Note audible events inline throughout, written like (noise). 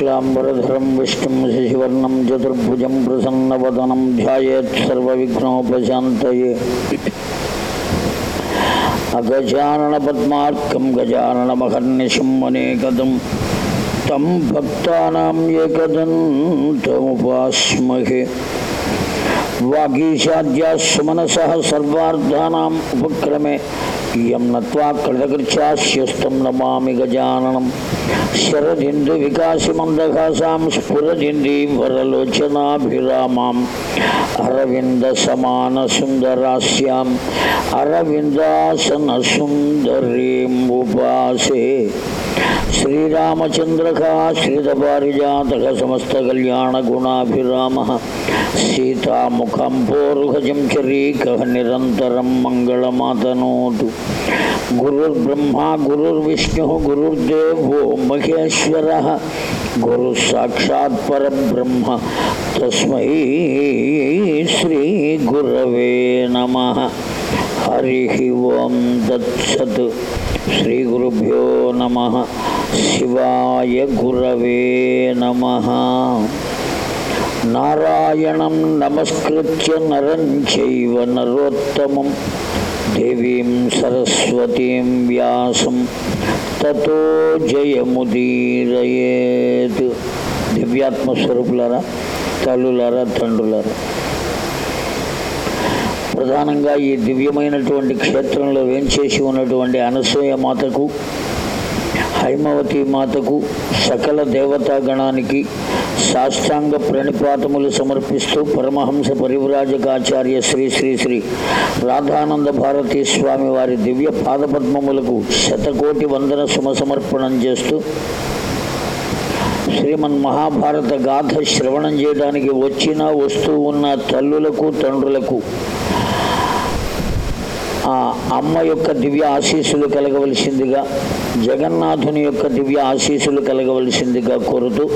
शुक्लाम्बरधरं विष्णुं शशिवर्णं चतुर्भुजं प्रसन्नवदनं ध्यायेत् सर्वविघ्नोपशान्तये अगजाननपद्मार्कं गजाननमहर्निशं वनेकदं तं भक्तानाम् एकदन्तमुपास्महे वागीशाद्या सुमनसः सर्वार्धानाम् उपक्रमे యం నమామి గజాననం శరదిందు వికాసిమందహాసాం స్ఫురదింది వరలోచనాభిరామాం అరవింద సమాన సుందరాస్యాం అరవిందాసన సుందరీం ఉపాసే శ్రీరామచంద్రకాశ్రీతారిజాత సమస్త కళ్యాణ గుణాభిరామ సీతాముఖం పోరుహజం చరీక నిరంతరం మంగళమాతనోతు గురుర్బ్రహ్మా గురుర్విష్ణు గురుర్దేవో మహేశ్వర గురు సాక్షాత్ పరబ్రహ్మ తస్మై శ్రీ గురవే నమ హరి ఓం దత్సత్ శ్రీగురుభ్యో నమ. శివాయ గురవే నమ. నారాయణం నమస్కృత్య నరం చైవ నరోత్తమం. దేవీం సరస్వతీం వ్యాసం. తో జయముదీరయేత్. దివ్యాత్మస్వరూపులరా తల్లులరా తండ్రులరా. ప్రధానంగా ఈ దివ్యమైనటువంటి క్షేత్రంలో వేంచేసి ఉన్నటువంటి అనసూయ మాతకు హైమవతి మాతకు సకల దేవతాగణానికి సాష్టాంగ ప్రణిపాతములు సమర్పిస్తూ పరమహంస పరివ్రాజకాచార్య శ్రీ శ్రీ శ్రీ రాధానంద భారతీ స్వామి వారి దివ్య పాదపద్మములకు శతకోటి వందన సుమ సమర్పణం చేస్తూ శ్రీమన్ మహాభారత గాథ శ్రవణం చేయడానికి వచ్చిన వస్తూ ఉన్న తల్లులకు తండ్రులకు ఆ అమ్మ యొక్క దివ్య ఆశీస్సులు కలగవలసిందిగా జగన్నాథుని యొక్క దివ్య ఆశీస్సులు కలగవలసిందిగా కోరుతూ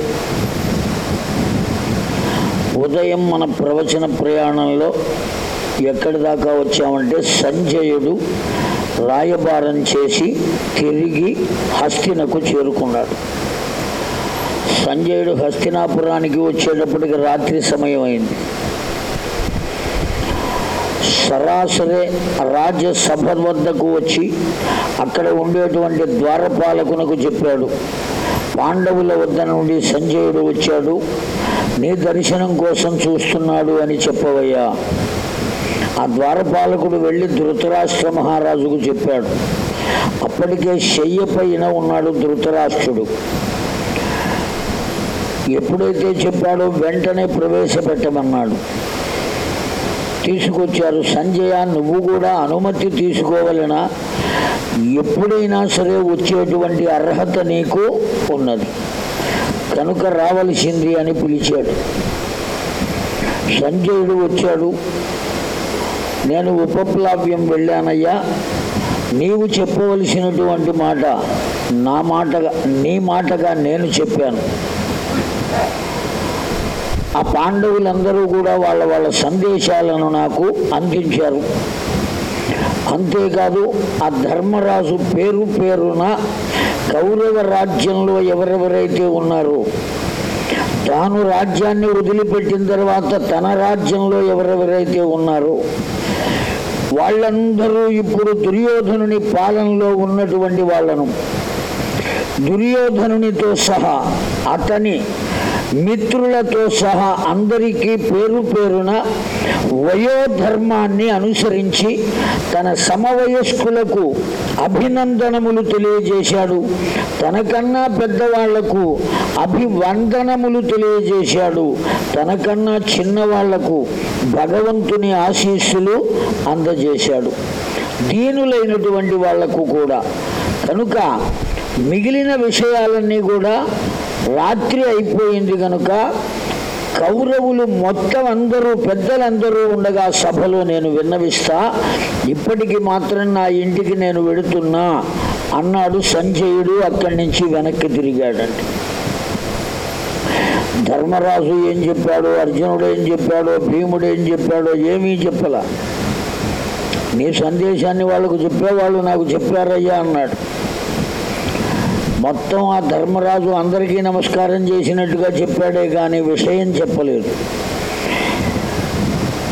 ఉదయం మన ప్రవచన ప్రయాణంలో ఎక్కడి దాకా వచ్చామంటే సంజయుడు రాయబారం చేసి తిరిగి హస్తినకు చేరుకున్నాడు. సంజయుడు హస్తినాపురానికి వచ్చేటప్పటికి రాత్రి సమయం అయింది సరాసరి రాజ్యసభ వద్దకు వచ్చి అక్కడ ఉండేటువంటి ద్వారపాలకునకు చెప్పాడు. పాండవుల వద్ద నుండి సంజయుడు వచ్చాడు. నీ దర్శనం కోసం చూస్తున్నాడు అని చెప్పవయ్యా. ఆ ద్వారపాలకుడు వెళ్ళి ధృతరాష్ట్ర మహారాజుకు చెప్పాడు. అప్పటికే శయ్య పైన ఉన్నాడు ధృతరాష్ట్రుడు. ఎప్పుడైతే చెప్పాడో వెంటనే ప్రవేశపెట్టమన్నాడు. తీసుకొచ్చారు. సంజయ నువ్వు కూడా అనుమతి తీసుకోవలనా? ఎప్పుడైనా సరే వచ్చేటువంటి అర్హత నీకు ఉన్నది. కనుక రావలసింది అని పిలిచాడు. సంజయుడు వచ్చాడు. నేను ఉపప్లావ్యం వెళ్ళానయ్యా. నీవు చెప్పవలసినటువంటి మాట నా మాటగా నీ మాటగా నేను చెప్పాను. ఆ పాండవులందరూ కూడా వాళ్ళ వాళ్ళ సందేశాలను నాకు అందించారు. అంతేకాదు ఆ ధర్మరాజు పేరు పేరున కౌరవ రాజ్యంలో ఎవరెవరైతే ఉన్నారో తాను రాజ్యాన్ని వదిలిపెట్టిన తర్వాత తన రాజ్యంలో ఎవరెవరైతే ఉన్నారో వాళ్ళందరూ ఇప్పుడు దుర్యోధనుని పాలనలో ఉన్నటువంటి వాళ్ళను దుర్యోధనునితో సహా అతని మిత్రులతో సహా అందరికీ పేరు పేరున వయోధర్మాన్ని అనుసరించి తన సమవయస్కులకు అభినందనములు తెలియజేశాడు. తనకన్నా పెద్దవాళ్ళకు అభివందనములు తెలియజేశాడు. తనకన్నా చిన్నవాళ్ళకు భగవంతుని ఆశీస్సులు అందజేశాడు. దీనులైనటువంటి వాళ్ళకు కూడా. కనుక మిగిలిన విషయాలన్నీ కూడా రాత్రి అయిపోయింది కనుక కౌరవులు మొత్తం అందరూ పెద్దలందరూ ఉండగా సభలో నేను విన్నవిస్తా. ఇప్పటికి మాత్రం నా ఇంటికి నేను వెడుతున్నా అన్నాడు సంజయుడు అక్కడి నుంచి వెనక్కి తిరిగాడండి. ధర్మరాజు ఏం చెప్పాడో అర్జునుడు ఏం చెప్పాడో భీముడు ఏం చెప్పాడో ఏమీ చెప్పలా. నీ సందేశాన్ని వాళ్ళకు చెప్పేవాళ్ళు నాకు చెప్పారయ్యా అన్నాడు. మొత్తం ఆ ధర్మరాజు అందరికీ నమస్కారం చేసినట్టుగా చెప్పాడే కానీ విషయం చెప్పలేదు.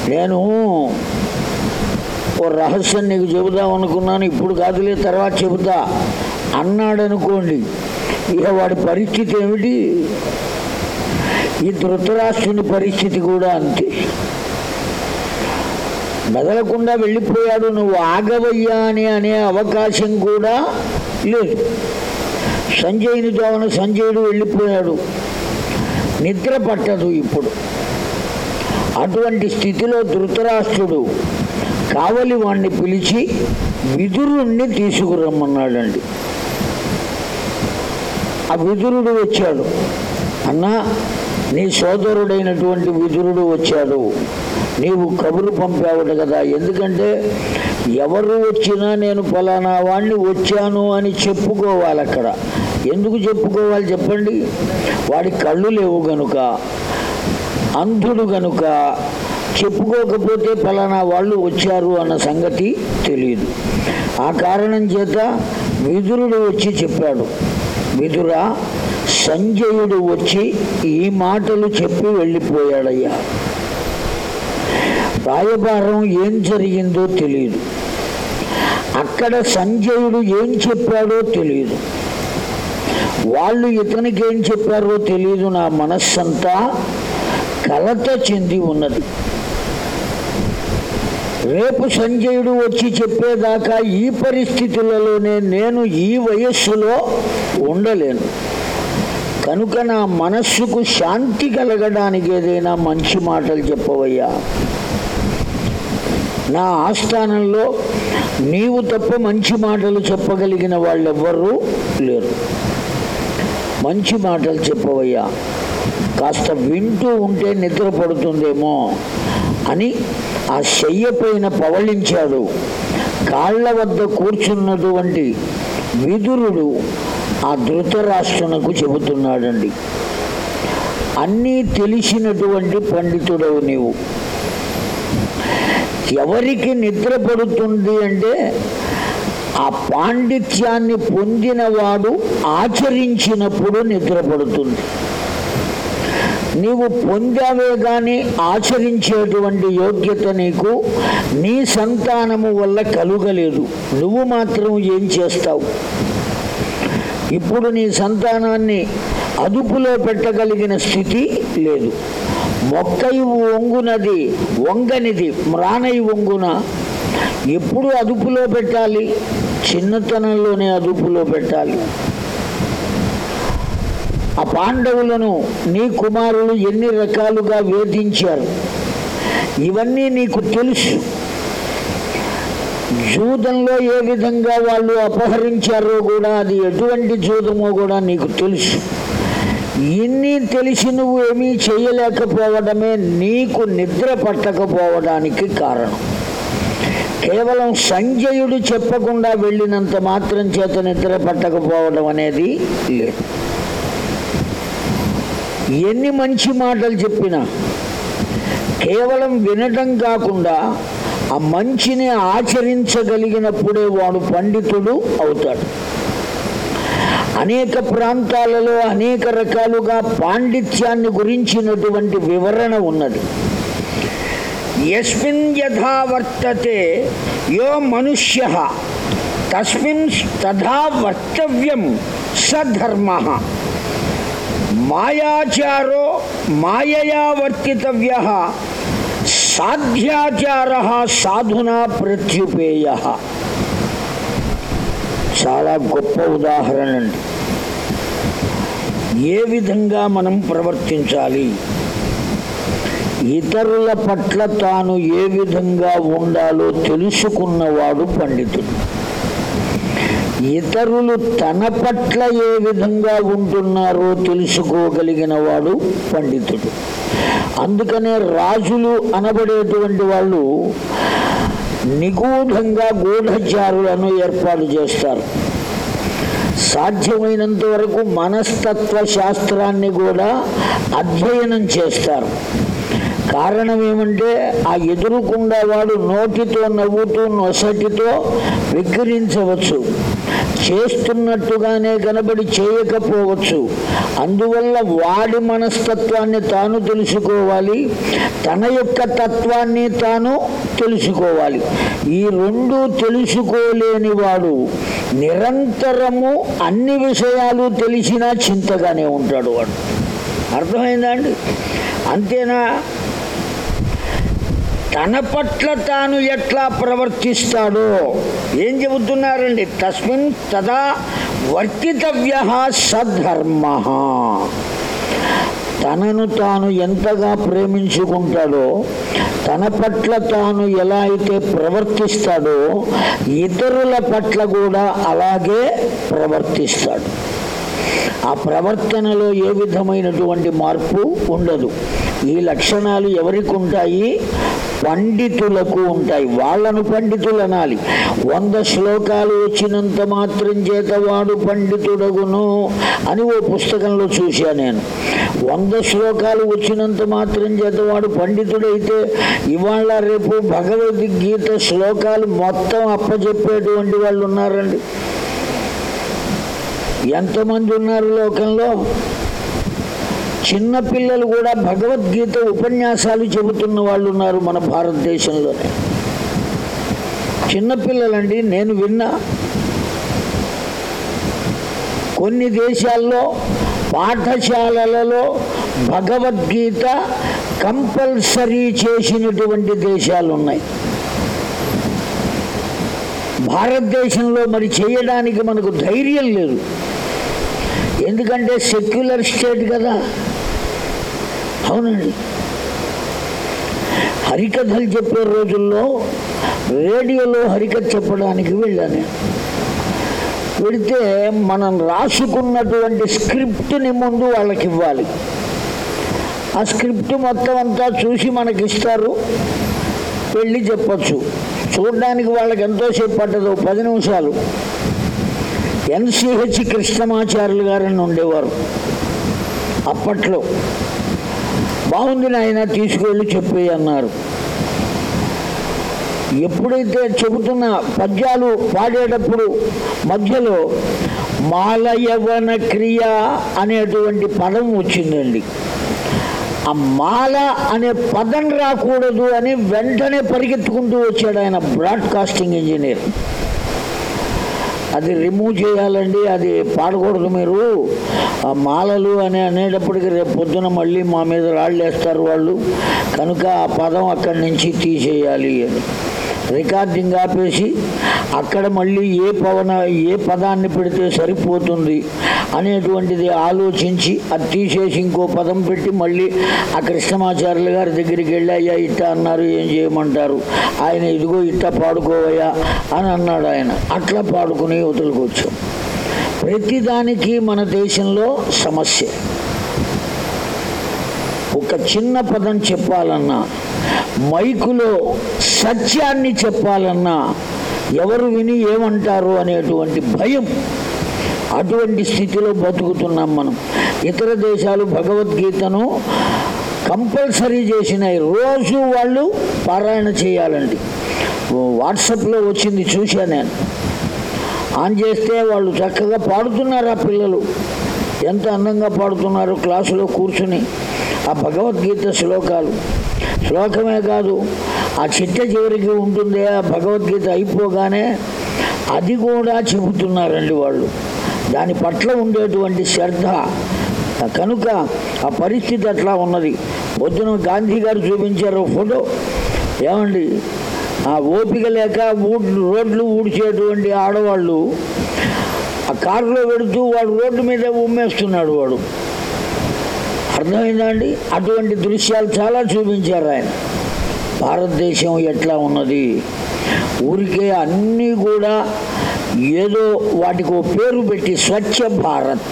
నేను ఓ రహస్యం నీకు చెబుదాం అనుకున్నాను ఇప్పుడు కాదులే తర్వాత చెబుతా. అన్నాడు అనుకోండి ఇక వాడి పరిస్థితి ఏమిటి? ఈ ధృతరాష్ట్రుని పరిస్థితి కూడా అంతే. మెదలకుండా వెళ్ళిపోయాడు నువ్వు ఆగవయ్యా అని అనే అవకాశం కూడా లేదు. సంజయుని దోవన సంజయుడు వెళ్ళిపోయాడు. నిద్ర పట్టదు ఇప్పుడు. అటువంటి స్థితిలో ధృతరాష్ట్రుడు కావలి వాణ్ణి పిలిచి విదురుణ్ణి తీసుకురమ్మన్నాడండి. ఆ విదురుడు వచ్చాడు. అన్నా నీ సోదరుడైనటువంటి విదురుడు వచ్చాడు. నీవు కబురు పంపావుట కదా. ఎందుకంటే ఎవరు వచ్చినా నేను ఫలానా వాణ్ణి వచ్చాను అని చెప్పుకోవాలి అక్కడ ఎందుకు చెప్పుకోవాలి చెప్పండి? వాడి కళ్ళు లేవు గనుక అంధుడు గనుక చెప్పుకోకపోతే ఫలానా వాళ్ళు వచ్చారు అన్న సంగతి తెలియదు. ఆ కారణం చేత విదురుడు వచ్చి చెప్పాడు. విదురా సంజయుడు వచ్చి ఈ మాటలు చెప్పి వెళ్ళిపోయాడయ్యా. రాయబారం ఏం జరిగిందో తెలియదు. అక్కడ సంజయుడు ఏం చెప్పాడో తెలియదు. వాళ్ళు ఇతనికి ఏం చెప్పారో తెలియదు నా మనస్సంతా కలత చెంది ఉన్నది. రేపు సంజయుడు వచ్చి చెప్పేదాకా ఈ పరిస్థితులలోనే నేను ఈ వయస్సులో ఉండలేను. కనుక నా మనస్సుకు శాంతి కలగడానికి ఏదైనా మంచి మాటలు చెప్పవయ్యా. నా ఆస్థానంలో నీవు తప్ప మంచి మాటలు చెప్పగలిగిన వాళ్ళెవ్వరూ లేరు. మంచి మాటలు చెప్పవయ్యా. కాస్త వింటూ ఉంటే నిద్ర పడుతుందేమో అని ఆ శయ్య పైన పవళించాడు. కాళ్ళ వద్ద కూర్చున్నటువంటి విదురుడు ఆ ధృతరాష్ట్రనకు చెబుతున్నాడండి. అన్నీ తెలిసినటువంటి పండితుడవు నీవు. ఎవరికి నిద్ర పడుతుంది అంటే ఆ పాండిత్యాన్ని పొందినవాడు ఆచరించినప్పుడు నిద్రపడుతుంది. నీవు పొందావే కానీ ఆచరించేటువంటి యోగ్యత నీకు నీ సంతానము వల్ల కలుగలేదు. నువ్వు మాత్రం ఏం చేస్తావు? ఇప్పుడు నీ సంతానాన్ని అదుపులో పెట్టగలిగిన స్థితి లేదు. మొక్కై వంగునది వంగనిది మ్రానై వంగున ఎప్పుడు అదుపులో పెట్టాలి? చిన్నతనంలోనే అదుపులో పెట్టాలి. ఆ పాండవులను నీ కుమారులు ఎన్ని రకాలుగా వేధించారు? ఇవన్నీ నీకు తెలుసు. జూదంలో ఏ విధంగా వాళ్ళు అపహరించారో కూడా అది ఎటువంటి జూదమో కూడా నీకు తెలుసు. ఇన్ని తెలిసి నువ్వు ఏమీ చేయలేకపోవడమే నీకు నిద్ర పట్టకపోవడానికి కారణం. కేవలం సంజయుడు చెప్పకుండా వెళ్ళినంత మాత్రం చేత నిద్ర పట్టకపోవడం అనేది లేదు. ఎన్ని మంచి మాటలు చెప్పినా కేవలం వినటం కాకుండా ఆ మంచిని ఆచరించగలిగినప్పుడే వాడు పండితుడు అవుతాడు. అనేక ప్రాంతాలలో అనేక రకాలుగా పాండిత్యాన్ని గురించినటువంటి వివరణ ఉన్నది. ఎస్మిన్ యథా వర్తతే యో మనుష్య. తస్మిన్ తథా వర్తవ్యం సధర్మ. మాయాచారో మాయయా వర్తితవ్య. సాధ్యాచార సాధునా ప్రత్యుపేయ. చాలా గొప్ప ఉదాహరణ అండి ఏ విధంగా మనం ప్రవర్తించాలి? ఇతరుల పట్ల తాను ఏ విధంగా ఉండాలో తెలుసుకున్నవాడు పండితుడు. ఇతరులు తన పట్ల ఏ విధంగా ఉంటున్నారో తెలుసుకోగలిగిన వాడు పండితుడు. అందుకనే రాజులు అనబడేటువంటి వాళ్ళు నిగూఢంగా గూఢచారులను ఏర్పాటు చేస్తారు. సాధ్యమైనంత వరకు మనస్తత్వ శాస్త్రాన్ని కూడా అధ్యయనం చేస్తారు. కారణం ఏమంటే ఆ ఎదురుకుండా వాడు నోటితో నవ్వుతూ నొసటితో విక్రించవచ్చు చేస్తున్నట్టుగానే కనబడి చేయకపోవచ్చు. అందువల్ల వాడి మనస్తత్వాన్ని తాను తెలుసుకోవాలి తన యొక్క తత్వాన్ని తాను తెలుసుకోవాలి. ఈ రెండు తెలుసుకోలేని వాడు నిరంతరము అన్ని విషయాలు తెలిసినా చింతగానే ఉంటాడు వాడు. అర్థమైందా అండి? అంతేనా? తన పట్ల తాను ఎట్లా ప్రవర్తిస్తాడో? ఏం చెబుతున్నారండి? తస్మిన్ తదా వర్తితవ్య సద్ధర్మ. తనను తాను ఎంతగా ప్రేమించుకుంటాడో తన పట్ల తాను ఎలా అయితే ప్రవర్తిస్తాడో ఇతరుల పట్ల కూడా అలాగే ప్రవర్తిస్తాడు. ఆ ప్రవర్తనలో ఏ విధమైనటువంటి మార్పు ఉండదు. ఈ లక్షణాలు ఎవరికి ఉంటాయి? పండితులకు ఉంటాయి. వాళ్ళను పండితులు అనాలి వంద శ్లోకాలు వచ్చినంత మాత్రం చేత వాడు పండితుడగును అని ఓ పుస్తకంలో చూశా నేను. వంద శ్లోకాలు వచ్చినంత మాత్రం చేత వాడు పండితుడైతే ఇవాళ రేపు భగవద్గీత శ్లోకాలు మొత్తం అప్పచెప్పేటువంటి వాళ్ళు ఉన్నారండి ఎంతమంది ఉన్నారు లోకంలో? చిన్నపిల్లలు కూడా భగవద్గీత ఉపన్యాసాలు చెబుతున్న వాళ్ళు ఉన్నారు మన భారతదేశంలోనే చిన్నపిల్లలండి నేను విన్నా. కొన్ని దేశాల్లో పాఠశాలలలో భగవద్గీత కంపల్సరీ చేసినటువంటి దేశాలు ఉన్నాయి భారతదేశంలో మరి చేయడానికి మనకు ధైర్యం లేదు. ఎందుకంటే సెక్యులర్ స్టేట్ కదా. అవునండి. హరికథలు చెప్పే రోజుల్లో రేడియోలో హరికథ చెప్పడానికి వెళ్ళాను. పెడితే వెళితే మనం రాసుకున్నటువంటి స్క్రిప్ట్ని ముందు వాళ్ళకి ఇవ్వాలి ఆ స్క్రిప్ట్ మొత్తం అంతా చూసి మనకి ఇస్తారు వెళ్ళి చెప్పచ్చు. చూడడానికి వాళ్ళకి ఎంతోసేపు పట్టదు. పది నిమిషాలు. ఎన్సిహెచ్ కృష్ణమాచార్యులు గారని ఉండేవారు. అప్పట్లో. బాగుంది నాయన తీసుకువెళ్ళి చెప్పి అన్నారు. ఎప్పుడైతే చెబుతున్న పద్యాలు పాడేటప్పుడు మధ్యలో మాలయవన క్రియ అనేటువంటి పదం వచ్చిందండి. ఆ మాల అనే పదం రాకూడదు అని వెంటనే పరిగెత్తుకుంటూ వచ్చాడు ఆయన బ్రాడ్కాస్టింగ్ ఇంజనీర్. అది రిమూవ్ చేయాలండి అది పాడకూడదు మీరు. ఆ మాలలు అని అనేటప్పటికి రేపు పొద్దున మళ్ళీ మా మీద రాళ్ళు వేస్తారు వాళ్ళు. కనుక ఆ పదం అక్కడి నుంచి తీసేయాలి అని. రికార్డింగ్ ఆపేసి అక్కడ మళ్ళీ ఏ పవన ఏ పదాన్ని పెడితే సరిపోతుంది అనేటువంటిది ఆలోచించి అది తీసేసి ఇంకో పదం పెట్టి మళ్ళీ ఆ కృష్ణమాచార్యులు గారి దగ్గరికి వెళ్ళి అయ్యా ఇట్ట అన్నారు ఏం చేయమంటారు? ఆయన ఇదిగో ఇట్ట పాడుకోవయ్యా అని అన్నాడు ఆయన. అట్లా పాడుకుని యువతలకు వచ్చాం. ప్రతిదానికి మన దేశంలో సమస్య. ఒక చిన్న పదం చెప్పాలన్నా మైకులో సత్యాన్ని చెప్పాలన్నా ఎవరు విని ఏమంటారు అనేటువంటి భయం. అటువంటి స్థితిలో బతుకుతున్నాం మనం. ఇతర దేశాలు భగవద్గీతను కంపల్సరీ చేసినాయి. రోజు వాళ్ళు పారాయణ చేయాలండి. వాట్సాప్లో వచ్చింది చూశా నేను. ఆన్ చేస్తే వాళ్ళు చక్కగా పాడుతున్నారు ఆ పిల్లలు. ఎంత అందంగా పాడుతున్నారు క్లాసులో కూర్చుని. ఆ భగవద్గీత శ్లోకాలు. శ్లోకమే కాదు ఆ చిట్ట చివరికి ఉంటుందే ఆ భగవద్గీత అయిపోగానే అది కూడా చెబుతున్నారండి వాళ్ళు. దాని పట్ల ఉండేటువంటి శ్రద్ధ కనుక ఆ పరిస్థితి అట్లా ఉన్నది. పొద్దున గాంధీ గారు చూపించారు ఫోటో. ఏమండి ఆ ఓపిక లేక ఊడ్లు రోడ్లు ఊడ్చేటువంటి ఆడవాళ్ళు ఆ కారులో పెడుతూ వాడు రోడ్డు మీద ఉమ్మేస్తున్నాడు వాడు. అర్థమైందా అండి అటువంటి దృశ్యాలు చాలా చూపించారు ఆయన. భారతదేశం ఎట్లా ఉన్నది? ఊరికే అన్నీ కూడా ఏదో వాటికి పేరు పెట్టి స్వచ్ఛ భారత్.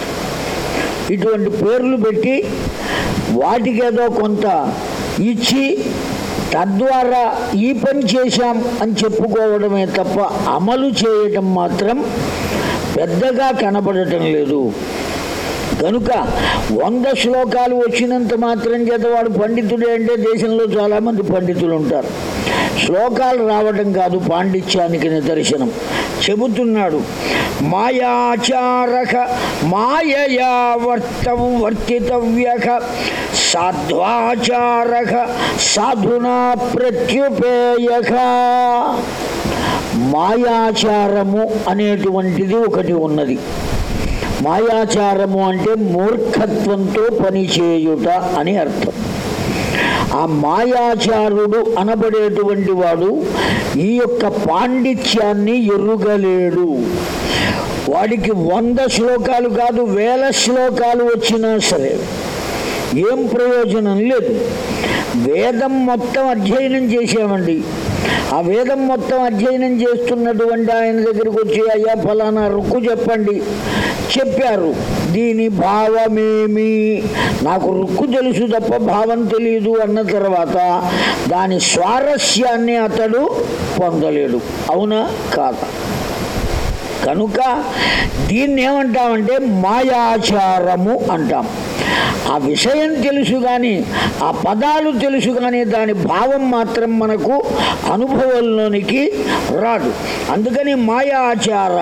ఇటువంటి పేర్లు పెట్టి వాటికేదో కొంత ఇచ్చి తద్వారా ఈ పని చేశాం అని చెప్పుకోవడమే తప్ప అమలు చేయటం మాత్రం పెద్దగా కనపడటం లేదు. కనుక వంద శ్లోకాలు వచ్చినంత మాత్రం చేత వాడు పండితుడే అంటే దేశంలో చాలామంది పండితులు ఉంటారు శ్లోకాలు రావడం కాదు పాండిత్యానికి నిదర్శనం. చెబుతున్నాడు మాయాచారక మాయయా వర్తం వర్తితవ్యక సాధ్వాచారక సాధునా ప్రత్యుపేయక మాయాచారము అనేటువంటిది ఒకటి ఉన్నది. మాయాచారము అంటే మూర్ఖత్వంతో పనిచేయుట అని అర్థం. ఆ మాయాచారుడు అనబడేటువంటి వాడు ఈ యొక్క పాండిత్యాన్ని ఎరుగలేడు. వాడికి వంద శ్లోకాలు కాదు వేల శ్లోకాలు వచ్చినా సరే ఏం ప్రయోజనం లేదు. వేదం మొత్తం అధ్యయనం చేసామండి ఆ వేదం మొత్తం అధ్యయనం చేస్తున్నటువంటి ఆయన దగ్గరికి వచ్చి అయ్యా ఫలానా రుక్కు చెప్పండి. చెప్పారు. దీని భావమేమి? నాకు రుక్కు తెలుసు తప్ప భావం తెలియదు అన్న తర్వాత దాని స్వారస్యాన్ని అతడు పొందలేడు. అవునా? కాదా? కనుక దీన్ని ఏమంటామంటే మాయాచారము అంటాం. ఆ విషయం తెలుసు కానీ ఆ పదాలు తెలుసు కానీ దాని భావం మాత్రం మనకు అనుభవంలోనికి రాదు. అందుకని మాయాచార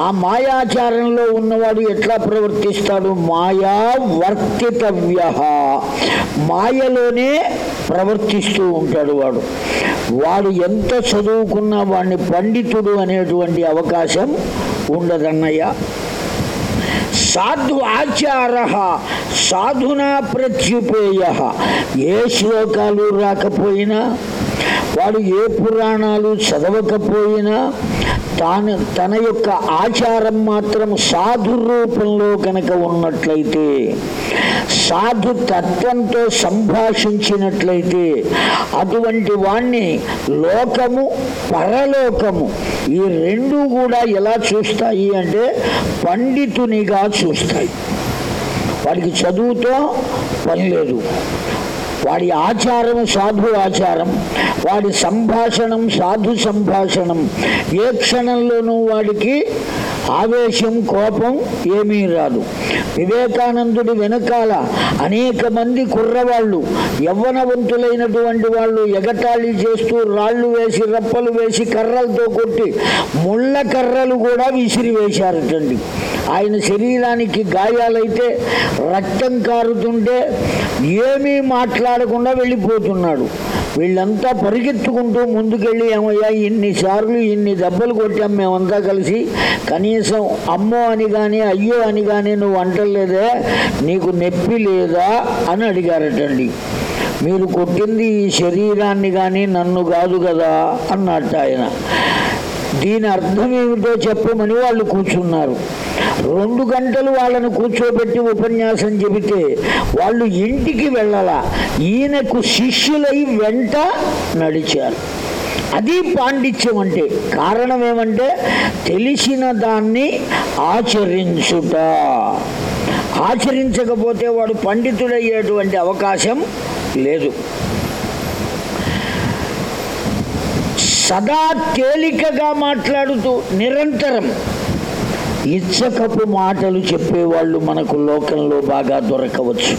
ఆ మాయాచారంలో ఉన్నవాడు ఎట్లా ప్రవర్తిస్తాడు? మాయా వర్తితవ్య మాయలోనే ప్రవర్తిస్తూ ఉంటాడు వాడు. వాడు ఎంత చదువుకున్నా వాడిని పండితుడు అనేటువంటి అవకాశం ఉండదన్నయ్య. సాధు ఆచార సాధునా ప్రత్యుపేయ. ఏ శ్లోకాలు రాకపోయినా వాడు ఏ పురాణాలు చదవకపోయినా తాను తన యొక్క ఆచారం మాత్రం సాధు రూపంలో కనుక ఉన్నట్లయితే సాధు తత్వంతో సంభాషించినట్లయితే అటువంటి వాణ్ణి లోకము పరలోకము ఈ రెండు కూడా ఎలా చూస్తాయి అంటే పండితునిగా చూస్తాయి. వాడికి చదువుతో పని లేదు. వాడి ఆచారం సాధు ఆచారం వాడి సంభాషణం సాధు సంభాషణం. ఏ క్షణంలోనూ వాడికి ఆవేశం కోపం ఏమీ రాదు. వివేకానందుడి వెనకాల అనేక మంది కుర్రవాళ్ళు యవ్వనవంతులైనటువంటి వాళ్ళు ఎగటాళి చేస్తూ రాళ్ళు వేసి రప్పలు వేసి కర్రలతో కొట్టి ముళ్ళ కర్రలు కూడా విసిరివేశారటండి. ఆయన శరీరానికి గాయాలైతే రక్తం కారుతుంటే ఏమీ మాట్లాడకుండా వెళ్ళిపోతున్నాడు. వీళ్ళంతా పరిగెత్తుకుంటూ ముందుకెళ్ళి ఏమయ్యా ఇన్నిసార్లు ఇన్ని దెబ్బలు కొట్టాం మేమంతా కలిసి. కనీసం అమ్మో అని కానీ అయ్యో అని కానీ నువ్వు అంటలేదే నీకు నొప్పి లేదా? అని అడిగారటండి. మీరు కొట్టింది ఈ శరీరాన్ని కానీ నన్ను కాదు కదా అన్నట్టు ఆయన. దీని అర్థం ఏమిటో చెప్పమని వాళ్ళు కూర్చున్నారు. రెండు గంటలు వాళ్ళను కూర్చోబెట్టి ఉపన్యాసం చెబితే వాళ్ళు ఇంటికి వెళ్ళాల. ఈయనకు శిష్యులై వెంట నడిచారు. అది పాండిత్యం అంటే కారణం ఏమంటే తెలిసిన దాన్ని ఆచరించుట. ఆచరించకపోతే వాడు పండితుడయ్యేటువంటి అవకాశం లేదు. సదా తేలికగా మాట్లాడుతూ నిరంతరం ఇచ్చకపు మాటలు చెప్పేవాళ్ళు మనకు లోకంలో బాగా దొరకవచ్చు.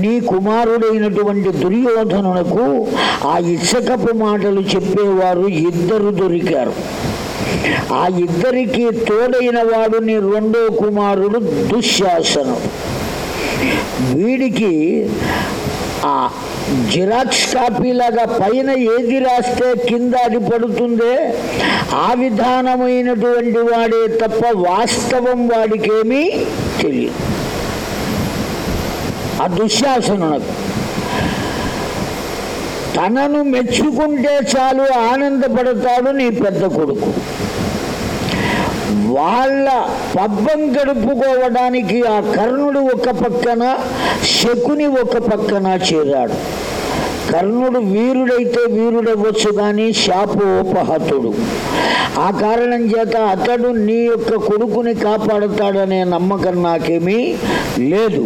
నీ కుమారుడైనటువంటి దుర్యోధనునకు ఆ ఇచ్చకపు మాటలు చెప్పేవారు ఇద్దరు దొరికారు. ఆ ఇద్దరికి తోడైన వాడు నీ రెండో కుమారుడు దుశ్శాసనం వీడికి ఆ జిరాక్స్ కాపీలాగా పైన ఏది రాస్తే కింద అది పడుతుందే? ఆ విధానమైనటువంటి వాడే తప్ప వాస్తవం వాడికేమీ తెలియదు. ఆ దుశ్శాసనునకు తనను మెచ్చుకుంటే చాలు ఆనందపడతాడు నీ పెద్ద కొడుకు. వాళ్ళ పబ్బం గడుపుకోవడానికి ఆ కర్ణుడు ఒక పక్కన శకుని ఒక పక్కన చేరాడు. కర్ణుడు వీరుడైతే వీరుడవ్వచ్చు కానీ శాపోపహతుడు ఆ కారణం చేత అతడు నీ యొక్క కొడుకుని కాపాడుతాడనే నమ్మకం నాకేమీ లేదు.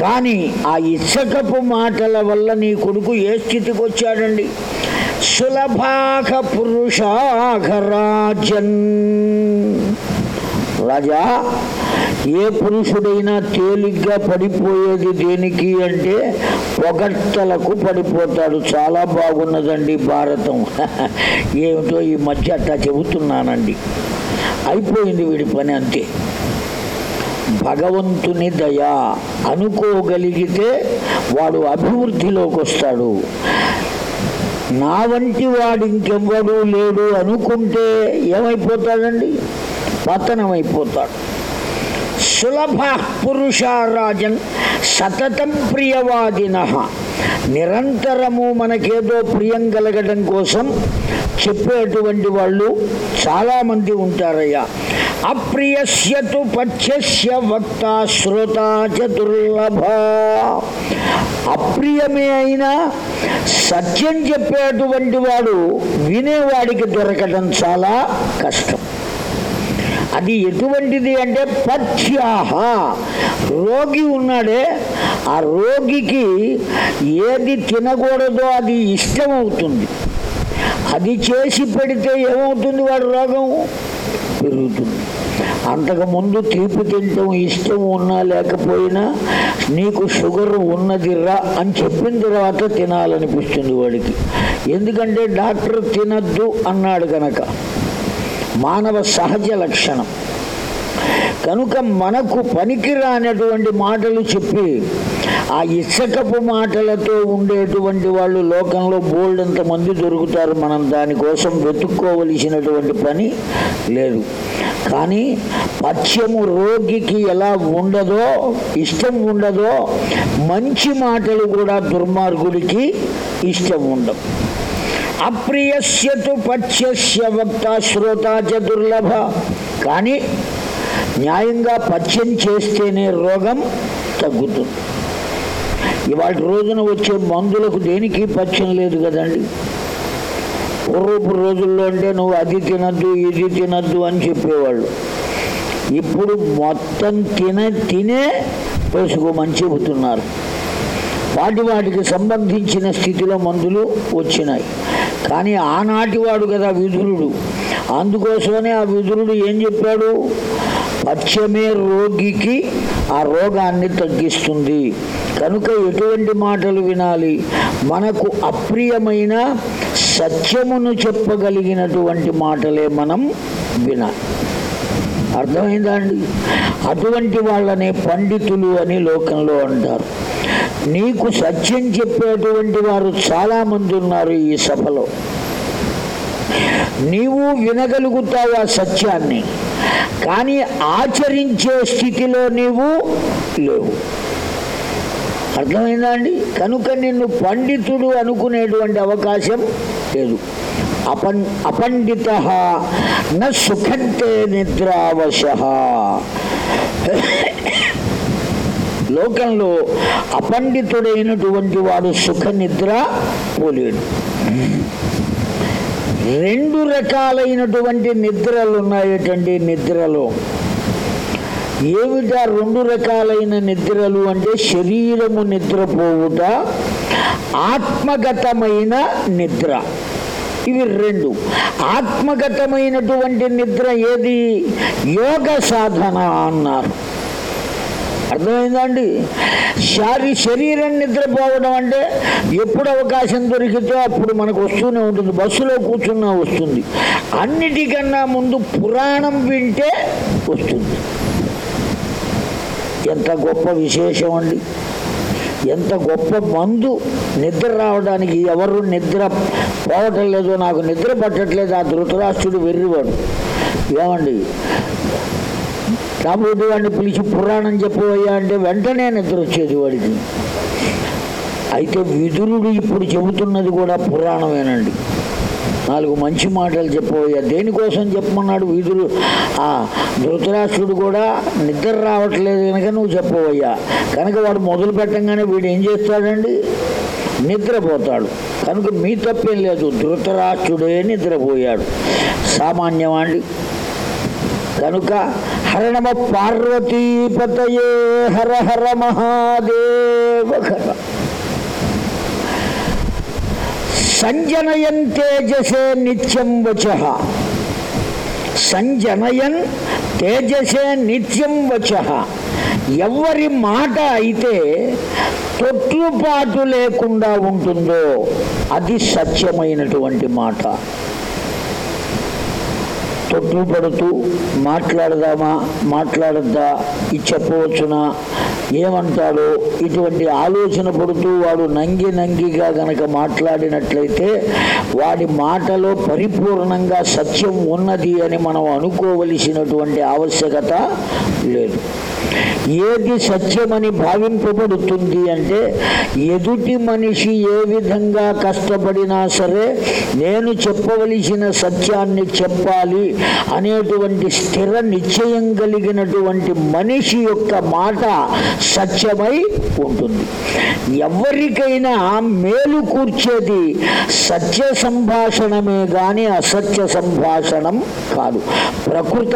కానీ ఆ ఇచ్చకపు మాటల వల్ల నీ కొడుకు ఏ స్థితికి వచ్చాడండి? సులభాక పురుషాఘరాజన్ రాజా ఏ పురుషుడైనా తేలిగ్గా పడిపోయేది దేనికి అంటే పొగట్టలకు పడిపోతాడు. చాలా బాగున్నదండి భారతం. (laughs) ఏమిటో ఈ మధ్య అట్టా చెబుతున్నానండి. అయిపోయింది వీడి పని అంతే. భగవంతుని దయ అనుకోగలిగితే వాడు అభివృద్ధిలోకి వస్తాడు. నా వంటి వాడు ఇంకెవ్వడూ లేడు అనుకుంటే ఏమైపోతాడండి? పతనమైపోతాడు. సులభ పురుషారాజన్ సతతం ప్రియవాదిన. నిరంతరము మనకేదో ప్రియం కలగడం కోసం చెప్పేటువంటి వాళ్ళు చాలామంది ఉంటారయ్యా. అప్రియస్యతు పచ్చస్య వక్త శ్రోత చ దుర్లభ అప్రియమే అయినా సత్యం చెప్పేటువంటి వాడు వినేవాడికి దొరకడం చాలా కష్టం. అది ఎటువంటిది అంటే పథ్యాహ. రోగి ఉన్నాడే ఆ రోగికి ఏది తినకూడదో అది ఇష్టం అవుతుంది అది చేసి పెడితే ఏమవుతుంది? వాడు రోగం పెరుగుతుంది. అంతకుముందు తీపి తినటం ఇష్టం ఉన్నా లేకపోయినా నీకు షుగర్ ఉన్నదిరా అని చెప్పిన తర్వాత తినాలనిపిస్తుంది వాడికి. ఎందుకంటే డాక్టర్ తినద్దు అన్నాడు కనుక మానవ సహజ లక్షణం. కనుక మనకు పనికిరానటువంటి మాటలు చెప్పి ఆ ఇచ్చకపు మాటలతో ఉండేటువంటి వాళ్ళు లోకంలో బోల్డంత మంది దొరుకుతారు మనం దానికోసం వెతుక్కోవలసినటువంటి పని లేదు. కానీ పథ్యము రోగికి ఎలా ఉండదో ఇష్టం ఉండదో మంచి మాటలు కూడా దుర్మార్గుడికి ఇష్టం ఉండవు. అప్రియస్యతు పథ్యస్య వక్త శ్రోత చ దుర్లభ. కానీ న్యాయంగా పథ్యం చేస్తేనే రోగం తగ్గుతుంది. ఇవాళ రోజున వచ్చే మందులకు దేనికి పథ్యం లేదు కదండి? పూర్వపు రోజుల్లో అంటే నువ్వు అది తినద్దు ఇది తినద్దు అని చెప్పేవాళ్ళు. ఇప్పుడు మొత్తం తిన తినే వేసుకోమని చెబుతున్నారు. వాటి వాటికి సంబంధించిన స్థితిలో మందులు వచ్చినాయి. కానీ ఆనాటివాడు కదా విదురుడు అందుకోసమనే ఆ విదురుడు ఏం చెప్పాడు? పచ్చమే రోగికి ఆ రోగాన్ని తగ్గిస్తుంది. కనుక ఎటువంటి మాటలు వినాలి? మనకు అప్రియమైన సత్యమును చెప్పగలిగినటువంటి మాటలే మనం వినాలి. అర్థమైందా అండి? అటువంటి వాళ్ళనే పండితులు అని లోకంలో అంటారు. నీకు సత్యం చెప్పేటువంటి వారు చాలామంది ఉన్నారు ఈ సభలో. నీవు వినగలుగుతావు ఆ సత్యాన్ని కానీ ఆచరించే స్థితిలో నీవు లేవు. అర్థమైందా అండి? కనుక నిన్ను పండితుడు అనుకునేటువంటి అవకాశం లేదు. అపన్ అపండిత న సుఖంతే నిద్రావశ. లోకంలో అపండితుడైనటువంటి వాడు సుఖ నిద్ర పోలేడు. రెండు రకాలైనటువంటి నిద్రలు ఉన్నాయటండి నిద్రలో. ఏమిటా రెండు రకాలైన నిద్రలు అంటే శరీరము నిద్రపోవుట ఆత్మగతమైన నిద్ర. ఇవి రెండు. ఆత్మగతమైనటువంటి నిద్ర ఏది? యోగ సాధన అన్నారు. అర్థమైందండి? శారీ శరీరం నిద్రపోవడం అంటే ఎప్పుడు అవకాశం దొరికితే అప్పుడు మనకు వస్తూనే ఉంటుంది. బస్సులో కూర్చున్నా వస్తుంది. అన్నిటికన్నా ముందు పురాణం వింటే వస్తుంది. ఎంత గొప్ప విశేషం అండి. ఎంత గొప్ప మందు నిద్ర రావడానికి ఎవరు నిద్ర పోవటం లేదో నాకు నిద్ర పట్టట్లేదు. ఆ ధృతరాష్ట్రుడు వెర్రివాడు. ఏమండి? కాబట్టి వాడిని పిలిచి పురాణం చెప్పవయ్యా అంటే వెంటనే నిద్ర వచ్చేది వాడికి. అయితే విదురుడు ఇప్పుడు చెబుతున్నది కూడా పురాణమేనండి. నాలుగు మంచి మాటలు చెప్పబోయా దేనికోసం చెప్పమన్నాడు వీధులు ఆ ధృతరాష్ట్రుడు కూడా నిద్ర రావట్లేదు కనుక నువ్వు చెప్పబోయా కనుక వాడు మొదలు పెట్టంగానే వీడు ఏం చేస్తాడండి? నిద్రపోతాడు. కనుక మీ తప్పేం లేదు. ధృతరాష్ట్రుడే నిద్రపోయాడు. సామాన్యమా అండి కనుక హరణమ పార్వతీపతయే హర హర మహాదేవ సంజనయన్ తేజసే నిత్యం వచ. సంజనయన్ తేజసే నిత్యం వచ. ఎవరి మాట అయితే తొట్లుపాటు లేకుండా ఉంటుందో అది సత్యమైనటువంటి మాట. తొట్టు పడుతూ మాట్లాడదామా మాట్లాడద్దా ఇది చెప్పవచ్చునా? ఏమంటాడో ఇటువంటి ఆలోచన పడుతూ వాడు నంగి నంగిగా గనక మాట్లాడినట్లయితే వాడి మాటలో పరిపూర్ణంగా సత్యం ఉన్నది అని మనం అనుకోవలసినటువంటి ఆవశ్యకత లేదు. ఏది సత్యమని భావింపబడుతుంది అంటే ఎదుటి మనిషి ఏ విధంగా కష్టపడినా సరే నేను చెప్పవలసిన సత్యాన్ని చెప్పాలి అనేటువంటి స్థిర నిశ్చయం కలిగినటువంటి మనిషి యొక్క మాట సత్యమై ఉంటుంది. ఎవరికైనా మేలు కూర్చేది సత్య సంభాషణమే గాని అసత్య సంభాషణం కాదు. ప్రకృత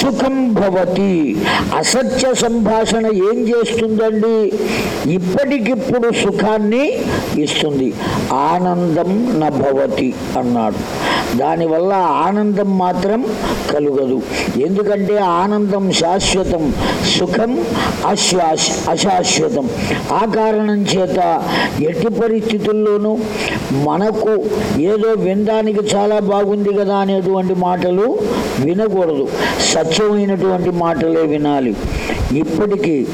సుఖం భవతి. అసత్య సంభాషణ ఏం చేస్తుందండి? ఇప్పటికిప్పుడు సుఖాన్ని ఇస్తుంది. ఆనందం నభవతి అన్నాడు. దానివల్ల ఆనందం మాత్రం కలుగదు. ఎందుకంటే ఆనందం శాశ్వతం. సుఖం అశ్వాస్ అశాశ్వతం. ఆ కారణం చేత ఎట్టి పరిస్థితుల్లోనూ మనకు ఏదో వినడానికి చాలా బాగుంది కదా అనేటువంటి మాటలు వినకూడదు. సత్యమైనటువంటి మాటలే వినాలి. ఇప్పటికీ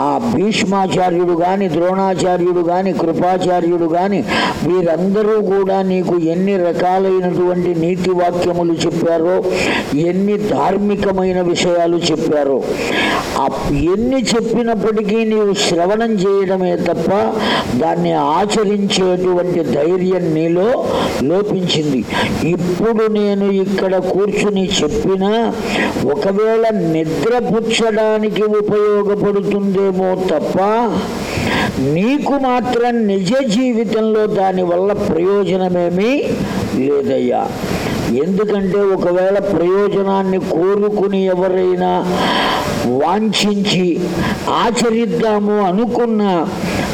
ఆ భీష్మాచార్యుడు కానీ ద్రోణాచార్యుడు కానీ కృపాచార్యుడు కానీ వీరందరూ కూడా నీకు ఎన్ని రకాలైనటువంటి నీతి వాక్యములు చెప్పారో ఎన్ని ధార్మికమైన విషయాలు చెప్పారో ఎన్ని చెప్పినప్పటికీ నీవు శ్రవణం చేయడమే తప్ప దాన్ని ఆచరించేటువంటి ధైర్యం నీలో లోపించింది. ఇప్పుడు నేను ఇక్కడ కూర్చుని చెప్పినా ఒకవేళ నిద్రపుచ్చడానికి ఉపయోగపడుతుందేమో తప్ప నీకు మాత్రం నిజ జీవితంలో దానివల్ల ప్రయోజనమేమీ లేదయ్యా. ఎందుకంటే ఒకవేళ ప్రయోజనాన్ని కోరుకుని ఎవరైనా వాంఛించి ఆచరిద్దాము అనుకున్న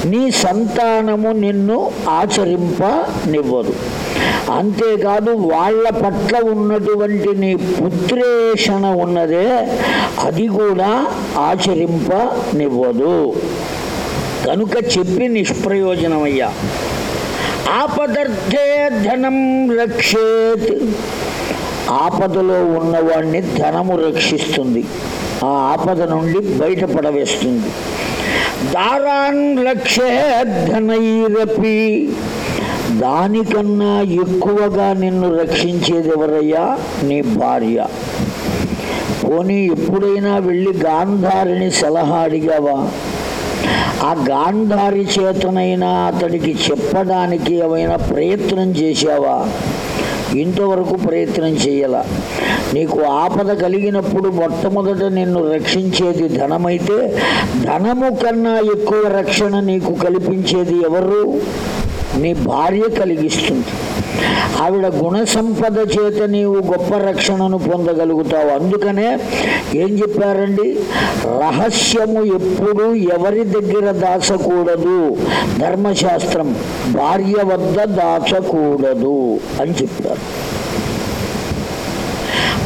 నీ సంతానము నిన్ను ఆచరింపనివ్వదు. అంతేకాదు వాళ్ళ పట్ల ఉన్నటువంటి నీ పుత్రేషణ ఉన్నదే అది కూడా ఆచరింపనివ్వదు. కనుక చెప్పి నిష్ప్రయోజనమయ్యా. ఆపదర్థే ధనం రక్షేత్. ఆపదలో ఉన్నవాడిని ధనము రక్షిస్తుంది. ఆ ఆపద నుండి బయటపడవేస్తుంది. దారాన్ రక్షే ధనైరపి. దానికన్నా ఎక్కువగా నిన్ను రక్షించేది ఎవరయ్యా? నీ భార్య. పోనీ ఎప్పుడైనా వెళ్ళి గాంధారిని సలహా అడిగావా? ఆ గాంధారి చేతనైనా అతడికి చెప్పడానికి ఏమైనా ప్రయత్నం చేశావా? ఇంతవరకు ప్రయత్నం చేయాల నీకు ఆపద కలిగినప్పుడు మొట్టమొదట నిన్ను రక్షించేది ధనమైతే ధనము కన్నా ఎక్కువ రక్షణ నీకు కల్పించేది ఎవరు? నీ భార్య కలిగిస్తుంది. ఆవిడ గుణ సంపద చేత నీవు గొప్ప రక్షణను పొందగలుగుతావు. అందుకనే ఏం చెప్పారండి? రహస్యము ఎప్పుడు ఎవరి దగ్గర దాచకూడదు. ధర్మశాస్త్రం భార్య వద్ద దాచకూడదు అని చెప్పారు.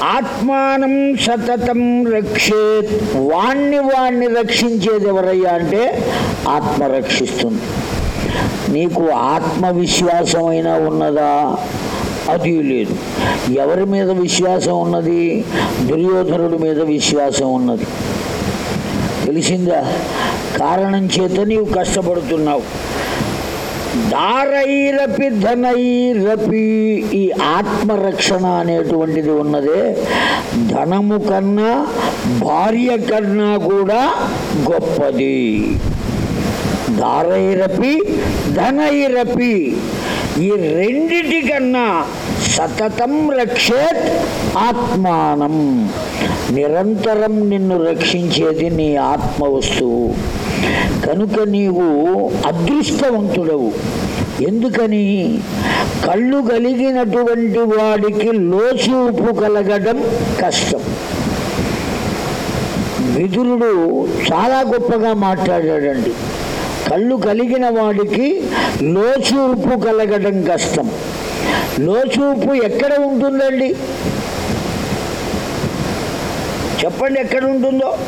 ఆత్మానం సతతం రక్షేత్. వాణ్ణి వాణ్ణి రక్షించేది ఎవరయ్యా అంటే ఆత్మ రక్షిస్తుంది. నీకు ఆత్మవిశ్వాసమైనా ఉన్నదా? అది లేదు. ఎవరి మీద విశ్వాసం ఉన్నది? దుర్యోధనుడి మీద విశ్వాసం ఉన్నది. తెలిసిందా? కారణం చేత నీవు కష్టపడుతున్నావు. దారైరపి ధనైరపి ఈ ఆత్మరక్షణ అనేటువంటిది ఉన్నదే. ధనము కన్నా భార్య కన్నా కూడా గొప్పది. దారైరపి ధనైరపి. ఈ రెండిటికన్నా సతతం రక్షేత్ ఆత్మానం. నిరంతరం నిన్ను రక్షించేది నీ ఆత్మ వస్తువు. కనుక నీవు అదృష్టవంతుడవు. ఎందుకని? కళ్ళు కలిగినటువంటి వాడికి లోచూపు కలగడం కష్టం. విదురుడు చాలా గొప్పగా మాట్లాడాడండి. కళ్ళు కలిగిన వాడికి లోచూపు కలగడం కష్టం. లోచూపు ఎక్కడ ఉంటుందండి? చెప్పండి ఎక్కడ ఉంటుందో.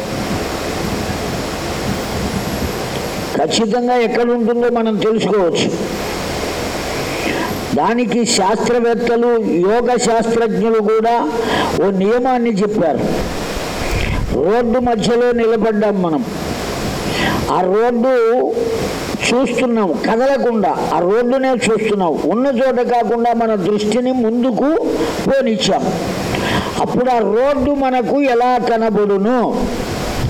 ఖచ్చితంగా ఎక్కడ ఉంటుందో మనం తెలుసుకోవచ్చు. దానికి శాస్త్రవేత్తలు యోగ శాస్త్రజ్ఞులు కూడా ఓ నియమాన్ని చెప్పారు. రోడ్డు మధ్యలో నిలబడ్డాం మనం. ఆ రోడ్డు చూస్తున్నాం కదలకుండా. ఆ రోడ్డునే చూస్తున్నాం. ఉన్న చోట కాకుండా మన దృష్టిని ముందుకు పోనిచ్చాం. అప్పుడు ఆ రోడ్డు మనకు ఎలా కనబడును?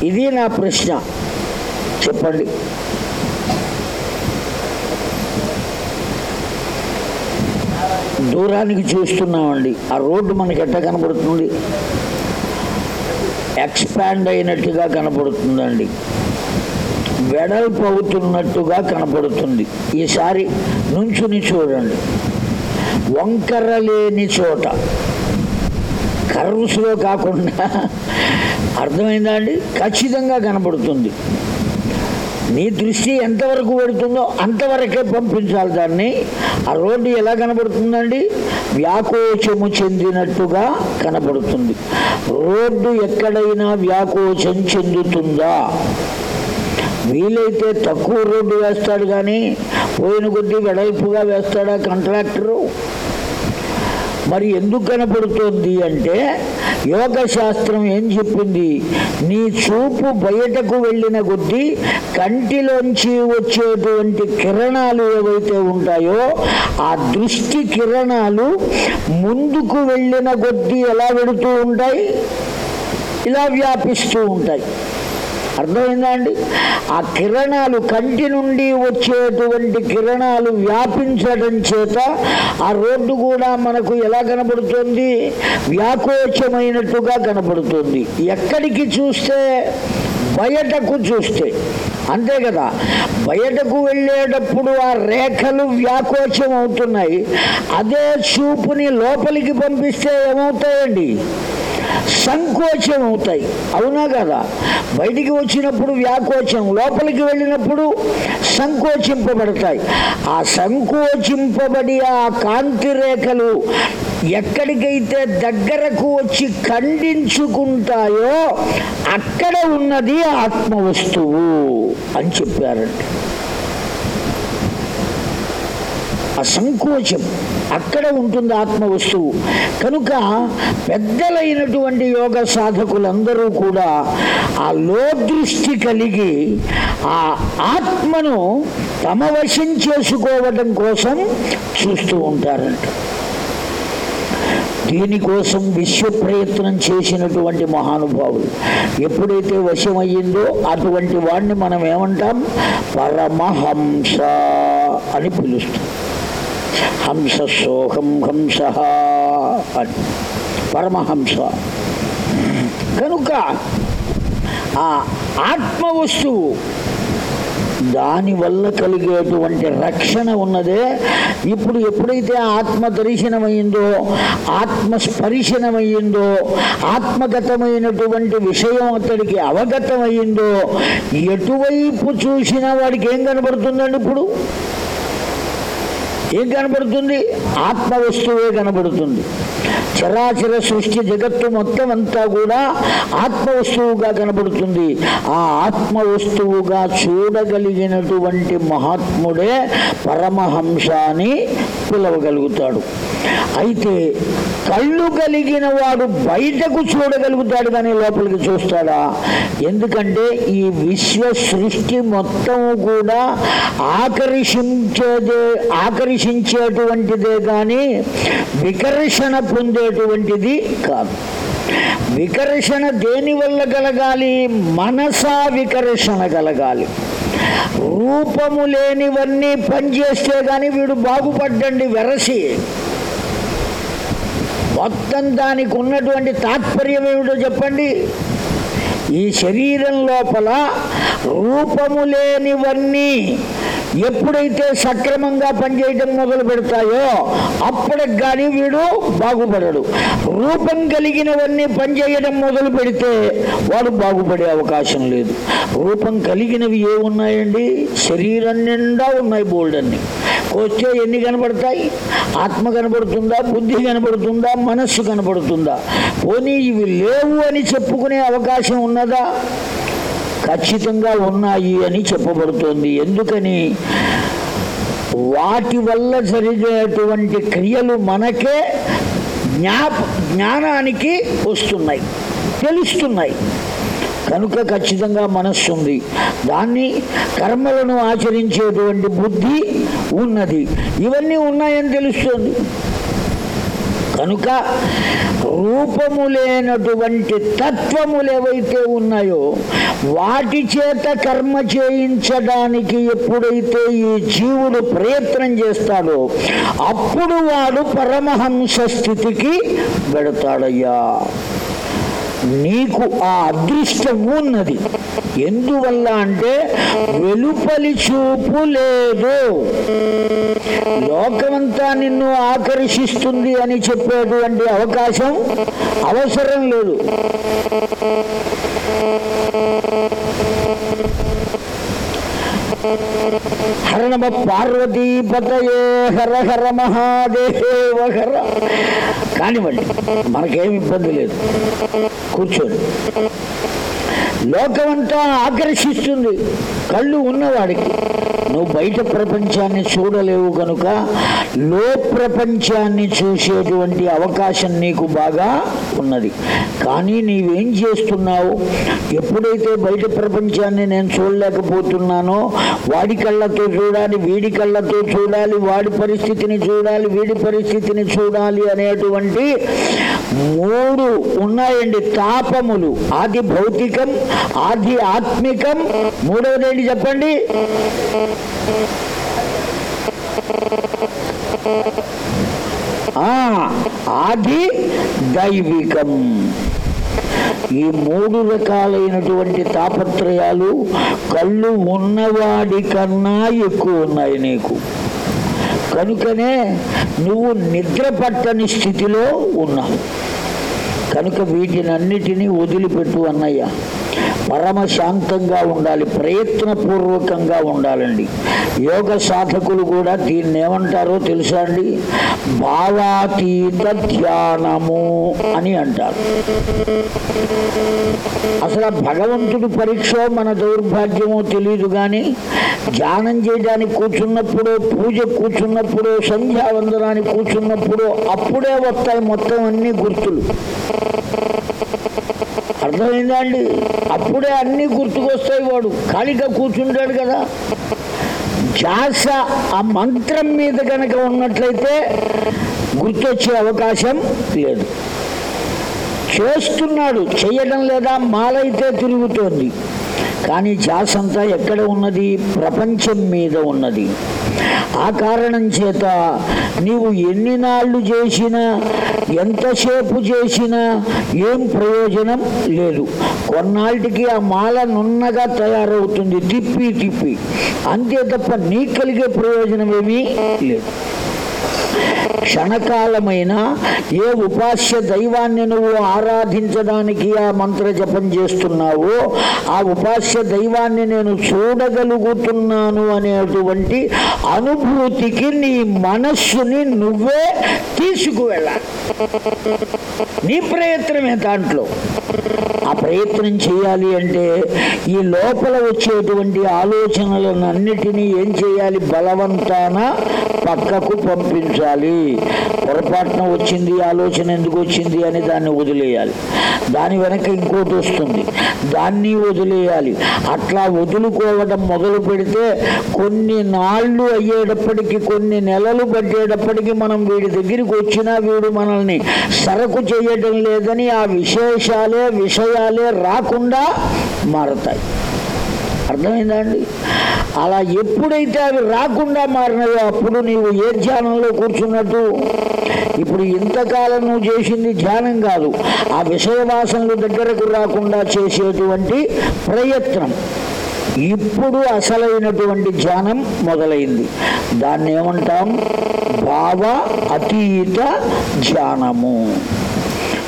ఇది నా ప్రశ్న. చెప్పండి. దూరానికి చూస్తున్నామండి. ఆ రోడ్డు మనకి ఎట్లా కనబడుతుంది? ఎక్స్పాండ్ అయినట్టుగా కనబడుతుందండి. వెడల్పు అవుతున్నట్టుగా కనపడుతుంది. ఈసారి నుంచుని చూడండి. వంకర లేని చోట. కర్వ్స్లో కాకుండా అర్థమైందా అండి? ఖచ్చితంగా కనబడుతుంది నీ దృష్టి ఎంతవరకు పడుతుందో అంతవరకే పంపించాలి దాన్ని. ఆ రోడ్డు ఎలా కనబడుతుందండి వ్యాకోచము చెందినట్టుగా కనబడుతుంది రోడ్డు ఎక్కడైనా వ్యాకోచం చెందుతుందా? వీలైతే తక్కువ రోడ్డు వేస్తాడు కానీ పోయిన కొద్దీ వెడల్పుగా వేస్తాడా కాంట్రాక్టరు? మరి ఎందుకు కనపడుతోంది అంటే యోగ శాస్త్రం ఏం చెప్పింది? నీ చూపు బయటకు వెళ్ళిన కొద్దీ కంటిలోంచి వచ్చేటువంటి కిరణాలు ఏవైతే ఉంటాయో ఆ దృష్టి కిరణాలు ముందుకు వెళ్ళిన కొద్దీ ఎలా వెళుతూ ఉంటాయి? ఇలా వ్యాపిస్తూ ఉంటాయి. అర్థమైందా అండి ఆ కిరణాలు కంటి నుండి వచ్చేటువంటి కిరణాలు వ్యాపించడం చేత ఆ రోడ్డు కూడా మనకు ఎలా కనబడుతుంది? వ్యాకోచమైనట్టుగా కనబడుతుంది. ఎక్కడికి చూస్తే? బయటకు చూస్తే. అంతే కదా? బయటకు వెళ్ళేటప్పుడు ఆ రేఖలు వ్యాకోచం అవుతున్నాయి. అదే చూపుని లోపలికి పంపిస్తే ఏమవుతాయండి? సంకోచం అవుతాయి. అవునా కదా? బయటికి వచ్చినప్పుడు వ్యాకోచం లోపలికి వెళ్ళినప్పుడు సంకోచింపబడతాయి. ఆ సంకోచింపబడి ఆ కాంతి రేఖలు ఎక్కడికైతే దగ్గరకు వచ్చి ఖండించుకుంటాయో అక్కడ ఉన్నది ఆత్మవస్తువు అని చెప్పారండి. అసంకోచం సంకోచం అక్కడ ఉంటుంది ఆత్మ వస్తువు కనుక పెద్దలైనటువంటి యోగ సాధకులందరూ కూడా ఆ లోదృష్టి కలిగి ఆ ఆత్మను తమ వశం చేసుకోవడం కోసం చూస్తూ ఉంటారంట. దీనికోసం విశ్వ ప్రయత్నం చేసినటువంటి మహానుభావులు. ఎప్పుడైతే వశమయ్యిందో అటువంటి వాడిని మనం ఏమంటాం పరమహంస అని పిలుస్తాం. హంస సోహం హంస అని పరమహంస. కనుక ఆ ఆత్మ వస్తువు దానివల్ల కలిగేటువంటి రక్షణ ఉన్నదే ఇప్పుడు ఎప్పుడైతే ఆత్మ దర్శనమైందో ఆత్మ స్పర్శనమైందో ఆత్మగతమైనటువంటి విషయం అతడికి అవగతమైందో ఎటువైపు చూసినా వాడికి ఏం కనబడుతుందండి ఇప్పుడు? ఏం కనబడుతుంది? ఆత్మ వస్తువే కనబడుతుంది. చరాచర సృష్టి జగత్తు మొత్తం అంతా కూడా ఆత్మ వస్తువుగా కనబడుతుంది. ఆ ఆత్మ వస్తువుగా చూడగలిగినటువంటి మహాత్ముడే పరమహంస అని పిలవగలుగుతాడు. అయితే కళ్ళు కలిగిన వాడు బయటకు చూడగలుగుతాడు కానీ లోపలికి చూస్తాడా? ఎందుకంటే ఈ విశ్వ సృష్టి మొత్తం కూడా ఆకర్షించేదే ఆకర్షించేటువంటిదే కానీ వికర్షణ పొందేటువంటిది కాదు. వికర్షణ దేనివల్ల కలగాలి? మనసా వికర్షణ కలగాలి. రూపము లేనివన్నీ పనిచేస్తే కానీ వీడు బాగుపడ్డండి వెరసి. మొత్తం దానికి ఉన్నటువంటి తాత్పర్యం ఏమిటో చెప్పండి? ఈ శరీరం లోపల రూపము లేనివన్నీ ఎప్పుడైతే సక్రమంగా పనిచేయడం మొదలు పెడతాయో అప్పటికి కానీ వీడు బాగుపడడు. రూపం కలిగినవన్నీ పనిచేయడం మొదలు పెడితే వాడు బాగుపడే అవకాశం లేదు. రూపం కలిగినవి ఏమున్నాయండి శరీరం నిండా ఉన్నాయి బోల్డ్ అన్ని వచ్చే ఎన్ని కనబడతాయి? ఆత్మ కనబడుతుందా? బుద్ధి కనబడుతుందా? మనస్సు కనబడుతుందా? పోనీ ఇవి లేవు అని చెప్పుకునే అవకాశం ఉన్నదా? ఖచ్చితంగా ఉన్నాయి అని చెప్పబడుతోంది. ఎందుకని? వాటి వల్ల జరిగేటువంటి క్రియలు మనకే జ్ఞాప జ్ఞానానికి వస్తున్నాయి. తెలుస్తున్నాయి. కనుక ఖచ్చితంగా మనస్సు ఉంది. దాన్ని కర్మలను ఆచరించేటువంటి బుద్ధి ఉన్నది. ఇవన్నీ ఉన్నాయని తెలుస్తుంది. కనుక రూపము లేనటువంటి తత్వములు ఏవైతే ఉన్నాయో వాటి చేత కర్మ చేయించడానికి ఎప్పుడైతే ఈ జీవుడు ప్రయత్నం చేస్తాడో అప్పుడు వాడు పరమహంస స్థితికి వెడతాడయ్యా. నీకు ఆ అదృష్టం ఉన్నది. ఎందువల్ల అంటే వెలుపలి చూపు లేదు. లోకమంతా నిన్ను ఆకర్షిస్తుంది అని చెప్పేటువంటి అవకాశం అవసరం లేదు. హర నమ పార్వతీపతయే హర హర మహాదేవ హర. కానివ్వండి మనకేం ఇబ్బంది లేదు. కూర్చోండి. లోకమంతా ఆకర్షిస్తుంది. కళ్ళు ఉన్నవాడికి. నువ్వు బయట ప్రపంచాన్ని చూడలేవు కనుక లో ప్రపంచాన్ని చూసేటువంటి అవకాశం నీకు బాగా ఉన్నది. కానీ నీవేం చేస్తున్నావు? ఎప్పుడైతే బయట ప్రపంచాన్ని నేను చూడలేకపోతున్నానో వాడి కళ్ళతో చూడాలి వీడి కళ్ళతో చూడాలి వాడి పరిస్థితిని చూడాలి వీడి పరిస్థితిని చూడాలి అనేటువంటి మూడు ఉన్నాయండి. తాపములు. ఆది భౌతికం ఆది ఆత్మికం. మూడవది ఏంటి చెప్పండి ఆది దైవికం. ఈ మూడు రకాలైనటువంటి తాపత్రయాలు కళ్ళు ఉన్నవాడి కన్నా ఎక్కువ ఉన్నాయి నీకు. కనుకనే నువ్వు నిద్ర పట్టని స్థితిలో ఉన్నావు. కనుక వీటినన్నిటినీ వదిలిపెట్టు అన్నయ్య. పరమ శాంతంగా ఉండాలి ప్రయత్నపూర్వకంగా ఉండాలండి. యోగ సాధకులు కూడా దీన్ని ఏమంటారో తెలుసా అండి? భావాతీత ధ్యానము అని అంటారు. అసలు భగవంతుడి పరీక్ష మన దౌర్భాగ్యమో తెలియదు కానీ ధ్యానం చేయడానికి కూర్చున్నప్పుడు పూజ కూర్చున్నప్పుడు సంధ్యావందనానికి కూర్చున్నప్పుడు అప్పుడే వస్తాయి మొత్తం అన్ని గుర్తులు. అర్థమైందా అండి అప్పుడే అన్నీ గుర్తుకొస్తాయి వాడు. ఖాళీగా కూర్చుంటాడు కదా. ధ్యాస ఆ మంత్రం మీద కనుక ఉన్నట్లయితే గుర్తొచ్చే అవకాశం లేదు. చేస్తున్నాడు. చేయడం లేదా మాలైతే తిరుగుతోంది. కానీ ధ్యాస అంతా ఎక్కడ ఉన్నది? ప్రపంచం మీద ఉన్నది. ఆ కారణం చేత నీవు ఎన్ని నాళ్ళు చేసినా ఎంతసేపు చేసినా ఏం ప్రయోజనం లేదు. కొన్నాళ్ళకి ఆ మాల నున్నగా తయారవుతుంది. తిప్పి తిప్పి. అంతే తప్ప నీకు కలిగే ప్రయోజనం ఏమీ లేదు. క్షణకాలమైన ఏ ఉపాస్య దైవాన్ని నువ్వు ఆరాధించడానికి ఆ మంత్ర జపం చేస్తున్నావో ఆ ఉపాస్య దైవాన్ని నేను చూడగలుగుతున్నాను అనేటువంటి అనుభూతికి నీ మనస్సుని నువ్వే తీసుకువెళ్ళాలి. నీ ప్రయత్నమే దాంట్లో. ఆ ప్రయత్నం చేయాలి అంటే ఈ లోపల వచ్చేటువంటి ఆలోచనలన్నిటినీ ఏం చేయాలి? బలవంతాన పక్కకు పంపించాలి. పొరపాటున వచ్చింది ఆలోచన ఎందుకు వచ్చింది అని దాన్ని వదిలేయాలి. దాని వెనక ఇంకోటి వస్తుంది. దాన్ని వదిలేయాలి. అట్లా వదులుకోవడం మొదలు పెడితే కొన్ని నాళ్ళు అయ్యేటప్పటికి కొన్ని నెలలు పట్టేటప్పటికి మనం వీడి దగ్గరికి వచ్చినా వీడు మన మనల్ని సరకు చేయడం లేదని ఆ విశేషాలే విషయాలే రాకుండా మారుతాయి. అర్థమైందా అండి? అలా ఎప్పుడైతే అవి రాకుండా మారినాయో అప్పుడు నీవు ఏ ధ్యానంలో కూర్చున్నట్టు? ఇప్పుడు ఇంతకాలం నువ్వు చేసింది ధ్యానం కాదు ఆ విషయ వాసనలు దగ్గరకు రాకుండా చేసేటువంటి ప్రయత్నం. ఇప్పుడు అసలైనటువంటి ధ్యానం మొదలైంది. దాన్ని ఏమంటాం? భావ అతీత ధ్యానము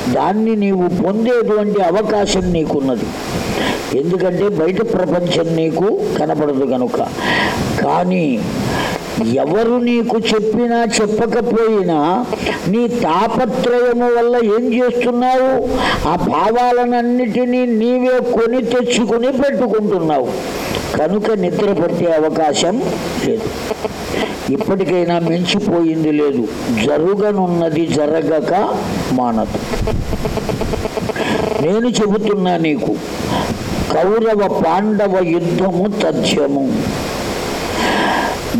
దాన్ని నీవు పొందేటువంటి అవకాశం నీకున్నది. ఎందుకంటే బయట ప్రపంచం నీకు కనపడదు కనుక కానీ ఎవరు నీకు చెప్పినా చెప్పకపోయినా నీ తాపత్రయము వల్ల ఏం చేస్తున్నావు? ఆ భావాలనన్నిటినీ నీవే కొని తెచ్చుకొని పెట్టుకుంటున్నావు. కనుక నిద్రపట్టే అవకాశం లేదు. ఇప్పటికైనా మించిపోయింది లేదు. జరుగనున్నది జరగక మానదు. నేను చెబుతున్నా నీకు కౌరవ పాండవ యుద్ధము తథ్యము.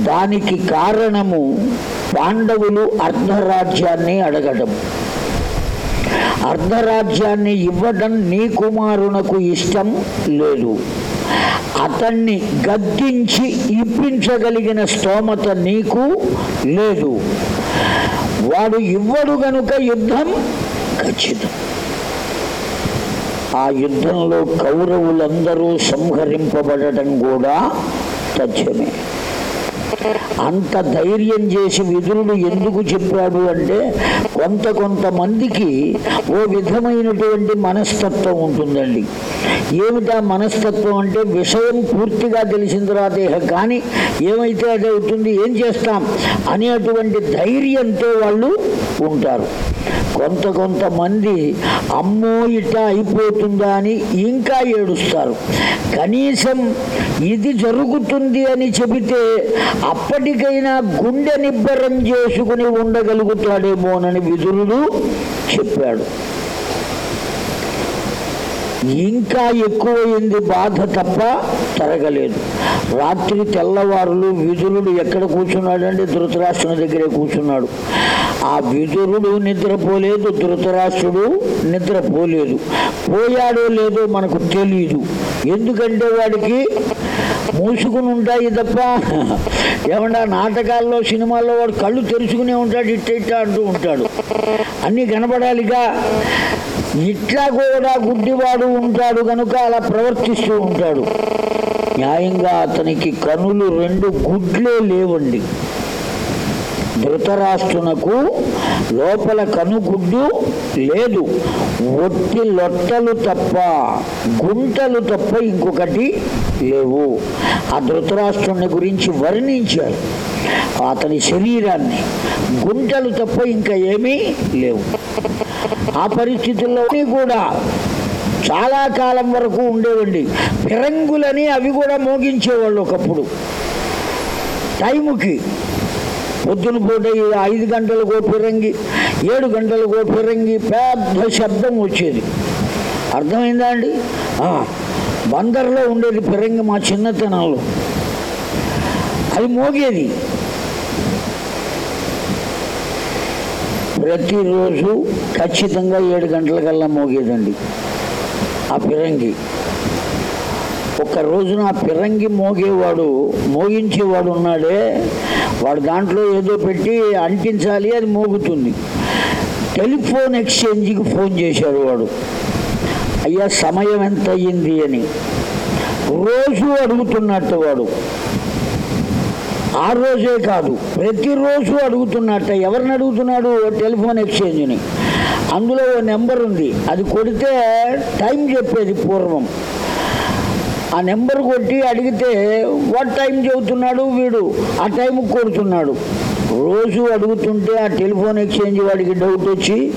దానికి కారణము పాండవులు అర్ధరాజ్యాన్ని అడగడం. అర్ధరాజ్యాన్ని ఇవ్వడం నీ కుమారునకు ఇష్టం లేదు. అతన్ని గద్దించి ఇప్పించగలిగిన స్తోమత నీకు లేదు. వాడు ఇవ్వడు గనుక యుద్ధం ఖచ్చితం. ఆ యుద్ధంలో కౌరవులందరూ సంహరింపబడటం కూడా తథ్యమే. అంత ధైర్యం చేసి విధులుడు ఎందుకు చెప్పాడు అంటే కొంత కొంతమందికి ఓ విధమైనటువంటి మనస్తత్వం ఉంటుందండి. ఏమిటా మనస్తత్వం అంటే విషయం పూర్తిగా తెలిసిన తర్వాత కానీ ఏమైతే అది అవుతుంది ఏం చేస్తాం అనేటువంటి ధైర్యంతో వాళ్ళు ఉంటారు. కొంత కొంతమంది అమ్మో ఇట అయిపోతుందా అని ఇంకా ఏడుస్తారు. కనీసం ఇది జరుగుతుంది అని చెబితే అప్పటికైనా గుండె నిబ్బరం చేసుకుని ఉండగలుగుతాడేమోనని విదురుడు చెప్పాడు. ఇంకా ఎక్కువైంది బాధ తప్ప తరగలేదు. రాత్రి తెల్లవారులు విదురుడు ఎక్కడ కూర్చున్నాడంటే ధృతరాష్ట్రుని దగ్గరే కూర్చున్నాడు. ఆ విదురుడు నిద్రపోలేదు ధృతరాష్ట్రుడు నిద్రపోలేదు. పోయాడో లేదో మనకు తెలియదు ఎందుకంటే వాడికి మూసుకుని ఉంటాయి తప్ప ఏమన్నా నాటకాల్లో సినిమాల్లో వాడు కళ్ళు తెరుచుకునే ఉంటాడు ఇట్ట ఇట్ట అంటూ ఉంటాడు. అన్నీ కనపడాలిగా ఇట్లా కూడా గుడ్డివాడు ఉంటాడు కనుక అలా ప్రవర్తిస్తూ ఉంటాడు. న్యాయంగా అతనికి కనులు రెండు గుడ్లే లేవండి. ధృతరాష్ట్రునకు లోపల కనుగుడ్డు లేదు. ఒట్టి లొట్టలు తప్ప గుంటలు తప్ప ఇంకొకటి లేవు. ఆ ధృతరాష్ట్రుని గురించి వర్ణించారు. అతని శరీరాన్ని గుంటలు తప్ప ఇంకా ఏమీ లేవు. ఆ పరిస్థితుల్లో కూడా చాలా కాలం వరకు ఉండేవండి. ఫిరంగులని అవి కూడా మోగించేవాళ్ళు ఒకప్పుడు. టైముకి పొద్దున పూట ఐదు గంటలకు ఫిరంగి ఏడు గంటలకు ఫిరంగి పెద్ద శబ్దం వచ్చేది. అర్థమైందా అండి? బందర్లో ఉండేది ఫిరంగి మా చిన్నతనంలో అది మోగేది. ప్రతిరోజు ఖచ్చితంగా ఏడు గంటలకల్లా మోగేదండి. ఆ ఫిరంగి ఒక రోజున ఆ ఫిరంగి మోగేవాడు మోగించేవాడు ఉన్నాడే వాడు దాంట్లో ఏదో పెట్టి అంటించాలి అది మోగుతుంది. టెలిఫోన్ ఎక్స్చేంజ్కి ఫోన్ చేశాడు వాడు. అయ్యా సమయం ఎంత అయ్యింది అని. రోజు అడుగుతున్నట్టు వాడు. ఆ రోజే కాదు. ప్రతిరోజు అడుగుతున్నట్ట. ఎవరిని అడుగుతున్నాడు? టెలిఫోన్ ఎక్స్చేంజ్ని. అందులో ఓ నెంబర్ ఉంది. అది కొడితే టైం చెప్పేది పూర్వం. ఆ నెంబర్ కొట్టి అడిగితే వాట్ టైం చెబుతున్నాడు వీడు? ఆ టైంకి కొడుతున్నాడు. రోజు అడుగుతుంటే ఆ టెలిఫోన్ ఎక్స్చేంజ్ వాడికి డౌట్ వచ్చి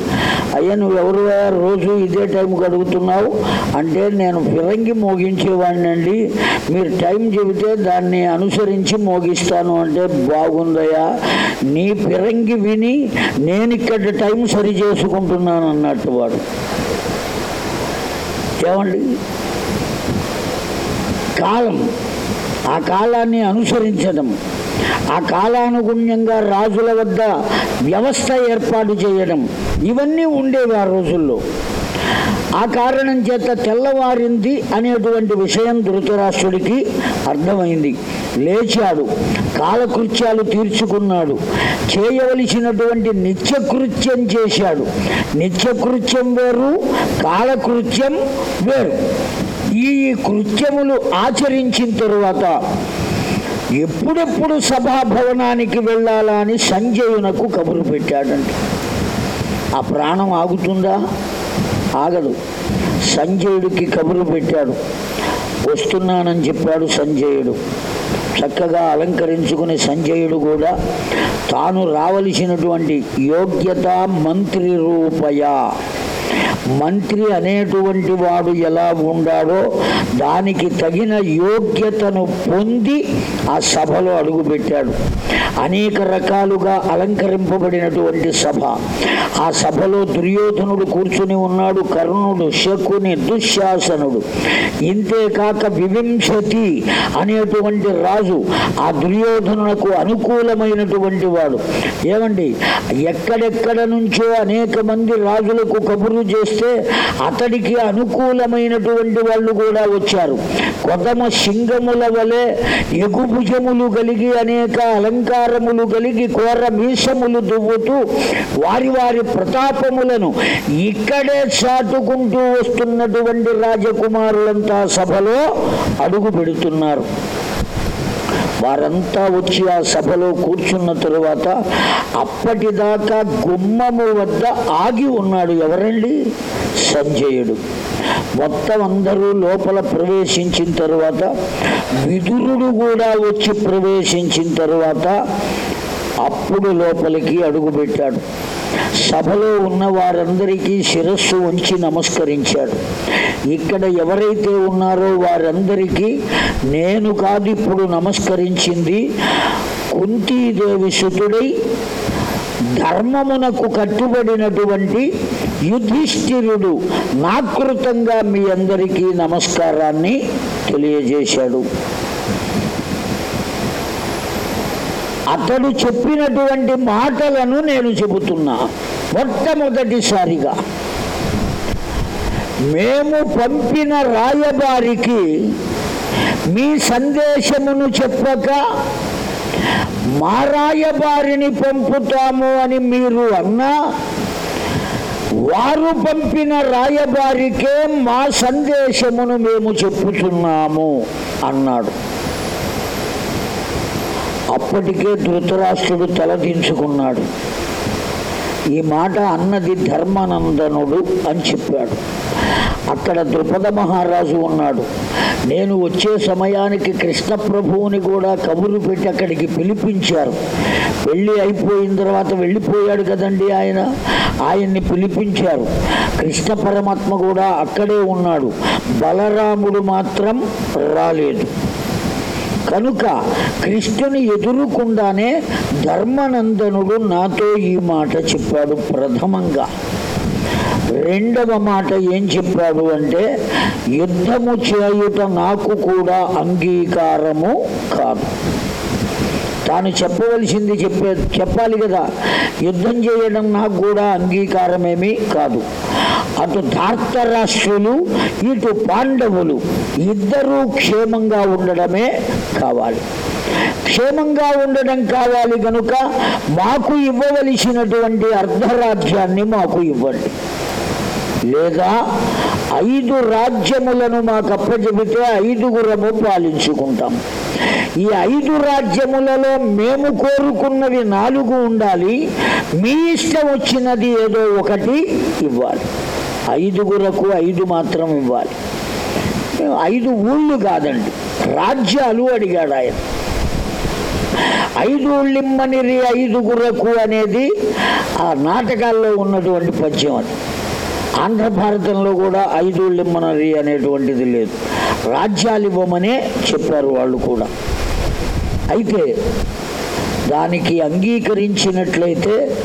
అయ్యా నువ్వు ఎవరు రోజు ఇదే టైంకి అడుగుతున్నావు. అంటే నేను ఫిరంగి మోగించేవాడినండి మీరు టైం చెబితే దాన్ని అనుసరించి మోగిస్తాను అంటే బాగుందయ్యా నీ ఫిరంగి విని నేను ఇక్కడ టైం సరి చేసుకుంటున్నాను అన్నట్టు వాడు. ఏమండి? కాలం. ఆ కాలాన్ని అనుసరించడం. ఆ కాలానుగుణ్యంగా రాజుల వద్ద వ్యవస్థ ఏర్పాటు చేయడం ఇవన్నీ ఉండేవి ఆ రోజుల్లో. ఆ కారణం చేత తెల్లవారింది అనేటువంటి విషయం ధృతరాష్ట్రుడికి అర్థమైంది. లేచాడు కాలకృత్యాలు తీర్చుకున్నాడు చేయవలసినటువంటి నిత్యకృత్యం చేశాడు. నిత్యకృత్యం వేరు కాలకృత్యం వేరు. ఈ కృత్యములు ఆచరించిన తరువాత ఎప్పుడెప్పుడు సభాభవనానికి వెళ్ళాలా అని సంజయునకు కబురు పెట్టాడంట. ఆ ప్రాణం ఆగుతుందా? ఆగదు. సంజయుడికి కబురు పెట్టాడు. వస్తున్నానని చెప్పాడు సంజయుడు. చక్కగా అలంకరించుకునే సంజయుడు కూడా తాను రావలసినటువంటి యోగ్యత మంత్రి రూపయ మంత్రి అనేటువంటి వాడు ఎలా ఉండాడో దానికి తగిన యోగ్యతను పొంది ఆ సభలో అడుగుపెట్టాడు. అనేక రకాలుగా అలంకరింపబడినటువంటి సభ. ఆ సభలో దుర్యోధనుడు కూర్చుని ఉన్నాడు కర్ణుడు శకుని దుశ్శాసనుడు. ఇంతేకాక వివింశతి అనేటువంటి రాజు ఆ దుర్యోధనులకు అనుకూలమైనటువంటి వాడు. ఏమండి? ఎక్కడెక్కడ నుంచో అనేక మంది రాజులకు కబురు చేస్తే అతడికి అనుకూలమైనటువంటి వాళ్ళు కూడా వచ్చారు. కొదమ సింగముల వలె ఎగుభుజములు కలిగి అనేక అలంకారములు కలిగి కోర మీసములు దువ్వుతూ వారి వారి ప్రతాపములను ఇక్కడే చాటుకుంటూ వస్తున్నటువంటి రాజకుమారులంతా సభలో అడుగు పెడుతున్నారు. వారంతా వచ్చి ఆ సభలో కూర్చున్న తరువాత అప్పటిదాకా గుమ్మము వద్ద ఆగి ఉన్నాడు ఎవరండి? సంజయుడు. మొత్తం అందరూ లోపల ప్రవేశించిన తరువాత విదురుడు కూడా వచ్చి ప్రవేశించిన తరువాత అప్పుడు లోపలికి అడుగుపెట్టాడు సభలో ఉన్న వారందరికీ శిరస్సు ఉంచి నమస్కరించాడు. ఇక్కడ ఎవరైతే ఉన్నారో వారందరికీ నేను కాదు ఇప్పుడు నమస్కరించింది కుంతీదేవి సుతుడై ధర్మమునకు కట్టుబడినటువంటి యుధిష్ఠిరుడు నాకృతంగా మీ అందరికీ నమస్కారాన్ని తెలియజేశాడు. అతడు చెప్పినటువంటి మాటలను నేను చెబుతున్నా. మొట్టమొదటిసారిగా మేము పంపిన రాయబారికి మీ సందేశమును చెప్పక మా రాయబారిని పంపుతాము అని మీరు అన్నా వారు పంపిన రాయబారికే మా సందేశమును మేము చెప్పుతున్నాము అన్నాడు. అప్పటికే ధృతరాష్ట్రుడు తలదించుకున్నాడు. ఈ మాట అన్నది ధర్మానందనుడు అని చెప్పాడు. అక్కడ ద్రుపద మహారాజు ఉన్నాడు. నేను వచ్చే సమయానికి కృష్ణ ప్రభువుని కూడా కబురు పెట్టి అక్కడికి పిలిపించారు. పెళ్ళి అయిపోయిన తర్వాత వెళ్ళిపోయాడు కదండి ఆయన? ఆయన్ని పిలిపించారు. కృష్ణ పరమాత్మ కూడా అక్కడే ఉన్నాడు. బలరాముడు మాత్రం రాలేదు. కనుక కృష్ణుని ఎదురుకుండానే ధర్మనందనుడు నాతో ఈ మాట చెప్పాడు ప్రథమంగా. రెండవ మాట ఏం చెప్పాడు అంటే యుద్ధము చేయుట నాకు కూడా అంగీకారము కాదు. తాను చెప్పవలసింది చెప్పే చెప్పాలి కదా యుద్ధం చేయడం నాకు కూడా అంగీకారమేమీ కాదు. అటు ధార్తరాష్ట్రులు ఇటు పాండవులు ఇద్దరూ క్షేమంగా ఉండడమే కావాలి. క్షేమంగా ఉండడం కావాలి కనుక మాకు ఇవ్వవలసినటువంటి అర్ధరాజ్యాన్ని మాకు ఇవ్వండి. లేదా ఐదు రాజ్యములను మాకు అప్పచెబితే ఐదుగురము పాలించుకుంటాం. ఈ ఐదు రాజ్యములలో మేము కోరుకున్నవి నాలుగు ఉండాలి. మీ ఇష్టం వచ్చినది ఏదో ఒకటి ఇవ్వాలి. ఐదుగురకు ఐదు మాత్రం ఇవ్వాలి. ఐదు ఊళ్ళు కాదండి రాజ్యాలు అడిగాడు ఆయన. ఐదు ఊళ్ళిమ్మనిరి ఐదుగురకు అనేది ఆ నాటకాల్లో ఉన్నటువంటి పద్యం అది. ఆంధ్ర భారతంలో కూడా ఐదు లిమ్మనరి అనేటువంటిది లేదు. రాజ్యాలు ఇవ్వమనే చెప్పారు వాళ్ళు కూడా. అయితే దానికి అంగీకరించినట్లయితే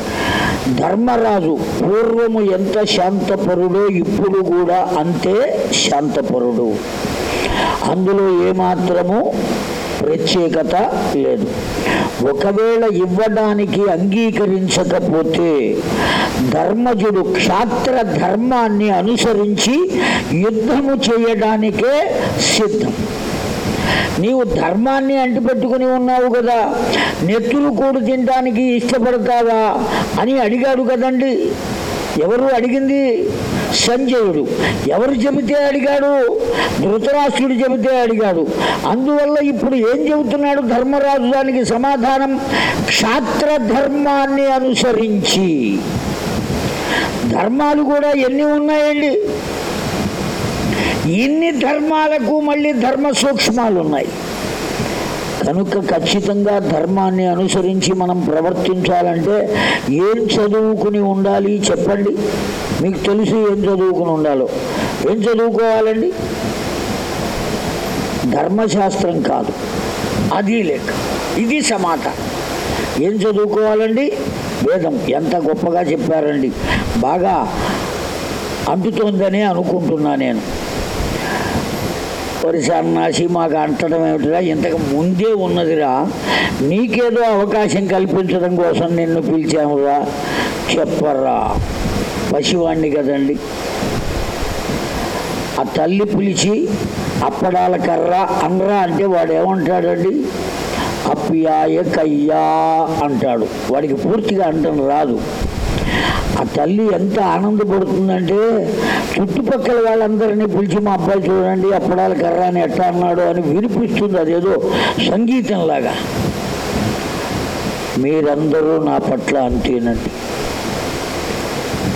ధర్మరాజు పూర్వము ఎంత శాంతపరుడో ఇప్పుడు కూడా అంతే శాంతపరుడు. అందులో ఏమాత్రము ప్రత్యేకత లేదు. ఒకవేళ ఇవ్వడానికి అంగీకరించకపోతే ధర్మజుడు క్షాత్ర ధర్మాన్ని అనుసరించి యుద్ధము చేయడానికే సిద్ధం. నీవు ధర్మాన్ని అంటిపెట్టుకుని ఉన్నావు కదా. నెత్తులు కూడు తినడానికి ఇష్టపడతావా అని అడిగాడు కదండి. ఎవరు అడిగింది? సంజయుడు. ఎవరు చెబితే అడిగాడు? ధృతరాష్ట్రుడు చెబితే అడిగాడు. అందువల్ల ఇప్పుడు ఏం చెబుతున్నాడు ధర్మరాజు? దానికి సమాధానం క్షాత్ర ధర్మాన్ని అనుసరించి. ధర్మాలు కూడా ఎన్ని ఉన్నాయండి? ఇన్ని ధర్మాలకు మళ్ళీ ధర్మ సూక్ష్మాలు ఉన్నాయి కనుక ఖచ్చితంగా ధర్మాన్ని అనుసరించి మనం ప్రవర్తించాలంటే ఏం చదువుకుని ఉండాలి చెప్పండి. మీకు తెలుసు ఏం చదువుకుని ఉండాలో. ఏం చదువుకోవాలండి? ధర్మశాస్త్రం కాదు. అది లేక. ఇది సమాధానం ఏం చదువుకోవాలండి? వేదం. ఎంత గొప్పగా చెప్పారండి. బాగా అందుతోందని అనుకుంటున్నా నేను. మరి సన్నాసి మాకు అంటడం ఏమిటిరా? ఇంతకు ముందే ఉన్నదిరా. నీకేదో అవకాశం కల్పించడం కోసం నిన్ను పిలిచామురా. చెప్పరా పసివాణ్ణి కదండి. ఆ తల్లి పిలిచి అప్పడాల కర్ర అనరా అంటే వాడు ఏమంటాడండి అప్పియాయ కయ్యా అంటాడు. వాడికి పూర్తిగా అంటం రాదు. ఆ తల్లి ఎంత ఆనందపడుతుందంటే చుట్టుపక్కల వాళ్ళందరినీ పిలిచి మా అబ్బాయి చూడండి అప్పడాల కర్ర అని ఎట్లా అన్నాడు అని వినిపిస్తుంది అదేదో సంగీతంలాగా. మీరందరూ నా పట్ల అంతేనండి.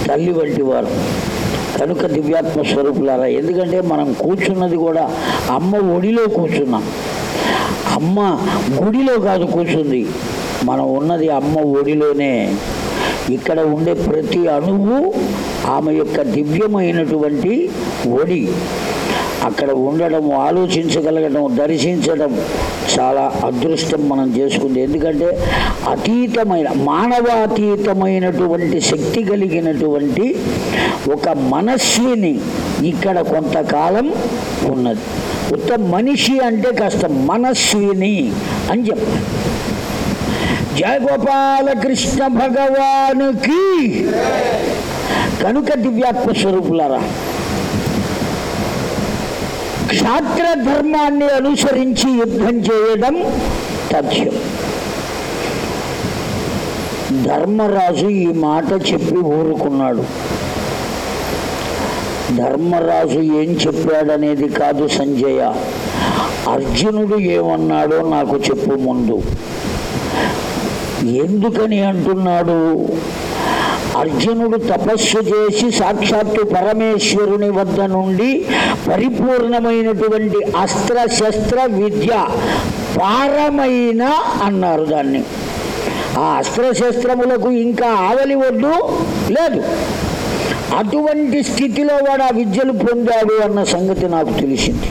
తల్లి వంటి వారు. కనుక దివ్యాత్మ స్వరూపులారా ఎందుకంటే మనం కూర్చున్నది కూడా అమ్మ ఒడిలో కూర్చున్నాం. అమ్మ గుడిలో కాదు కూర్చుంది. మనం ఉన్నది అమ్మ ఒడిలోనే. ఇక్కడ ఉండే ప్రతి అణువు ఆమె యొక్క దివ్యమైనటువంటి ఒడి. అక్కడ ఉండడం ఆలోచించగలగడం దర్శించడం చాలా అదృష్టం మనం చేసుకుంది. ఎందుకంటే అతీతమైన మానవాతీతమైనటువంటి శక్తి కలిగినటువంటి ఒక మనస్విని ఇక్కడ కొంతకాలం ఉన్నది. ఉత్త మనిషి అంటే కాస్త మనస్విని అని చెప్పారు జయ గోపాలకృష్ణ భగవానుకి కనుక దివ్యాత్మ స్వరూపులారా క్షాత్ర ధర్మాన్ని అనుసరించి యుద్ధం చేయడం తథ్యం. ధర్మరాజు ఈ మాట చెప్పి ఊరుకున్నాడు. ధర్మరాజు ఏం చెప్పాడనేది కాదు సంజయ. అర్జునుడు ఏమన్నాడో నాకు చెప్పు ముందు. ఎందుకని అంటున్నాడు? అర్జునుడు తపస్సు చేసి సాక్షాత్తు పరమేశ్వరుని వద్ద నుండి పరిపూర్ణమైనటువంటి అస్త్ర శస్త్ర విద్య పారమైన అన్నారు దాన్ని. ఆ అస్త్రశస్త్రములకు ఇంకా ఆవలి ఒడ్డు లేదు. అటువంటి స్థితిలో వాడు ఆ విద్యలు పొందాడు అన్న సంగతి నాకు తెలిసింది.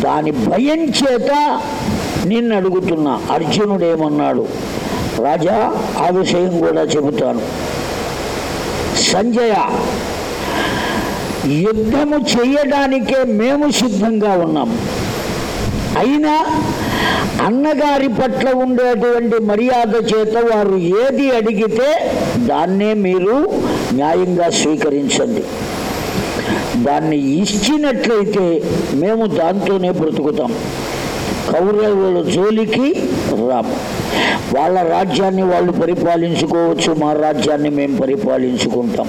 దాని భయం చేత నిన్ను అడుగుతున్నా అర్జునుడు ఏమన్నాడు రాజా ఆ విషయం కూడా చెబుతాను. సంజయ యుద్ధము చేయడానికే మేము సిద్ధంగా ఉన్నాం. అయినా అన్నగారి పట్ల ఉండేటువంటి మర్యాద చేత వారు ఏది అడిగితే దాన్నే మీరు న్యాయంగా స్వీకరించండి. దాన్ని ఇచ్చినట్లయితే మేము దాంతోనే బ్రతుకుతాం. కౌరవుల జోలికి రాము వాళ్ళ రాజ్యాన్ని వాళ్ళు పరిపాలించుకోవచ్చు మా రాజ్యాన్ని మేము పరిపాలించుకుంటాం.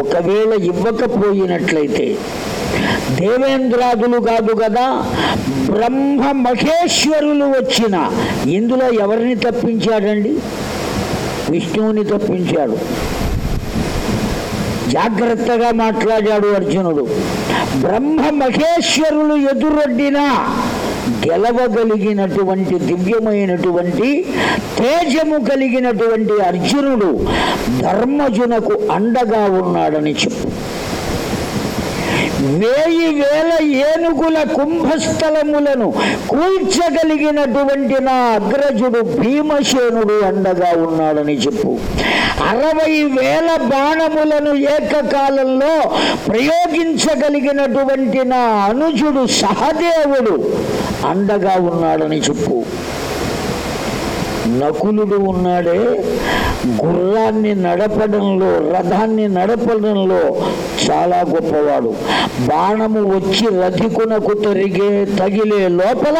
ఒకవేళ ఇవ్వకపోయినట్లయితే దేవేంద్రాదులు కాదు కదా బ్రహ్మ మహేశ్వరులు వచ్చిన ఇందులో ఎవరిని తప్పించాడండి? విష్ణువుని తప్పించాడు. జాగ్రత్తగా మాట్లాడాడు అర్జునుడు. బ్రహ్మ మహేశ్వరులు ఎదురొడ్డినా గెలవగలిగినటువంటి దివ్యమైనటువంటి తేజము కలిగినటువంటి అర్జునుడు ధర్మజునకు అండగా ఉన్నాడని చెప్పు. వేయి వేల ఏనుగుల కుంభస్థలములను కూల్చగలిగినటువంటి నా అగ్రజుడు భీమసేనుడు అండగా ఉన్నాడని చెప్పు. అరవై వేల బాణములను ఏకకాలంలో ప్రయోగించగలిగినటువంటి నా అనుజుడు సహదేవుడు అండగా ఉన్నాడని చెప్పు. నకులుడు ఉన్నాడే గుర్రాన్ని నడపడంలో రథాన్ని నడపడంలో చాలా గొప్పవాడు. బాణము వచ్చి రథికునకు తరిగే తగిలే లోపల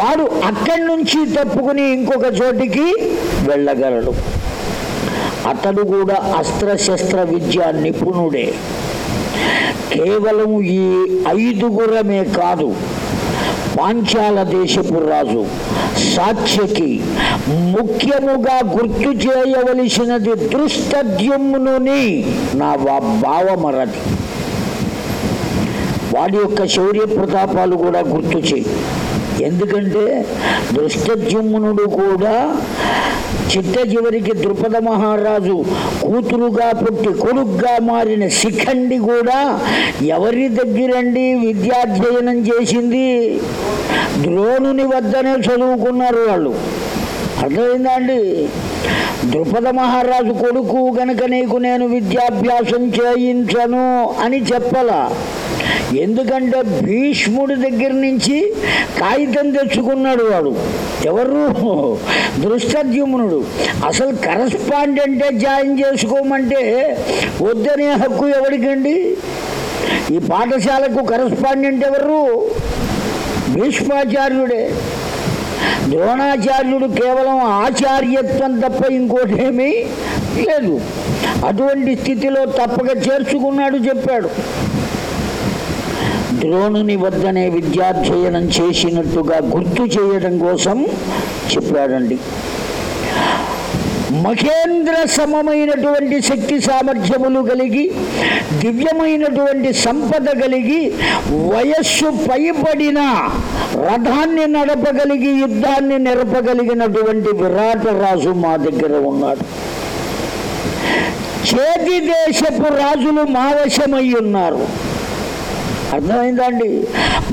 వాడు అక్కడి నుంచి తప్పుకుని ఇంకొక చోటికి వెళ్ళగలడు. అతడు కూడా అస్త్రశస్త్ర విద్య నిపుణుడే. కేవలం ఈ ఐదుగురమే కాదు పాంచాల దేశపు రాజు సాక్ష్యకి ముఖ్యముగా గుర్తు చేయవలసినది దృష్టద్యుమ్నుని నా వా- భావమరది. వాడి యొక్క శౌర్య ప్రతాపాలు కూడా గుర్తు చేయి. ఎందుకంటే దృష్టద్యుమ్నుడు కూడా చిట్ట చివరికి ద్రుపద మహారాజు కూతురుగా పుట్టి కొడుగ్గా మారిన శిఖండి కూడా ఎవరి దగ్గరండి విద్యాధ్యయనం చేసింది? ద్రోణుని వద్దనే చదువుకున్నారు వాళ్ళు. అర్థమైందా అండి? ద్రుపద మహారాజు కొడుకు గనక నీకు నేను విద్యాభ్యాసం చేయించను అని చెప్పలా. ఎందుకంటే భీష్ముడి దగ్గర నుంచి కాగితం తెచ్చుకున్నాడు వాడు. ఎవరు? దృష్టద్యుమ్నుడు. అసలు కరస్పాండెంటే జాయిన్ చేసుకోమంటే వద్దనే హక్కు ఎవరికండి ఈ పాఠశాలకు కరస్పాండెంట్ ఎవరు? భీష్మాచార్యుడే. ద్రోణాచార్యుడు కేవలం ఆచార్యత్వం తప్ప ఇంకోటేమీ లేదు. అటువంటి స్థితిలో తప్పక చేర్చుకున్నాడు చెప్పాడు. ద్రోణుని వద్దనే విద్యాధ్యయనం చేసినట్టుగా గుర్తు చేయడం కోసం చెప్పాడండి. మహేంద్ర సమమైనటువంటి శక్తి సామర్థ్యములు కలిగి దివ్యమైనటువంటి సంపద కలిగి వయస్సు పైబడిన రథాన్ని నడపగలిగి యుద్ధాన్ని నెరపగలిగినటువంటి విరాట రాజు మా దగ్గర ఉన్నాడు. చేతి దేశపు రాజులు మా వశమై ఉన్నారు. అర్థమైందండి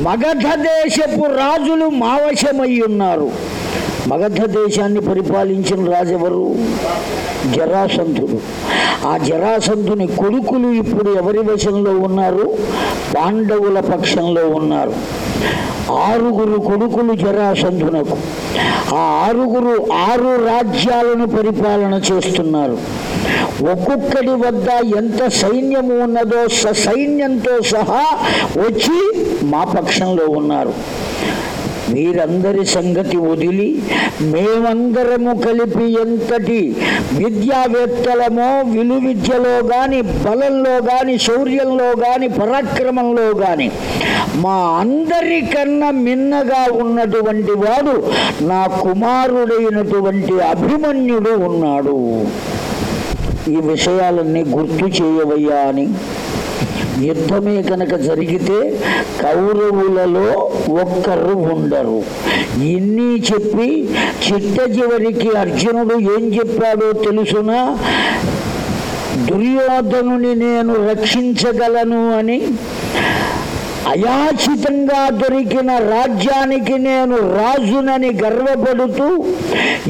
మగధ దేశపు రాజులు మా వశమై ఉన్నారు. మగధ దేశాన్ని పరిపాలించిన రాజెవరు? జరాసంధుడు. ఆ జరాసంధుని కొడుకులు ఇప్పుడు ఎవరి వశంలో ఉన్నారు? పాండవుల పక్షంలో ఉన్నారు. ఆరుగురు కొడుకులు జరాసంధునకు. ఆ ఆరుగురు ఆరు రాజ్యాలను పరిపాలన చేస్తున్నారు. ఒక్కొక్కడి వద్ద ఎంత సైన్యము ఉన్నదో స సైన్యంతో సహా వచ్చి మా పక్షంలో ఉన్నారు. వీరందరి సంగతి వదిలి మేమందరము కలిపి ఎంతటి విద్యావేత్తలమో విలు విద్యలో గాని బలంలో గాని శౌర్యంలో గాని పరాక్రమంలో గాని మా అందరికన్నా మిన్నగా ఉన్నటువంటి వాడు నా కుమారుడైనటువంటి అభిమన్యుడు ఉన్నాడు. ఈ విషయాలన్నీ గుర్తు చేయవయ్యా అని యుద్ధమే కనుక జరిగితే కౌరవులలో ఒక్కరు ఉండరు. ఇన్ని చెప్పి చిట్ట చివరికి అర్జునుడు ఏం చెప్పాడో తెలుసునా? దుర్యోధనుని నేను రక్షించగలను అని అయాచితంగా దొరికిన రాజ్యానికి నేను రాజునని గర్వపడుతూ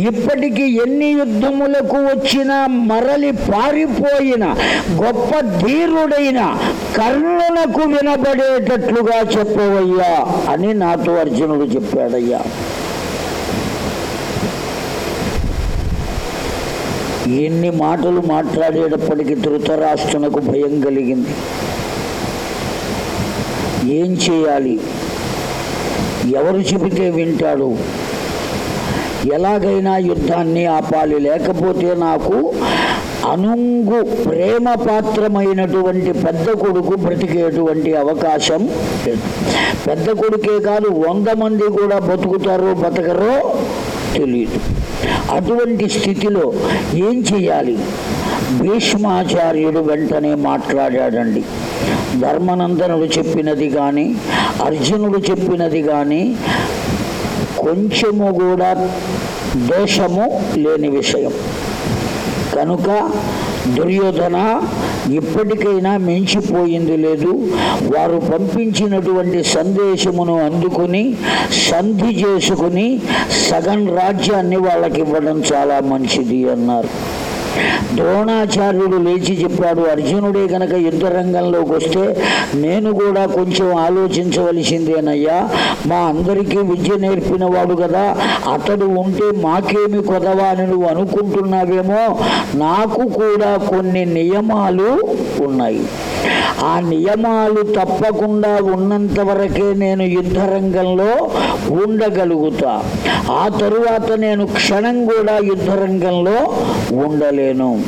ఇప్పటికి ఎన్ని యుద్ధములకు వచ్చినా మరలి పారిపోయిన గొప్ప ధీరుడైన కర్ణునకు వినబడేటట్లుగా చెప్పవయ్యా అని నాతో అర్జునుడు చెప్పాడయ్యా. ఎన్ని మాటలు మాట్లాడేటప్పటికీ ధృతరాష్ట్రనకు భయం కలిగింది. ఏం చేయాలి? ఎవరు చెబితే వింటాడు? ఎలాగైనా యుద్ధాన్ని ఆపాలి. లేకపోతే నాకు అనుంగు ప్రేమ పాత్రమైనటువంటి పెద్ద కొడుకు బ్రతికేటువంటి అవకాశం లేదు. పెద్ద కొడుకే కాదు వంద మంది కూడా బతుకుతారో బతకరో తెలియదు అటువంటి స్థితిలో ఏం చేయాలి? భీష్మాచార్యుడు వెంటనే మాట్లాడాడండి. ధర్మనందనుడు చెప్పినది కానీ అర్జునుడు చెప్పినది కానీ కొంచెము కూడా దోషము లేని విషయం. కనుక దుర్యోధన ఇప్పటికైనా మించిపోయింది లేదు. వారు పంపించినటువంటి సందేశమును అందుకుని సంధి చేసుకుని సగం రాజ్యాన్ని వాళ్ళకి ఇవ్వడం చాలా మంచిది అన్నారు. ద్రోణాచార్యుడు లేచి చెప్పాడు అర్జునుడే గనక యుద్ధ రంగంలోకి వస్తే నేను కూడా కొంచెం ఆలోచించవలసిందేనయ్యా మా అందరికీ విద్య నేర్పిన వాడు కదా. అతడు ఉంటే మాకేమి కొదవా అని నువ్వు అనుకుంటున్నావేమో. నాకు కూడా కొన్ని నియమాలు ఉన్నాయి. ఆ నియమాలు తప్పకుండా ఉన్నంత వరకే నేను యుద్ధ రంగంలో ఉండగలుగుతా. ఆ తరువాత నేను క్షణం కూడా యుద్ధ రంగంలో ఉండలేను.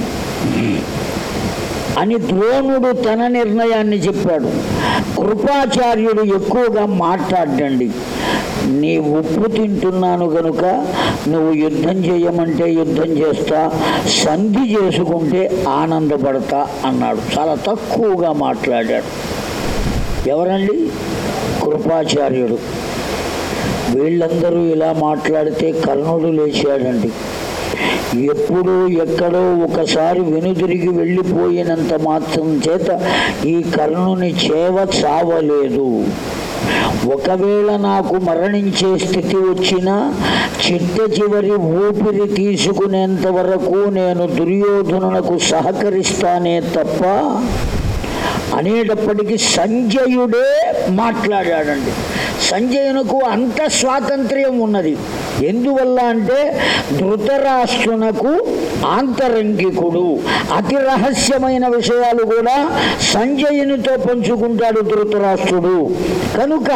అని ద్రోణుడు తన నిర్ణయాన్ని చెప్పాడు. కృపాచార్యుడు ఎక్కువగా మాట్లాడండి నీ ఉప్పు తింటున్నాను కనుక నువ్వు యుద్ధం చేయమంటే యుద్ధం చేస్తా సంధి చేసుకుంటే ఆనందపడతా అన్నాడు. చాలా తక్కువగా మాట్లాడాడు. ఎవరండి? కృపాచార్యుడు. వీళ్ళందరూ ఇలా మాట్లాడితే కర్ణుడు లేచాడండి. ఎప్పుడూ ఎక్కడో ఒకసారి వెనుదిరిగి వెళ్ళిపోయినంత మాత్రం చేత ఈ కర్ణుని చేవ చావలేదు. ఒకవేళ నాకు మరణించే స్థితి వచ్చినా చిట్ట చివరి ఊపిరి తీసుకునేంత వరకు నేను దుర్యోధనునకు సహకరిస్తానే తప్ప అనేటప్పటికీ సంజయుడే మాట్లాడాడండి. సంజయునకు అంత స్వాతంత్ర్యం ఉన్నది. ఎందువల్ల అంటే ధృతరాష్ట్రునకు ఆంతరంగికుడు. అతి రహస్యమైన విషయాలు కూడా సంజయునితో పంచుకుంటాడు ధృతరాష్ట్రుడు. కనుక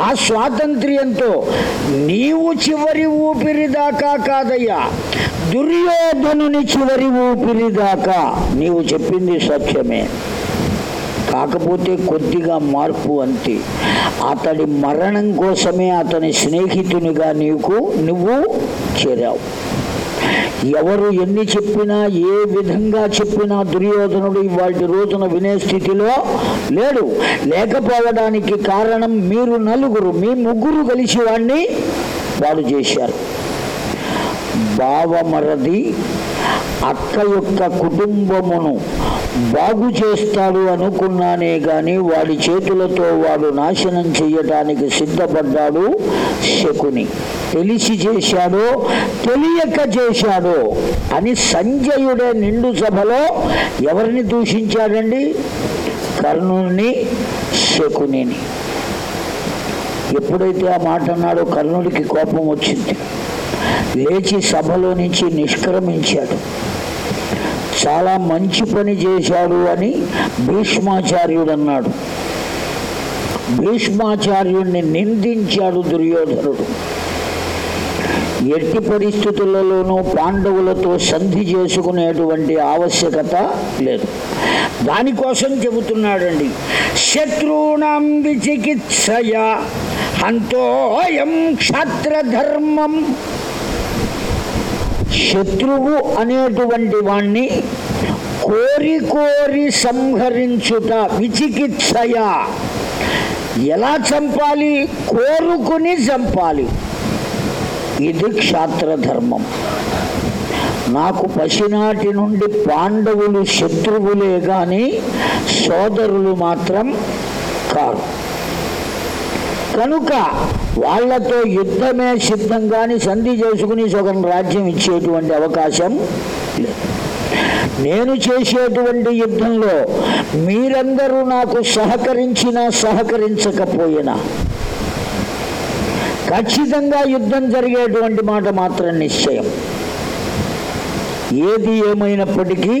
ఆ స్వాతంత్ర్యంతో నీవు చివరి ఊపిరి దాకా కాదయ్యా. దుర్యోధనుని చివరి ఊపిరి దాకా నీవు చెప్పింది సత్యమే. కాకపోతే కొద్దిగా మార్పు అంతే. అతడి మరణం కోసమే అతని స్నేహితునిగా నీకు నువ్వు చేరావు. ఎవరు ఎన్ని చెప్పినా ఏ విధంగా చెప్పినా దుర్యోధనుడు ఇవాటి రోజున వినే స్థితిలో లేడు. లేకపోవడానికి కారణం మీరు నలుగురు మీ ముగ్గురు కలిసి వాడిని వాడు చేశారు. బావమరది అక్క యొక్క కుటుంబమును బాగు చేస్తాడు అనుకున్నానే గాని వాడి చేతులతో వాడు నాశనం చెయ్యటానికి సిద్ధపడ్డాడు శకుని. తెలిసి చేశాడో తెలియక చేశాడో అని సంజయుడే నిండు సభలో ఎవరిని దూషించాడండి? కర్ణుని శకునిని. ఎప్పుడైతే ఆ మాట అన్నాడో కర్ణుడికి కోపం వచ్చింది. లేచి సభలో నుంచి నిష్క్రమించాడు. చాలా మంచి పని చేశాడు అని భీష్మాచార్యుడు అన్నాడు భీష్మాచార్యుడిని నిందించాడు దుర్యోధనుడు. ఎట్టి పరిస్థితులలోనూ పాండవులతో సంధి చేసుకునేటువంటి ఆవశ్యకత లేదు. దానికోసం చెబుతున్నాడండి. శత్రువునాం విచికిత్సయ హంతోయం క్షత్రధర్మం శత్రువు అనేటువంటి వాణ్ణి కోరి కోరి సంహరించుట విచికిత్సయ. ఎలా చంపాలి? కోరుకుని చంపాలి. ఇది క్షాత్రధర్మం నాకు పసినాటి నుండి పాండవులు శత్రువులే కానీ సోదరులు మాత్రం కారు. కనుక వాళ్ళతో యుద్ధమే సిద్ధంగాని సంధి చేసుకుని సగం రాజ్యం ఇచ్చేటువంటి అవకాశం లేదు. నేను చేసేటువంటి యుద్ధంలో మీరందరూ నాకు సహకరించినా సహకరించకపోయినా ఖచ్చితంగా యుద్ధం జరిగేటువంటి మాట మాత్రం నిశ్చయం. ఏది ఏమైనప్పటికీ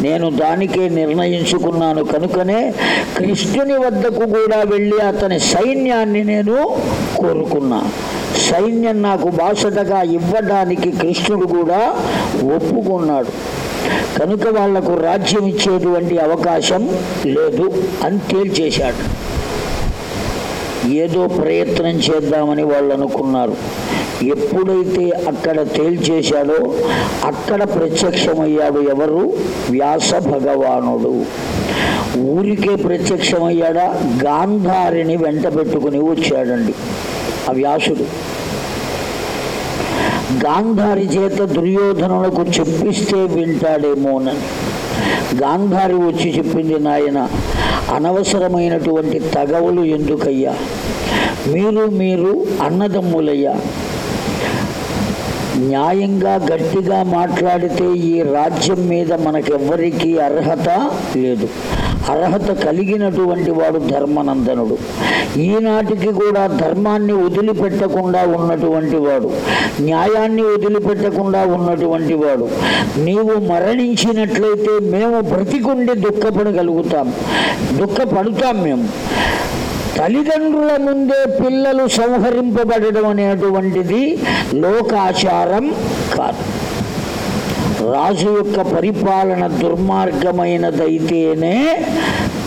నేను దానికే నిర్ణయించుకున్నాను. కనుకనే కృష్ణుని వద్దకు కూడా వెళ్ళి అతని సైన్యాన్ని నేను కోరుకున్నా. సైన్యం నాకు బాసటగా ఇవ్వడానికి కృష్ణుడు కూడా ఒప్పుకున్నాడు. కనుక వాళ్ళకు రాజ్యం ఇచ్చేటువంటి అవకాశం లేదు అని తేల్చేశాడు. ఏదో ప్రయత్నం చేద్దామని వాళ్ళు అనుకున్నారు. ఎప్పుడైతే అక్కడ తేల్చేశాడో అక్కడ ప్రత్యక్షమయ్యాడు ఎవరు? వ్యాస భగవానుడు. ఊరికే ప్రత్యక్షమయ్యాడా? గాంధారిని వెంట పెట్టుకుని వచ్చాడండి. ఆ వ్యాసుడు. గాంధారి చేత దుర్యోధనులకు చెప్పిస్తే వింటాడేమోనని గాంధారి వచ్చి చెప్పింది నాయన అనవసరమైనటువంటి తగవులు ఎందుకయ్యా? మీరు మీరు అన్నదమ్ములయ్యా. న్యాయంగా గట్టిగా మాట్లాడితే ఈ రాజ్యం మీద మనకెవ్వరికీ అర్హత లేదు. అర్హత కలిగినటువంటి వాడు ధర్మనందనుడు. ఈనాటికి కూడా ధర్మాన్ని వదిలిపెట్టకుండా ఉన్నటువంటి వాడు న్యాయాన్ని వదిలిపెట్టకుండా ఉన్నటువంటి వాడు. నీవు మరణించినట్లయితే మేము బ్రతికుండి దుఃఖపడగలుగుతాం. దుఃఖపడుతాం మేము. తల్లిదండ్రుల ముందే పిల్లలు సంహరింపబడడం అనేటువంటిది లోకాచారం కాదు. రాజు యొక్క పరిపాలన దుర్మార్గమైనదైతేనే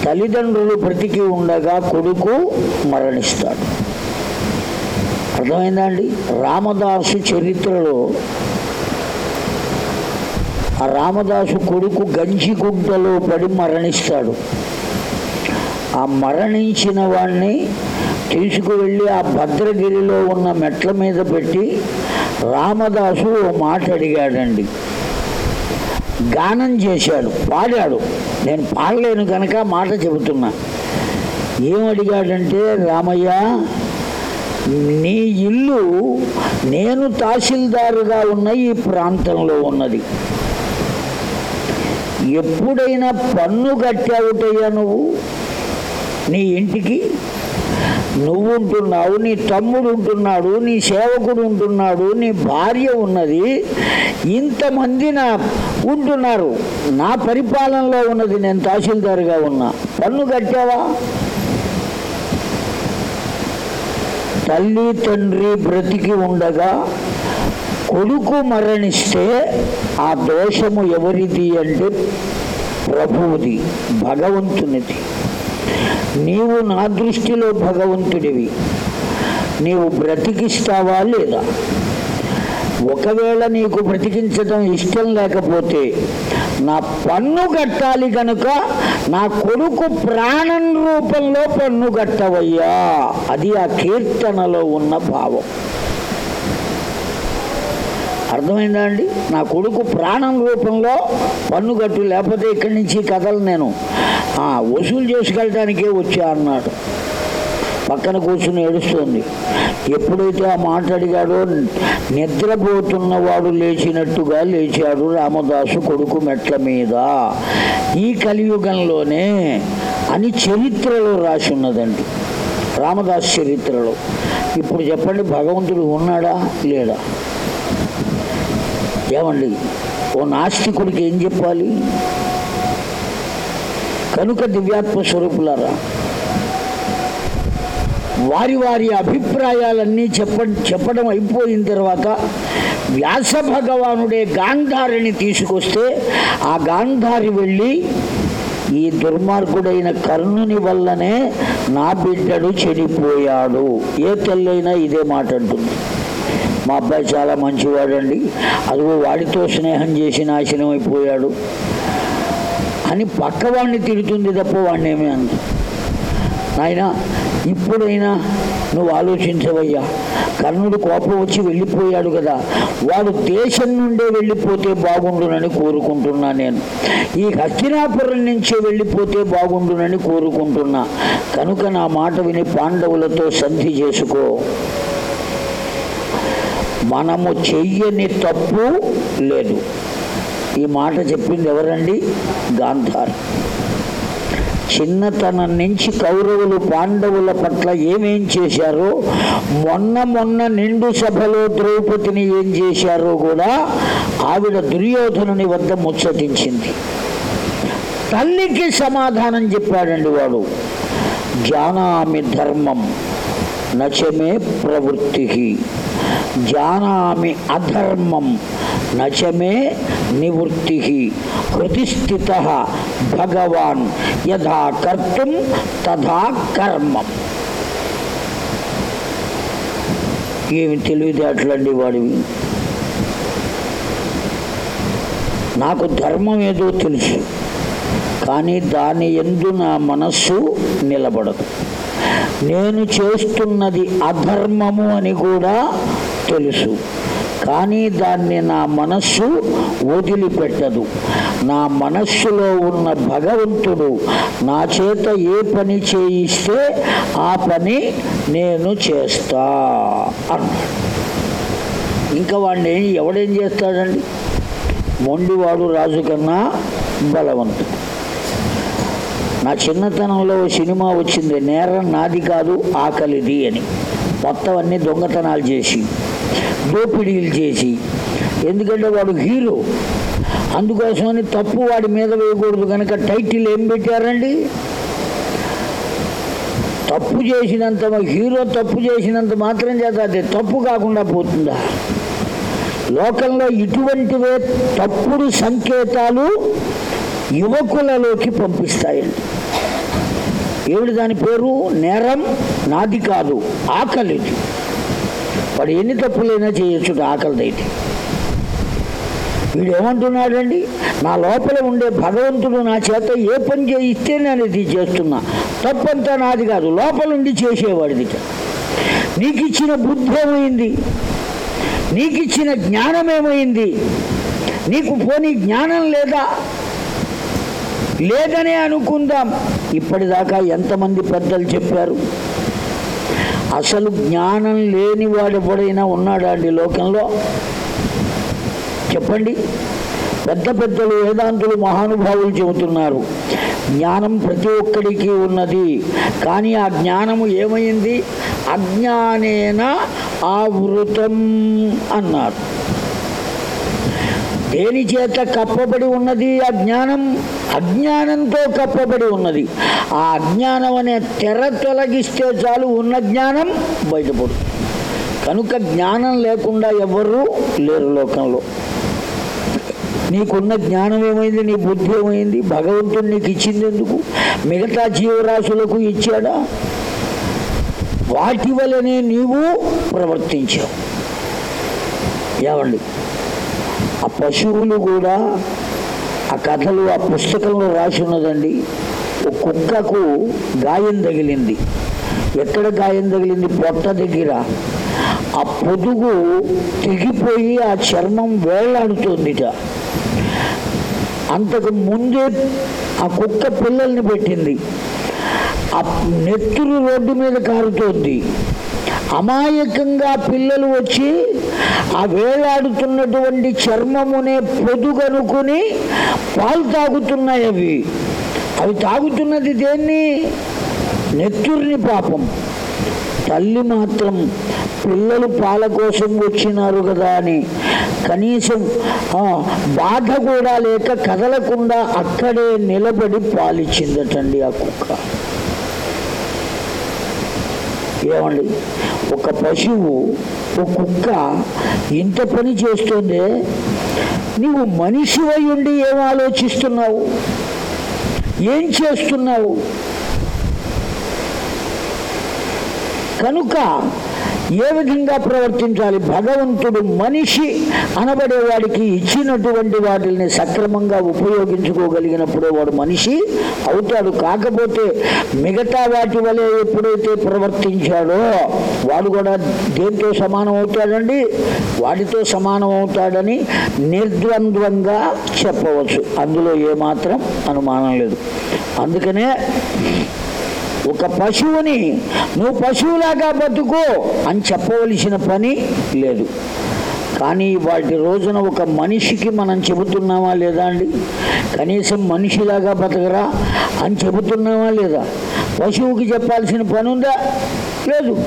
తల్లిదండ్రులు బ్రతికి ఉండగా కొడుకు మరణిస్తాడు. అర్థమైందా అండి? రామదాసు చరిత్రలో ఆ రామదాసు కొడుకు గంజిగుడ్డలో పడి మరణిస్తాడు. ఆ మరణించిన వాడిని తీసుకువెళ్ళి ఆ భద్రగిరిలో ఉన్న మెట్ల మీద పెట్టి రామదాసు ఓ మాట అడిగాడండి. గానం చేశాడు పాడాడు. నేను పాడలేను కనుక మాట చెబుతున్నా. ఏమడిగాడంటే అడిగాడంటే రామయ్య నీ ఇల్లు నేను తహసీల్దారుగా ఉన్న ఈ ప్రాంతంలో ఉన్నది. ఎప్పుడైనా పన్ను కట్టావుటయ్యా నువ్వు? నీ ఇంటికి నువ్వు ఉంటున్నావు నీ తమ్ముడు ఉంటున్నాడు నీ సేవకుడు ఉంటున్నాడు నీ భార్య ఉన్నది ఇంతమంది నా ఉంటున్నారు. నా పరిపాలనలో ఉన్నది నేను తహసీల్దారుగా ఉన్నా. పన్ను కట్టావా? తల్లి తండ్రి బ్రతికి ఉండగా కొడుకు మరణిస్తే ఆ దోషము ఎవరిది అంటే ప్రభువుది భగవంతునిది. నీవు నా దృష్టిలో భగవంతుడివి. నీవు బ్రతికిస్తావా లేదా? ఒకవేళ నీకు బ్రతికించడం ఇష్టం లేకపోతే నా పన్ను కట్టాలి కనుక నా కొడుకు ప్రాణం రూపంలో పన్ను కట్టవయ్యా. అది ఆ కీర్తనలో ఉన్న భావం. అర్థమైందా అండి? నా కొడుకు ప్రాణం రూపంలో పన్ను కట్టు లేకపోతే ఇక్కడి నుంచి కథలు నేను వసూలు చేసుకెళ్ళటానికే వచ్చా అన్నాడు. పక్కన కూర్చుని ఏడుస్తుంది. ఎప్పుడైతే ఆ మాట అడిగాడో నిద్రపోతున్నవాడు లేచినట్టుగా లేచాడు రామదాసు కొడుకు మెట్ల మీద. ఈ కలియుగంలోనే అని చరిత్రలో రాసి ఉన్నదండి. రామదాస్ చరిత్రలో. ఇప్పుడు చెప్పండి భగవంతుడు ఉన్నాడా లేడా? ఏమండి? ఓ నాస్తికుడికి ఏం చెప్పాలి? కనుక దివ్యాత్మ స్వరూపులారా వారి వారి అభిప్రాయాలన్నీ చెప్ప చెప్పడం అయిపోయిన తర్వాత వ్యాస భగవానుడే గాంధారిని తీసుకొస్తే ఆ గాంధారి వెళ్ళి ఈ దుర్మార్గుడైన కర్ణుని వల్లనే నా బిడ్డడు చెడిపోయాడు. ఏ తల్లైనా ఇదే మాట అంటుంది. మా అబ్బాయి చాలా మంచివాడండి. అదిగో వాడితో స్నేహం చేసి నాశనం అయిపోయాడు. అని పక్కవాడిని తిడుతుంది తప్ప వాడిని ఏమీ అంది నాయన ఇప్పుడైనా నువ్వు ఆలోచించవయ్యా. కర్ణుడు కోపం వచ్చి వెళ్ళిపోయాడు కదా. వాడు దేశం నుండే వెళ్ళిపోతే బాగుండునని కోరుకుంటున్నా నేను. ఈ హస్తినాపురం నుంచే వెళ్ళిపోతే బాగుండునని కోరుకుంటున్నా. కనుక నా మాట విని పాండవులతో సంధి చేసుకో. మనము చెయ్యని తప్పు లేదు. ఈ మాట చెప్పింది ఎవరండి? గాంధార్. చిన్నతనం నుంచి కౌరవులు పాండవుల పట్ల ఏమేం చేశారో మొన్న మొన్న నిండు సభలో ద్రౌపదిని ఏం చేశారో కూడా ఆవిడ దుర్యోధనుని వద్ద ముచ్చటించింది. తల్లికి సమాధానం చెప్పాడండి వాడు. జానామి ధర్మం నచమే ప్రవృత్తి జానామి అధర్మం నచమే నివృత్తి హృదిస్థిత భగవాన్ యథా కర్తం తథా కర్మం. ఏమి తెలివితేటలండి వాడివి? నాకు ధర్మం ఏదో తెలుసు కానీ దాని ఎందు నా మనస్సు నిలబడదు. నేను చేస్తున్నది అధర్మము అని కూడా తెలుసు. కానీ దాన్ని నా మనస్సు వదిలిపెట్టదు. నా మనస్సులో ఉన్న భగవంతుడు నా చేత ఏ పని చేయిస్తే ఆ పని నేను చేస్తా అన్నాడు. ఇంకా వాడిని ఎవడేం చేస్తాడండి? మొండివాడు రాజు కన్నా బలవంతుడు. నా చిన్నతనంలో సినిమా వచ్చింది నేరం నాది కాదు ఆకలిది అని. మొత్తం అన్ని దొంగతనాలు చేసి దోపిడీలు చేసి. ఎందుకంటే వాడు హీరో. అందుకోసమని తప్పు వాడి మీద వేయకూడదు కనుక టైటిల్ ఏం పెట్టారండి? తప్పు చేసినంత హీరో తప్పు చేసినంత మాత్రం చేత అది తప్పు కాకుండా పోతుందా? లోకంలో ఇటువంటివే తప్పుడు సంకేతాలు యువకులలోకి పంపిస్తాయండి. ఏమిటి దాని పేరు? నేరం నాది కాదు ఆకలిది. వాడు ఎన్ని తప్పులైనా చేయొచ్చు ఆకలిదైతే వీడు ఏమంటున్నాడండి? నా లోపల ఉండే భగవంతుడు నా చేత ఏ పని చేయిస్తే నేను ఇది చేస్తున్నా. తప్పంతా నాది కాదు లోపల చేసేవాడిది. నీకు ఇచ్చిన బుద్ధి ఏమైంది నీకు ఇచ్చిన జ్ఞానం ఏమైంది నీకు పోనీ జ్ఞానం లేదా? లేదనే అనుకుందాం. ఇప్పటిదాకా ఎంతమంది పెద్దలు చెప్పారు? అసలు జ్ఞానం లేని వాడు ఎప్పుడైనా ఉన్నాడా అండి లోకంలో? చెప్పండి. పెద్ద పెద్దలు వేదాంతులు మహానుభావులు చెబుతున్నారు. జ్ఞానం ప్రతి ఒక్కడికి ఉన్నది. కానీ ఆ జ్ఞానము ఏమైంది? అజ్ఞానేన ఆవృతం అన్నారు. దేని చేత కప్పబడి ఉన్నది అజ్ఞానం అజ్ఞానంతో కప్పబడి ఉన్నది. ఆ అజ్ఞానం అనే తెర తొలగిస్తే చాలు ఉన్న జ్ఞానం బయటపడు. కనుక జ్ఞానం లేకుండా ఎవరు లేరు లోకంలో. నీకున్న జ్ఞానం ఏమైంది? నీ బుద్ధి ఏమైంది? భగవంతుడు నీకు ఇచ్చింది ఎందుకు? మిగతా జీవరాశులకు ఇచ్చాడా? వాటి వలనే నీవు ప్రవర్తించావు. ఏమండి? ఆ పశువులు కూడా ఆ కథలు ఆ పుస్తకంలో రాసి ఉన్నదండి ఒక కుక్కకు గాయం తగిలింది. ఎక్కడ గాయం తగిలింది? పొట్ట దగ్గర. ఆ పొదుగు తెగిపోయి ఆ చర్మం వేలాడుతోందిట. అంతకు ముందే ఆ కుక్క పిల్లల్ని పెట్టింది. ఆ నెత్తురు రోడ్డు మీద కారుతోంది. అమాయకంగా పిల్లలు వచ్చి ఆ వేలాడుతున్నటువంటి చర్మమునే పొదుగనుకుని పాలు తాగుతున్నాయి అవి. అవి తాగుతున్నది దేన్ని? నెత్తుర్ని పాపం. తల్లి మాత్రం పిల్లలు పాల కోసం వచ్చినారు కదా అని. కనీసం బాధ కూడా లేక కదలకుండా అక్కడే నిలబడి పాలిచ్చిందటండి ఆ కుక్క. ఏమండి? ఒక పశువు ఒక కుక్క ఇంత పని చేస్తుందే? నీవు మనిషివై ఉండి ఏం ఆలోచిస్తున్నావు? ఏం చేస్తున్నావు? కనుక ఏ విధంగా ప్రవర్తించాలి? భగవంతుడు మనిషి అనబడేవాడికి ఇచ్చినటువంటి వాటిని సక్రమంగా ఉపయోగించుకోగలిగినప్పుడే వాడు మనిషి అవుతాడు. కాకపోతే మిగతా వాటి వలె ఎప్పుడైతే ప్రవర్తించాడో వాడు కూడా దేంతో సమానం అవుతాడండి? వాడితో సమానం అవుతాడని నిర్ద్వంద్వంగా చెప్పవచ్చు. అందులో ఏమాత్రం అనుమానం లేదు. అందుకనే ఒక పశువుని నువ్వు పశువులాగా బతుకో అని చెప్పవలసిన పని లేదు. కానీ వాటి రోజున ఒక మనిషికి మనం చెబుతున్నామా లేదా అండి? కనీసం మనిషిలాగా బతకరా అని చెబుతున్నామా లేదా? పశువుకి చెప్పాల్సిన పని ఉందా? లేదు.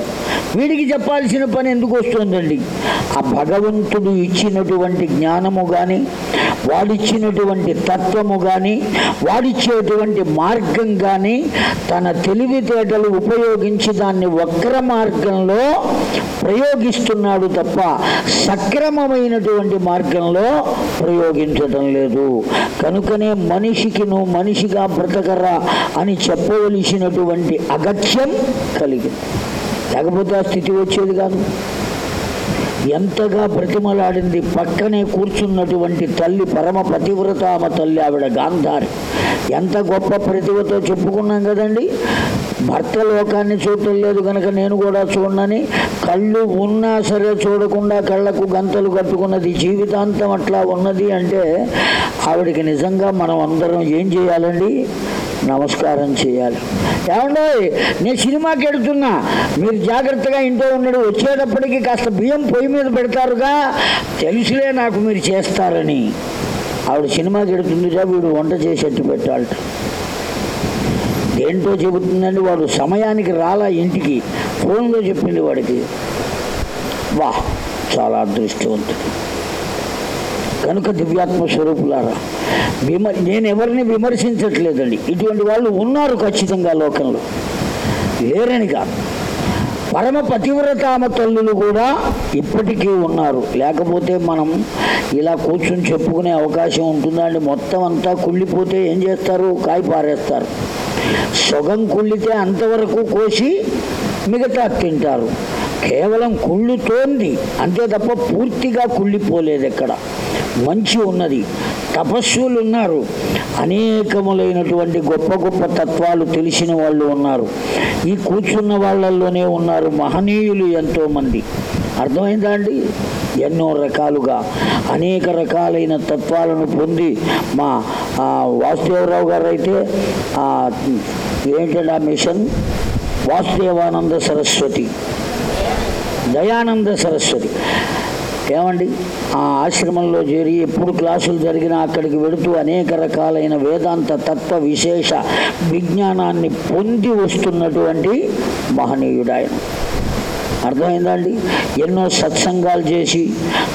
వీడికి చెప్పాల్సిన పని ఎందుకు వస్తుందండి? ఆ భగవంతుడు ఇచ్చినటువంటి జ్ఞానము కానీ వాడిచ్చినటువంటి తత్వము కానీ వాడిచ్చేటువంటి మార్గం కానీ తన తెలివితేటలు ఉపయోగించి దాన్ని వక్ర మార్గంలో ప్రయోగిస్తున్నాడు తప్ప సక్రమమైనటువంటి మార్గంలో ప్రయోగించడం లేదు. కనుకనే మనిషికి నువ్వు మనిషిగా బ్రతకరా అని చెప్పవలసినటువంటి అగత్యం కలిగింది. లేకపోతే ఆ స్థితి వచ్చేది కాదు. ఎంతగా బ్రతిమలాడింది పక్కనే కూర్చున్నటువంటి తల్లి పరమ పతివ్రత ఆమె తల్లి ఆవిడ గాంధారి. ఎంత గొప్ప ప్రతిభతో చెప్పుకున్నాం కదండి? భర్త లోకాన్ని చూడటం లేదు కనుక నేను కూడా చూడనని కళ్ళు ఉన్నా సరే చూడకుండా కళ్ళకు గంతలు కట్టుకున్నది జీవితాంతం అట్లా ఉన్నది అంటే ఆవిడకి నిజంగా మనం అందరం ఏం చేయాలండి? నమస్కారం చేయాలి. ఏమండో నేను సినిమాకి వెడుతున్నా మీరు జాగ్రత్తగా ఇంట్లో ఉన్నాడు వచ్చేటప్పటికి కాస్త బియ్యం పొయ్యి మీద పెడతారుగా. తెలుసులే నాకు మీరు చేస్తారని. ఆవిడ సినిమాకి వెడుతుందిగా వీడు వంట చేసేట్టు పెట్టాలట. దేంటో చెబుతుందండి వాడు సమయానికి రాలా ఇంటికి. ఫోన్లో చెప్పింది వాడికి. వా చాలా అదృష్టవంతుడు. కనుక దివ్యాత్మ స్వరూపులారా విమ నేను ఎవరిని విమర్శించట్లేదండి. ఇటువంటి వాళ్ళు ఉన్నారు ఖచ్చితంగా లోకంలో. లేరని కాదు పరమ పతివ్రతామ తల్లులు కూడా ఇప్పటికీ ఉన్నారు. లేకపోతే మనం ఇలా కూర్చుని చెప్పుకునే అవకాశం ఉంటుందా అండి? మొత్తం అంతా కుళ్ళిపోతే ఏం చేస్తారు? కాయ పారేస్తారు. సొగం కుళ్ళితే అంతవరకు కోసి మిగతా తింటారు. కేవలం కుళ్ళుతోంది. అంతే తప్ప పూర్తిగా కుళ్ళిపోలేదు ఎక్కడ. మంచి ఉన్నది. తపస్సులు ఉన్నారు. అనేకములైనటువంటి గొప్ప గొప్ప తత్వాలు తెలిసిన వాళ్ళు ఉన్నారు. ఈ కూర్చున్న వాళ్ళల్లోనే ఉన్నారు మహనీయులు ఎంతోమంది. అర్థమైందా అండి? ఎన్నో రకాలుగా. అనేక రకాలైన తత్వాలను పొంది మా వాసుదేవరావు గారు అయితే ఏంటంటే ఆ మిషన్? వాసుదేవానంద సరస్వతి. దయానంద సరస్వతి. ఏమండి? ఆ ఆశ్రమంలో చేరి ఎప్పుడు క్లాసులు జరిగినా అక్కడికి వెడుతూ అనేక రకాలైన వేదాంత తత్వ విశేష విజ్ఞానాన్ని పొంది వస్తున్నటువంటి మహనీయుడు ఆయన అర్థమైందండి? ఎన్నో సత్సంగాలు చేసి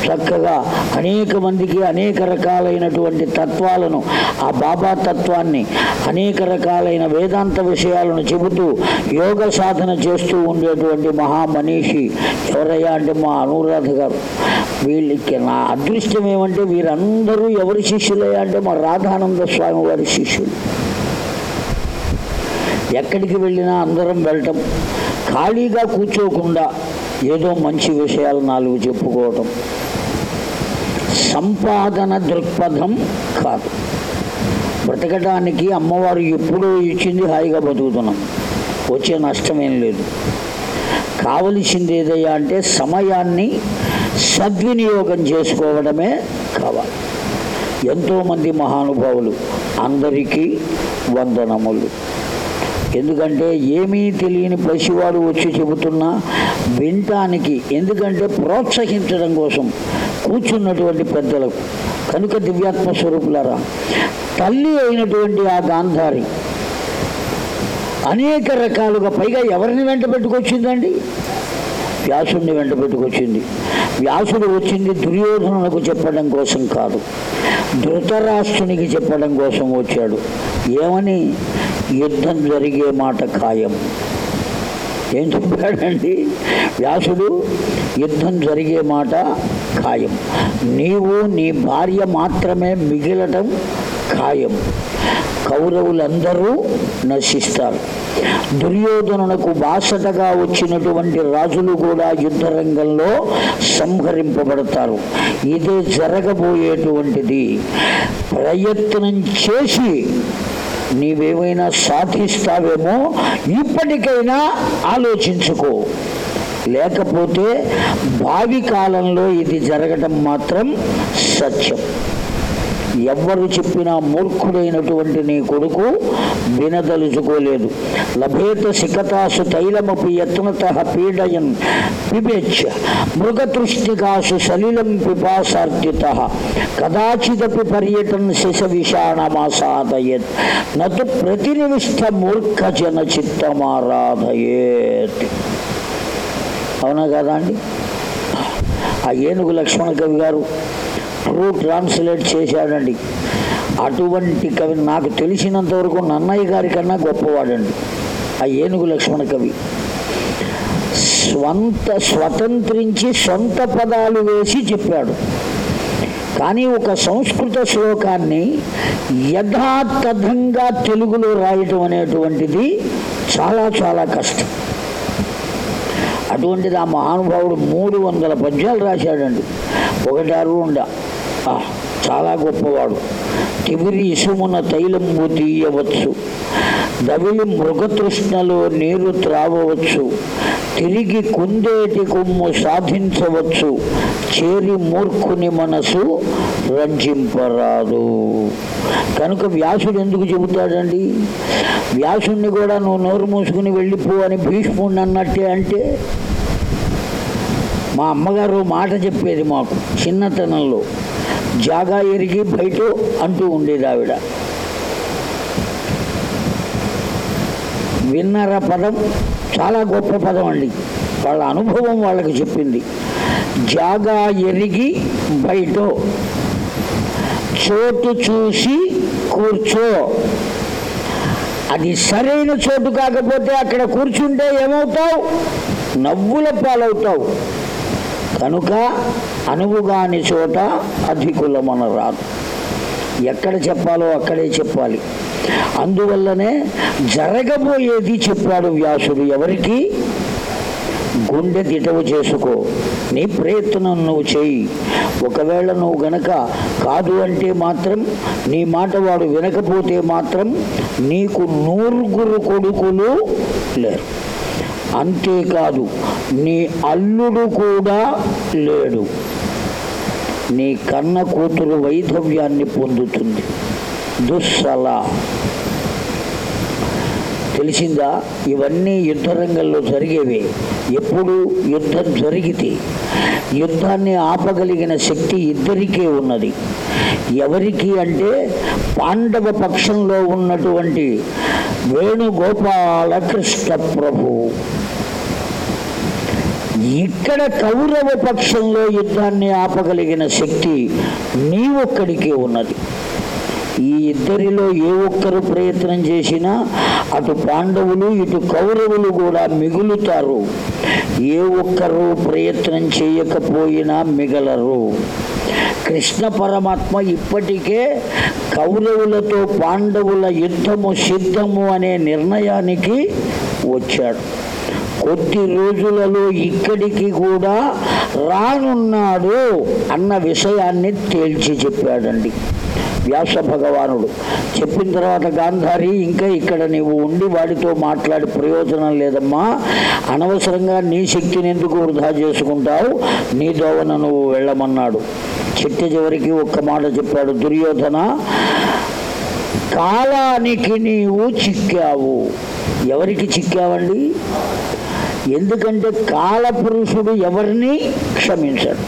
చక్కగా అనేక మందికి అనేక రకాలైనటువంటి తత్వాలను ఆ బాబా తత్వాన్ని అనేక రకాలైన వేదాంత విషయాలను చెబుతూ యోగ సాధన చేస్తూ ఉండేటువంటి మహామనీషి ఎవరయ్యా అంటే మా అనురాధ గారు. వీళ్ళకి నా అదృష్టం ఏమంటే వీరందరూ ఎవరి శిష్యులయ్యా అంటే మా రాధానంద స్వామి వారి శిష్యులు. ఎక్కడికి వెళ్ళినా అందరం వెళ్ళటం. ఖాళీగా కూర్చోకుండా ఏదో మంచి విషయాలు నాలుగు చెప్పుకోవటం. సంపాదన దృక్పథం కాదు. బ్రతకడానికి అమ్మవారు ఎప్పుడూ ఇచ్చింది హాయిగా బతుకుతున్నాం. వచ్చే నష్టమేం లేదు. కావలసింది ఏదయ్యా అంటే సమయాన్ని సద్వినియోగం చేసుకోవడమే కావాలి. ఎంతోమంది మహానుభావులు అందరికీ వందనములు. ఎందుకంటే ఏమీ తెలియని పసివాడు వచ్చి చెబుతున్నా వినటానికి ఎందుకంటే ప్రోత్సహించడం కోసం కూర్చున్నటువంటి పెద్దలకు. కనుక దివ్యాత్మ స్వరూపులారా తల్లి అయినటువంటి ఆ గాంధారి అనేక రకాలుగా పైగా ఎవరిని వెంట పెట్టుకొచ్చిందండి? వ్యాసుడిని వెంట పెట్టుకొచ్చింది. వ్యాసుడు వచ్చింది దుర్యోధనులకు చెప్పడం కోసం కాదు. ధృతరాష్ట్రునికి చెప్పడం కోసం వచ్చాడు. ఏమని? యుద్ధం జరిగే మాట ఖాయం. ఏం చెప్పాడండి? వ్యాసుడు యుద్ధం జరిగే మాట ఖాయం. నీవు నీ భార్య మాత్రమే మిగిలటం ఖాయం. కౌరవులందరూ నశిస్తారు. దుర్యోధనునకు బాసటగా వచ్చినటువంటి రాజులు కూడా యుద్ధ రంగంలో సంహరింపబడతారు. ఇదే జరగబోయేటువంటిది. ప్రయత్నం చేసి నీవేమైనా సాధిస్తావేమో ఇప్పటికైనా ఆలోచించుకో. లేకపోతే భావి కాలంలో ఇది జరగటం మాత్రం సత్యం. ఎవ్వరు చెప్పినా మూర్ఖుడైనటువంటి నీ కొడుకు వినదలుచుకోలేదు. లభేత శిఖతాసు తైలమపి యత్నత పీడయన్ పిబెచ్చ మృగతృష్టికాసు సలిలం పిపాసార్జిత. కదాచిదపి పర్యటన్ శిశ విషాణమాసాదయత్ నతు ప్రతినివిష్ట మూర్ఖ జన చిత్తమారాధయేత్ అవునా కదా అండి? ఆ ఏనుగు లక్ష్మణ కవి గారు ట్రూ ట్రాన్స్లేట్ చేశాడండి. అటువంటి కవి నాకు తెలిసినంత వరకు నన్నయ్య గారి కన్నా గొప్పవాడండి. ఆ ఏనుగు లక్ష్మణ కవి. స్వంత స్వతంత్రించి సొంత పదాలు వేసి చెప్పాడు. కానీ ఒక సంస్కృత శ్లోకాన్ని యథాతథంగా తెలుగులో రాయటం అనేటువంటిది చాలా చాలా కష్టం. అటువంటిది ఆ మహానుభావుడు మూడు వందల పద్యాలు రాశాడండి. ఒకటారు ఉండ చాలా గొప్పవాడు. తిమిరి ఇసుమున తైలంబు తీయవచ్చు దవిలి మృగతృష్ణలో నీరు త్రావవచ్చు. తిరిగి కుందేటి కొమ్ము సాధించవచ్చు. చేరి మూర్ఖుని మనసు రంజింపరాదు. కనుక వ్యాసుడు ఎందుకు చెబుతాడండి? వ్యాసుడిని కూడా నువ్వు నోరు మూసుకుని వెళ్ళిపో అని భీష్ముడిని అన్నట్టే అంటే? మా అమ్మగారు మాట చెప్పేది మాకు చిన్నతనంలో. జాగా ఎరిగి బయట అంటూ ఉండేది ఆవిడ. విన్నర పదం చాలా గొప్ప పదం అండి. వాళ్ళ అనుభవం వాళ్ళకి చెప్పింది. జాగా ఎరిగి బయట. చోటు చూసి కూర్చో. అది సరైన చోటు కాకపోతే అక్కడ కూర్చుంటే ఏమవుతావు? నవ్వుల పాలవుతావు. కనుక అనువుగాని చోట అధికులమన రాదు. ఎక్కడ చెప్పాలో అక్కడే చెప్పాలి. అందువల్లనే జరగబోయేది చెప్పాడు వ్యాసుడు ఎవరికి? గుండె దిటవు చేసుకో నీ ప్రయత్నం నువ్వు చేయి. ఒకవేళ నువ్వు గనక కాదు అంటే మాత్రం నీ మాట వాడు వినకపోతే మాత్రం నీకు నూరుగురు కొడుకులు లేరు. అంతేకాదు నీ అల్లుడు కూడా లేడు. నీ కన్న కూతురు వైధవ్యాన్ని పొందుతుంది. దుస్సలా. తెలిసిందా? ఇవన్నీ యుద్ధరంగంలో జరిగేవి. ఎప్పుడు యుద్ధం జరిగితే యుద్ధాన్ని ఆపగలిగిన శక్తి ఇద్దరికే ఉన్నది. ఎవరికి అంటే పాండవ పక్షంలో ఉన్నటువంటి వేణుగోపాల కృష్ణ ప్రభు ఇక్కడ కౌరవ పక్షంలో యుద్ధాన్ని ఆపగలిగిన శక్తి నీ ఒక్కడికే ఉన్నది. ఈ ఇద్దరిలో ఏ ఒక్కరు ప్రయత్నం చేసినా అటు పాండవులు ఇటు కౌరవులు కూడా మిగులుతారు. ఏ ఒక్కరు ప్రయత్నం చేయకపోయినా మిగలరు. కృష్ణ పరమాత్మ ఇప్పటికే కౌరవులతో పాండవుల యుద్ధము సిద్ధము అనే నిర్ణయానికి వచ్చాడు. కొద్ది రోజులలో ఇక్కడికి కూడా రానున్నాడు అన్న విషయాన్ని తేల్చి చెప్పాడండి. వ్యాస భగవానుడు చెప్పిన తర్వాత గాంధారి ఇంకా ఇక్కడ నీవు ఉండి వాడితో మాట్లాడి ప్రయోజనం లేదమ్మా. అనవసరంగా నీ శక్తిని ఎందుకు వృధా చేసుకుంటావు? నీ దోవన నువ్వు వెళ్ళమన్నాడు. చిట్ట చివరికి ఒక్క మాట చెప్పాడు దుర్యోధన కాలానికి నీవు చిక్కావు. ఎవరికి చిక్కావండి? ఎందుకంటే కాలపురుషుడు ఎవరిని క్షమించడు.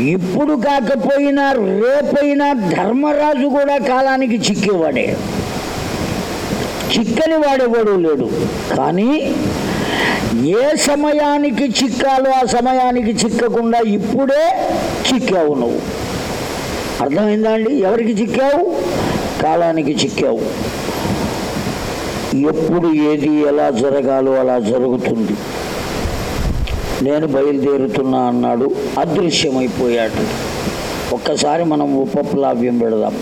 ఇప్పుడు కాకపోయినా రేపైనా ధర్మరాజు కూడా కాలానికి చిక్కేవాడే. చిక్కని వాడేవాడు లేడు. కానీ ఏ సమయానికి చిక్కాలో ఆ సమయానికి చిక్కకుండా ఇప్పుడే చిక్కావు నువ్వు. అర్థమైందా అండి? ఎవరికి చిక్కావు? కాలానికి చిక్కావు. ఎప్పుడు ఏది ఎలా జరగాలో అలా జరుగుతుంది. నేను బయలుదేరుతున్నా అన్నాడు. అదృశ్యమైపోయాడు. ఒక్కసారి మనం ఉపప్లావ్యం పెడదాం.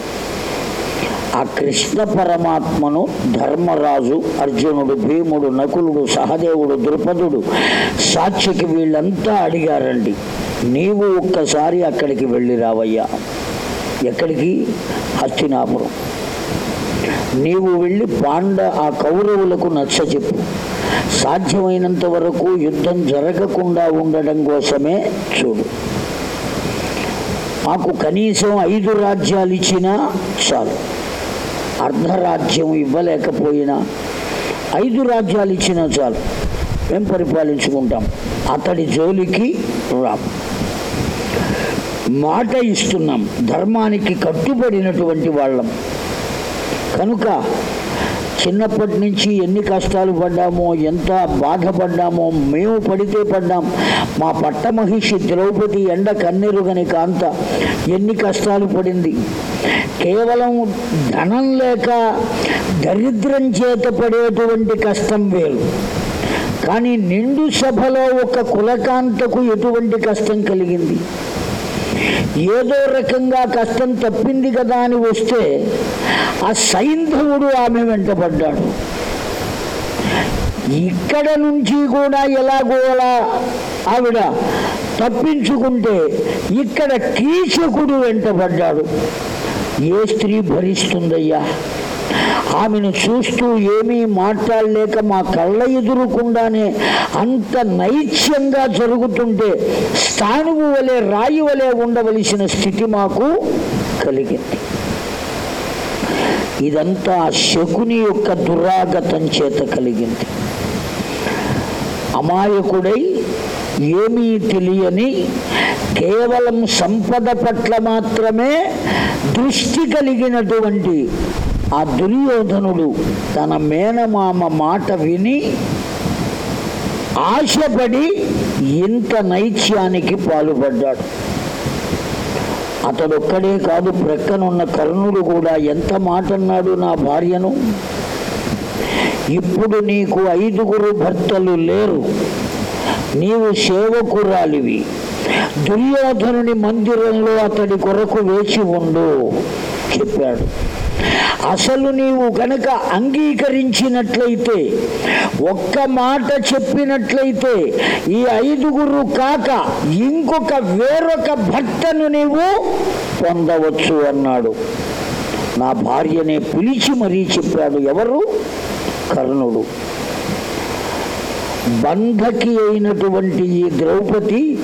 ఆ కృష్ణ పరమాత్మను ధర్మరాజు అర్జునుడు భీముడు నకులుడు సహదేవుడు ద్రుపదుడు సాక్షికి వీళ్ళంతా అడిగారండి. నీవు ఒక్కసారి అక్కడికి వెళ్ళి రావయ్యా. ఎక్కడికి? హస్తినాపురం. నీవు వెళ్ళి పాండ ఆ కౌరవులకు నచ్చచెప్పు సాధ్యమైనంత వరకు యుద్ధం జరగకుండా ఉండడం కోసమే చూడు. మాకు కనీసం ఐదు రాజ్యాలు ఇచ్చినా చాలు. అర్ధరాజ్యం ఇవ్వలేకపోయినా ఐదు రాజ్యాలు ఇచ్చినా చాలు. మేము పరిపాలించుకుంటాం? అతడి జోలికి రాం. మాట ఇస్తున్నాం. ధర్మానికి కట్టుబడినటువంటి వాళ్ళం. కనుక చిన్నప్పటి నుంచి ఎన్ని కష్టాలు పడ్డామో ఎంత బాధపడ్డామో మేము పడితే పడ్డాం. మా పట్టమహిషి ద్రౌపది ఎండ కన్నెరుగని కాంత ఎన్ని కష్టాలు పడింది. కేవలం ధనం లేక దరిద్రం చేత పడేటువంటి కష్టం వేరు. కానీ నిండు సభలో ఒక కులకాంతకు ఎటువంటి కష్టం కలిగింది? ఏదో రకంగా కష్టం తప్పింది కదా అని వస్తే ఆ సైంధవుడు ఆమె వెంటబడ్డాడు ఇక్కడ నుంచి కూడా ఎలాగో అలా ఆవిడ తప్పించుకుంటే ఇక్కడ కీచకుడు వెంటబడ్డాడు ఏ స్త్రీ భరిస్తుందయ్యా? ఆమెను చూస్తూ ఏమీ మాట్లాడలేక మా కళ్ళ ఎదురుకుండానే అంత నైత్యంగా జరుగుతుంటే స్థానువు వలె రాయి వలె ఉండవలసిన స్థితి మాకు కలిగింది. ఇదంతా శకుని యొక్క దురాగతం చేత కలిగింది. అమాయకుడై ఏమీ తెలియని కేవలం సంపద పట్ల మాత్రమే దృష్టి కలిగినటువంటి ఆ దుర్యోధనుడు తన మేనమామ మాట విని ఆశపడి ఇంత నైత్యానికి పాల్పడ్డాడు. అతడొక్కడే కాదు ప్రక్కనున్న కర్ణుడు కూడా ఎంత మాట అన్నాడు నా భార్యను? ఇప్పుడు నీకు ఐదుగురు భర్తలు లేరు. నీవు సేవకురాలివి. దుర్యోధనుని మందిరంలో అతడి కొరకు వేచి ఉండు చెప్పాడు. అసలు నీవు కనుక అంగీకరించినట్లయితే ఒక్క మాట చెప్పినట్లయితే ఈ ఐదుగురు కాక ఇంకొక వేరొక భర్తను నీవు పొందవచ్చు అన్నాడు. నా భార్యనే పిలిచి మరీ చెప్పాడు ఎవరు? కర్ణుడు. బంధకి అయినటువంటి ఈ ద్రౌపది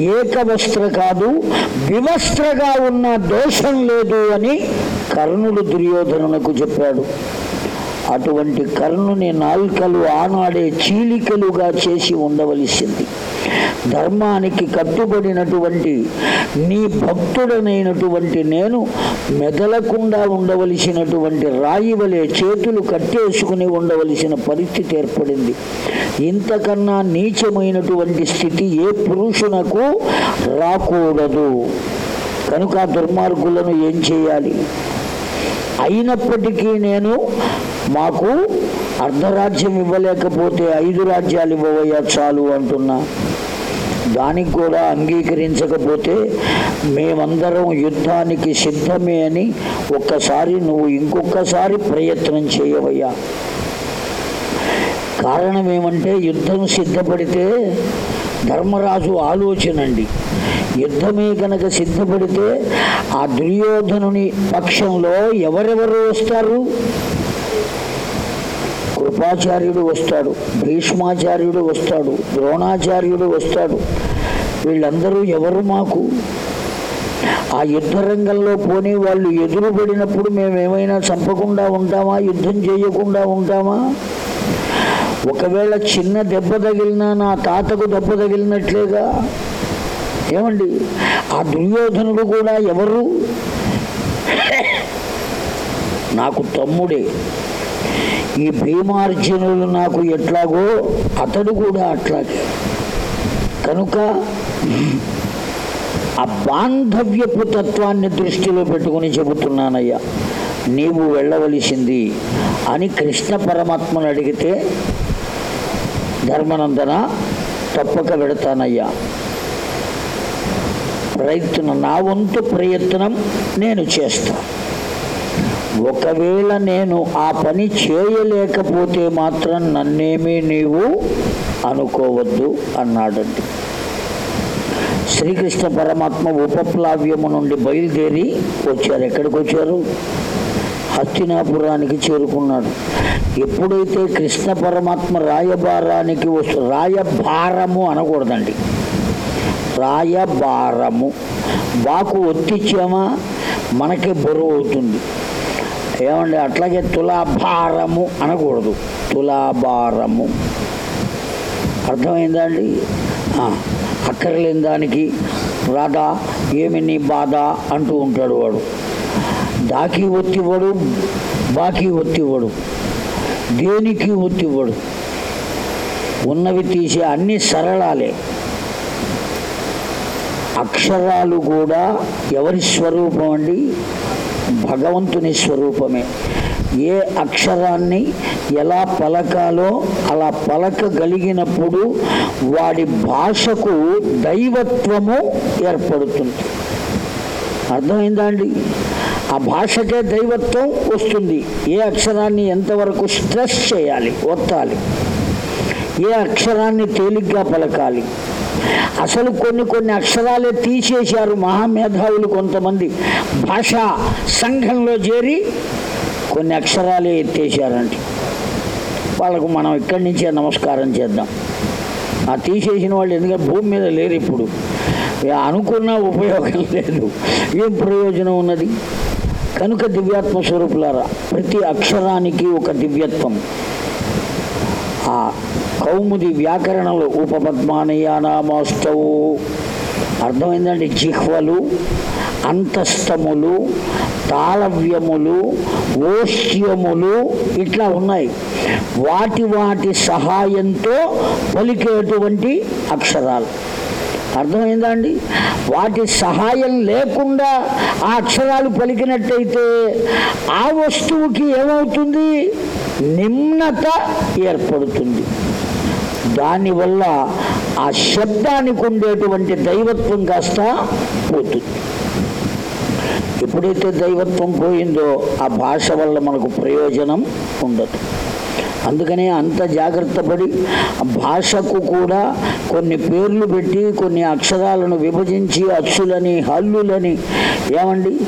ఏకవస్త్ర కాదు వివస్త్రగా ఉన్న దోషం లేదు అని కర్ణుడు దుర్యోధనునకు చెప్పాడు. అటువంటి కర్ణుని నాల్కలు ఆనాడే చీలికలుగా చేసి ఉండవలసింది. ధర్మానికి కట్టుబడినటువంటి నీ భక్తుడనైనటువంటి నేను మెదలకుండా ఉండవలసినటువంటి రాయి వలె చేతులు కట్టేసుకుని ఉండవలసిన పరిస్థితి ఏర్పడింది. ఇంతకన్నా నీచమైనటువంటి స్థితి ఏ పురుషునకు రాకూడదు. కనుక దుర్మార్గులను ఏం చేయాలి? అయినప్పటికీ నేను మాకు అర్ధరాజ్యం ఇవ్వలేకపోతే ఐదు రాజ్యాలు ఇవ్వవయ్యా చాలు అంటున్నా. దానికి కూడా అంగీకరించకపోతే మేమందరం యుద్ధానికి సిద్ధమే అని ఒక్కసారి నువ్వు ఇంకొకసారి ప్రయత్నం చేయవయ్యా. కారణం ఏమంటే యుద్ధం సిద్ధపడితే ధర్మరాజు ఆలోచనండి. యుద్ధమే కనుక సిద్ధపడితే ఆ దుర్యోధనుని పక్షంలో ఎవరెవరు వస్తారు? కృపాచార్యుడు వస్తాడు భీష్మాచార్యుడు వస్తాడు ద్రోణాచార్యుడు వస్తాడు. వీళ్ళందరూ ఎవరు మాకు? ఆ యుద్ధ రంగంలో పోనీ వాళ్ళు ఎదురుపడినప్పుడు పడినప్పుడు మేమేమైనా చంపకుండా ఉంటామా? యుద్ధం చేయకుండా ఉంటామా? ఒకవేళ చిన్న దెబ్బ తగిలినా నా తాతకు దెబ్బ తగిలినట్లేగా ఏమండి? ఆ దుర్యోధనుడు కూడా ఎవరు? నాకు తమ్ముడే. ఈ భీమార్జునులు నాకు ఎట్లాగో అతడు కూడా అట్లాగే. కనుక ఆ బాంధవ్యపు తత్వాన్ని దృష్టిలో పెట్టుకుని చెబుతున్నానయ్యా. నీవు వెళ్ళవలసింది అని కృష్ణ పరమాత్మను అడిగితే ధర్మనందన తప్పక పెడతానయ్యా ప్రయత్నం నా వంతు ప్రయత్నం నేను చేస్తాను ఒకవేళ నేను ఆ పని చేయలేకపోతే మాత్రం నన్నేమీ నీవు అనుకోవద్దు అన్నాడండి. శ్రీకృష్ణ పరమాత్మ ఉపప్లావ్యము నుండి బయలుదేరి వచ్చారు. ఎక్కడికి వచ్చారు? హస్తినాపురానికి చేరుకున్నాడు. ఎప్పుడైతే కృష్ణ పరమాత్మ రాయబారానికి వస్తు రాయభారము అనకూడదండి. రాయబారము. బాకు ఒత్తిచ్చామా? మనకే బరువు అవుతుంది. ఏమండి అట్లాగే తులాభారము అనకూడదు. తులాభారము. అర్థమైందా అండి అక్కర్లేని దానికి రాధా ఏమి నీ బాధ అంటూ ఉంటాడు వాడు. దాకి ఒత్తివ్వడు బాకీ ఒత్తివ్వడు. దేనికి ఒత్తివ్వడు? ఉన్నవి తీసే అన్ని సరళాలే. అక్షరాలు కూడా ఎవరి స్వరూపం అండి? భగవంతుని స్వరూపమే. ఏ అక్షరాన్ని ఎలా పలకాలో అలా పలకగలిగినప్పుడు వాడి భాషకు దైవత్వము ఏర్పడుతుంది. అర్థమైందా అండి? ఆ భాషకే దైవత్వం వస్తుంది. ఏ అక్షరాన్ని ఎంతవరకు స్ట్రెస్ చేయాలి ఒత్తాలి? ఏ అక్షరాన్ని తేలిగ్గా పలకాలి? అసలు కొన్ని కొన్ని అక్షరాలే తీసేశారు మహామేధావులు కొంతమంది. భాషా సంఘంలో చేరి కొన్ని అక్షరాలే ఎత్తేసారంట వాళ్ళకు మనం ఇక్కడి నుంచే నమస్కారం చేద్దాం. ఆ తీసేసిన వాళ్ళు ఎందుకంటే భూమి మీద లేరు ఇప్పుడు? ఇక అనుకున్న ఉపయోగం లేదు. ఏం ప్రయోజనం ఉన్నది? కనుక దివ్యాత్మ స్వరూపులారా ప్రతి అక్షరానికి ఒక దివ్యత్వం. కౌముది వ్యాకరణంలో ఉపపద్మానయానామాస్తవు అర్థమైందండి? జిహ్వలు అంతస్తములు తాళవ్యములు ఓష్యములు ఇట్లా ఉన్నాయి. వాటి వాటి సహాయంతో పలికేటువంటి అక్షరాలు. అర్థమైందా అండి? వాటి సహాయం లేకుండా ఆ అక్షరాలు పలికినట్టయితే ఆ వస్తువుకి ఏమవుతుంది? నిమ్నత ఏర్పడుతుంది. దానివల్ల ఆ శబ్దానికి ఉండేటువంటి దైవత్వం కాస్త పోతుంది. ఎప్పుడైతే దైవత్వం పోయిందో ఆ భాష వల్ల మనకు ప్రయోజనం ఉండదు. అందుకనే అంత జాగ్రత్త పడి ఆ భాషకు కూడా కొన్ని పేర్లు పెట్టి కొన్ని అక్షరాలను విభజించి అచ్చులని హల్లులని ఏమండి?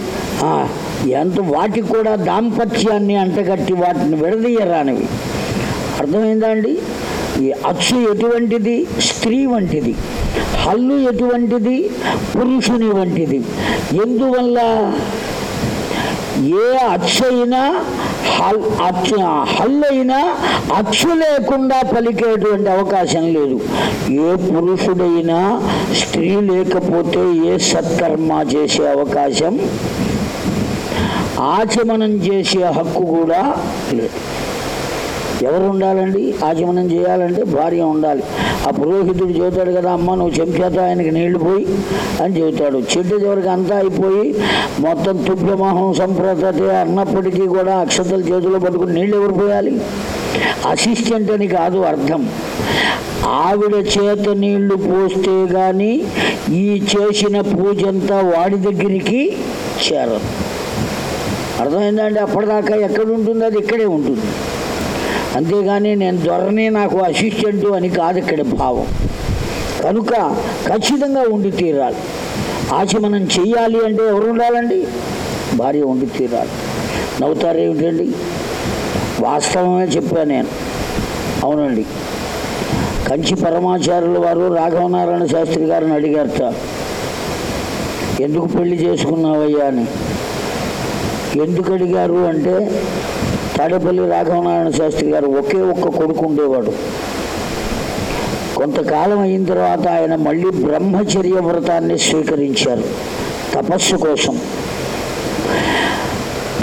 ఎంత వాటికి కూడా దాంపత్యాన్ని అంటగట్టి వాటిని విడదీయరానివి. అర్థమైందా అండి? ఈ అచ్చు ఎటువంటిది? స్త్రీ వంటిది. హల్లు ఎటువంటిది? పురుషుని వంటిది. ఎందువల్ల? ఏ అచ్చైనా హల్ అచ్చు హల్లైనా అచ్చు లేకుండా పలికేటువంటి అవకాశం లేదు. ఏ పురుషుడైనా స్త్రీ లేకపోతే ఏ సత్కర్మ చేసే అవకాశం? ఆచమనం చేసే హక్కు కూడా లేదు. ఎవరు ఉండాలండి? ఆచమనం చేయాలంటే భార్య ఉండాలి. ఆ పురోహితుడు చెబుతాడు కదా అమ్మ నువ్వు చెంచాతో ఆయనకి నీళ్ళు పోయి అని చెబుతాడు. చెట్టు చివరికి అంతా అయిపోయి మొత్తం తుభ్యమోహం సంప్రదతే అన్నప్పటికీ కూడా అక్షతలు చేతిలో పట్టుకుని నీళ్ళు ఎవరు పోయాలి? అసిస్టెంట్ అని కాదు అర్థం. ఆవిడ చేత నీళ్ళు పోస్తే కానీ ఈ చేసిన పూజంతా వాడి దగ్గరికి చేరదు. అర్థమైందంటే అప్పటిదాకా ఎక్కడ ఉంటుంది? అది ఇక్కడే ఉంటుంది. అంతేగాని నేను దొరని నాకు అసిస్టెంటు అని కాదు ఇక్కడ భావం. కనుక ఖచ్చితంగా ఉండి తీరాలి. ఆచమనం చెయ్యాలి అంటే ఎవరు ఉండాలండి? భార్య ఉండి తీరాలి. నవ్వుతారేమిటండి వాస్తవమే చెప్పాను నేను. అవునండి. కంచి పరమాచార్యుల వారు రాఘవనారాయణ శాస్త్రి గారిని అడిగారట ఎందుకు పెళ్ళి చేసుకున్నావయ్యా అని. ఎందుకు అడిగారు అంటే తాడేపల్లి రాఘవనారాయణ శాస్త్రి గారు ఒకే ఒక్క కొడుకు ఉండేవాడు. కొంతకాలం అయిన తర్వాత ఆయన మళ్ళీ బ్రహ్మచర్య వ్రతాన్ని స్వీకరించారు తపస్సు కోసం.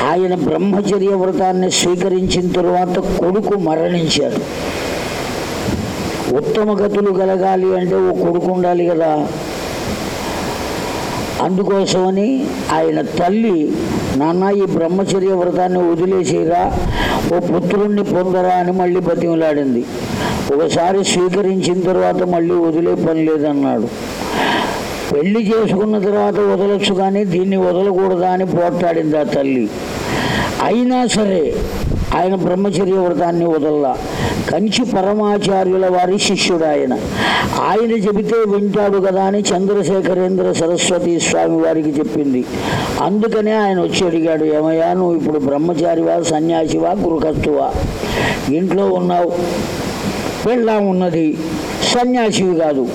ఆయన బ్రహ్మచర్య వ్రతాన్ని స్వీకరించిన తరువాత కొడుకు మరణించాడు. ఉత్తమ గతులు కలగాలి అంటే ఓ కొడుకు ఉండాలి కదా. అందుకోసమని ఆయన తల్లి నాన్న ఈ బ్రహ్మచర్య వ్రతాన్ని వదిలేసేరా. ఓ పుత్రుణ్ణి పొందరా అని మళ్ళీ బతిమలాడింది. ఒకసారి స్వీకరించిన తర్వాత మళ్ళీ వదిలే పని లేదన్నాడు. పెళ్ళి చేసుకున్న తర్వాత వదలొచ్చు కానీ దీన్ని వదలకూడదా అని పోట్లాడింది ఆ తల్లి. అయినా సరే ఆయన బ్రహ్మచర్య వ్రతాన్ని వదల్లా. కంచి పరమాచార్యుల వారి శిష్యుడు ఆయన ఆయన చెబితే వింటాడు కదా అని చంద్రశేఖరేంద్ర సరస్వతి స్వామి వారికి చెప్పింది. అందుకనే ఆయన వచ్చి అడిగాడు ఏమయ్యా నువ్వు ఇప్పుడు బ్రహ్మచారివా సన్యాసివా గురుకస్తువా ఇంట్లో ఉన్నావు. పెళ్ళాం ఉన్నది. సన్యాసివి కాదు.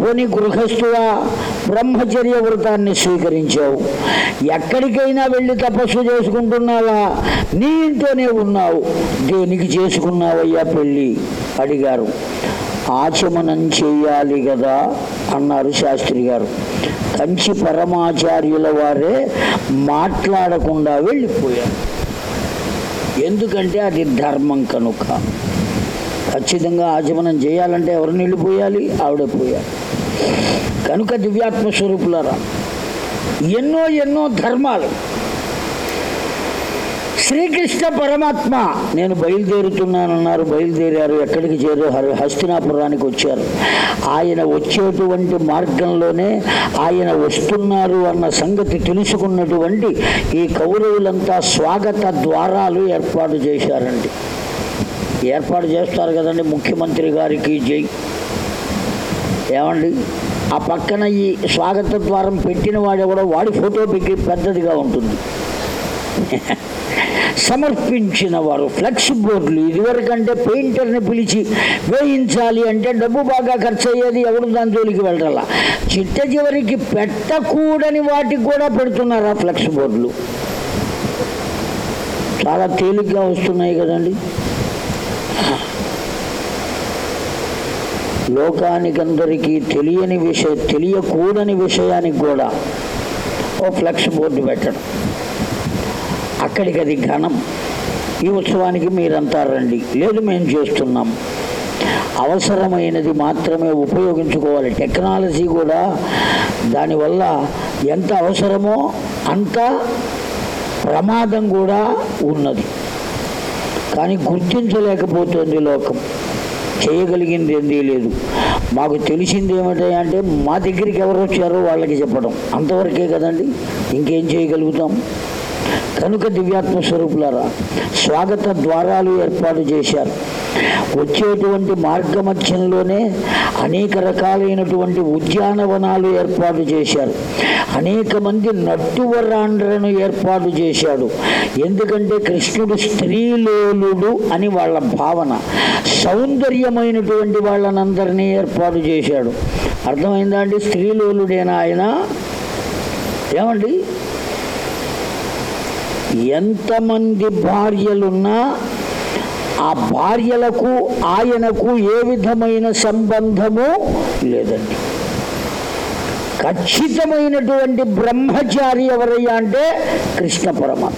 పోనీ గృహస్థుగా బ్రహ్మచర్య వ్రతాన్ని స్వీకరించావు. ఎక్కడికైనా వెళ్ళి తపస్సు చేసుకుంటున్నావా? నీ ఇంట్లోనే ఉన్నావు. దేనికి చేసుకున్నావయ్యా పెళ్ళి? అడిగారు. ఆచమనం చేయాలి కదా అన్నారు శాస్త్రి గారు. కంచి పరమాచార్యుల వారే మాట్లాడకుండా వెళ్ళిపోయారు. ఎందుకంటే అది ధర్మం కనుక. ఖచ్చితంగా ఆచమనం చేయాలంటే ఎవరు నీళ్ళు పోయాలి? ఆవిడే పోయాలి. కనుక దివ్యాత్మ స్వరూపులరా ఎన్నో ఎన్నో ధర్మాలు. శ్రీకృష్ణ పరమాత్మ నేను బయలుదేరుతున్నానన్నారు బయలుదేరారు ఎక్కడికి చేరు హరి హస్తినాపురానికి వచ్చారు. ఆయన వచ్చేటువంటి మార్గంలోనే ఆయన వస్తున్నారు అన్న సంగతి తెలుసుకున్నటువంటి ఈ కౌరవులంతా స్వాగత ద్వారాలు ఏర్పాటు చేశారండి. ఏర్పాటు చేస్తారు కదండి ముఖ్యమంత్రి గారికి జై. ఏమండి? ఆ పక్కన ఈ స్వాగత ద్వారం పెట్టిన వాడు కూడా వాడి ఫోటో పెట్టి పెద్దదిగా ఉంటుంది. సమర్పించిన వారు ఫ్లెక్స్ బోర్డులు ఇదివరకంటే పెయింటర్ని పిలిచి వేయించాలి అంటే డబ్బు బాగా ఖర్చు అయ్యేది ఎవడు దాని జోలికి వెళ్ళాల? చిట్ట చివరికి పెట్టకూడని వాటికి కూడా పెడుతున్నారు ఆ ఫ్లెక్స్ బోర్డులు? చాలా తేలిగ్గా వస్తున్నాయి కదండి. లోకానికందరికీ తెలియని విషయ తెలియకూడని విషయానికి కూడా ఓ ఫ్లెక్స్ బోర్డు పెట్టడం. అక్కడికి అది ఘనం. ఈ ఉత్సవానికి మీరంతా రండి లేదు మేము చేస్తున్నాం. అవసరమైనది మాత్రమే ఉపయోగించుకోవాలి. టెక్నాలజీ కూడా దానివల్ల ఎంత అవసరమో అంత ప్రమాదం కూడా ఉన్నది. కానీ గుర్తించలేకపోతుంది లోకం. చేయగలిగింది ఏందీ లేదు. మాకు తెలిసింది ఏమిటంటే మా దగ్గరికి ఎవరు వచ్చారో వాళ్ళకి చెప్పడం. అంతవరకే కదండి. ఇంకేం చేయగలుగుతాం? కనుక దివ్యాత్మ స్వరూపులారా స్వాగత ద్వారాలు ఏర్పాటు చేశారు. వచ్చేటువంటి మార్గమధ్యంలోనే అనేక రకాలైనటువంటి ఉద్యానవనాలు ఏర్పాటు చేశారు. అనేక మంది నట్టువరాండ్రను ఏర్పాటు చేశాడు. ఎందుకంటే కృష్ణుడు స్త్రీలోలుడు అని వాళ్ళ భావన. సౌందర్యమైనటువంటి వాళ్ళనందరినీ ఏర్పాటు చేశాడు. అర్థమైందా అండి? స్త్రీలోలుడేనా ఆయన? ఏమండి? ఎంతమంది భార్యలున్నా ఆ భార్యలకు ఆయనకు ఏ విధమైన సంబంధము లేదండి. ఖచ్చితమైనటువంటి బ్రహ్మచారి ఎవరయ్యా అంటే కృష్ణ పరమాత్మ.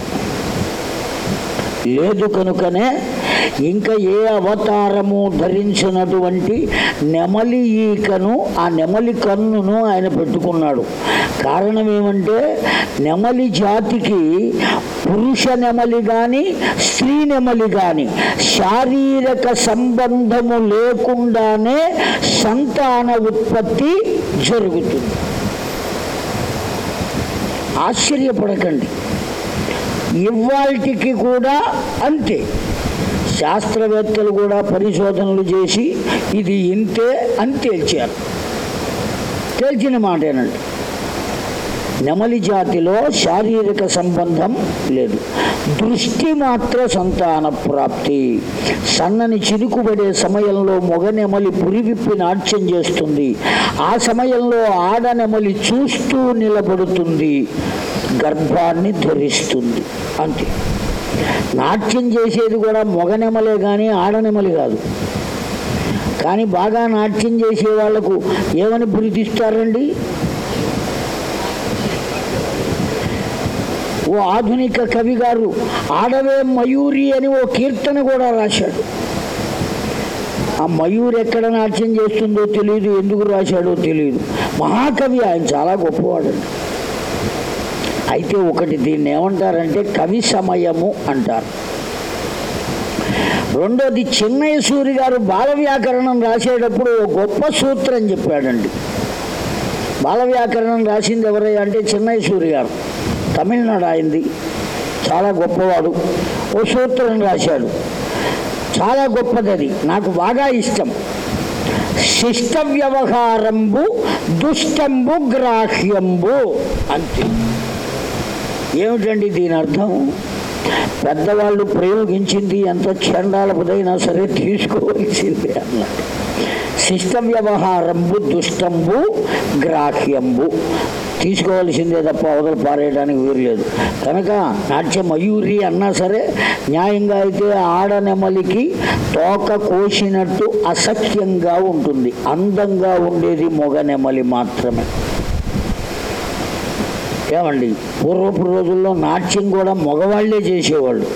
లేదు కనుకనే ఇంకా ఏ అవతారము ధరించినటువంటి నెమలి ఈకను ఆ నెమలి కన్నును ఆయన పెట్టుకున్నాడు. కారణం ఏమంటే నెమలి జాతికి పురుష నెమలి కానీ స్త్రీ నెమలి కానీ శారీరక సంబంధము లేకుండానే సంతాన ఉత్పత్తి జరుగుతుంది. ఆశ్చర్యపడకండి. ఇవాల్టికి కూడా అంతే. శాస్త్రవేత్తలు కూడా పరిశోధనలు చేసి ఇది ఇంతే అని తేల్చారు. తేల్చిన మాటేనండి నెమలి జాతిలో శారీరక సంబంధం లేదు. దృష్టి మాత్ర సంతాన ప్రాప్తి. సన్నని చిరుకుబడే సమయంలో మొగ నెమలి పురివిప్పి నాట్యం చేస్తుంది. ఆ సమయంలో ఆడ నెమలి చూస్తూ నిలబడుతుంది. గర్భాన్ని ధరిస్తుంది. అంతే. నాట్యం చేసేది కూడా మొగనెమలే కానీ ఆడనెమలి కాదు. కానీ బాగా నాట్యం చేసే వాళ్ళకు ఏమని బురితిస్తారండి ఓ ఆధునిక కవి గారు ఆడవే మయూరి అని ఓ కీర్తన కూడా రాశాడు. ఆ మయూరి ఎక్కడ నాట్యం చేస్తుందో తెలియదు ఎందుకు రాశాడో తెలియదు మహాకవి ఆయన చాలా గొప్పవాడండి. అయితే ఒకటి దీన్ని ఏమంటారంటే కవి సమయము అంటారు. రెండోది చిన్నయ్య సూరి గారు బాల వ్యాకరణం రాసేటప్పుడు ఓ గొప్ప సూత్రం చెప్పాడండి. బాల వ్యాకరణం రాసింది ఎవరై అంటే చిన్నయ్య సూరి గారు. తమిళనాడు అయింది చాలా గొప్పవాడు. ఓ సూత్రం రాశాడు. చాలా గొప్పది నాకు బాగా ఇష్టం. శిష్ట వ్యవహారంబు దుష్టంబు గ్రాహ్యంబు అంతే. ఏమిటండి దీని అర్థం? పెద్దవాళ్ళు ప్రయోగించింది ఎంత చండాలపుదైనా సరే తీసుకోవలసిందే అన్నాడు శిష్ట వ్యవహారంబు దుష్టంబు గ్రాహ్యంబు. తీసుకోవాల్సిందే తప్ప అవతల పారేయడానికి వీరలేదు కనుక నాట్య మయూరి అన్నా సరే న్యాయంగా అయితే ఆడనెమలికి తోక కోసినట్టు అసఖ్యంగా ఉంటుంది. అందంగా ఉండేది మొగ నెమలి మాత్రమే. ఏమండి? పూర్వపు రోజుల్లో నాట్యం కూడా మగవాళ్ళే చేసేవాళ్ళు.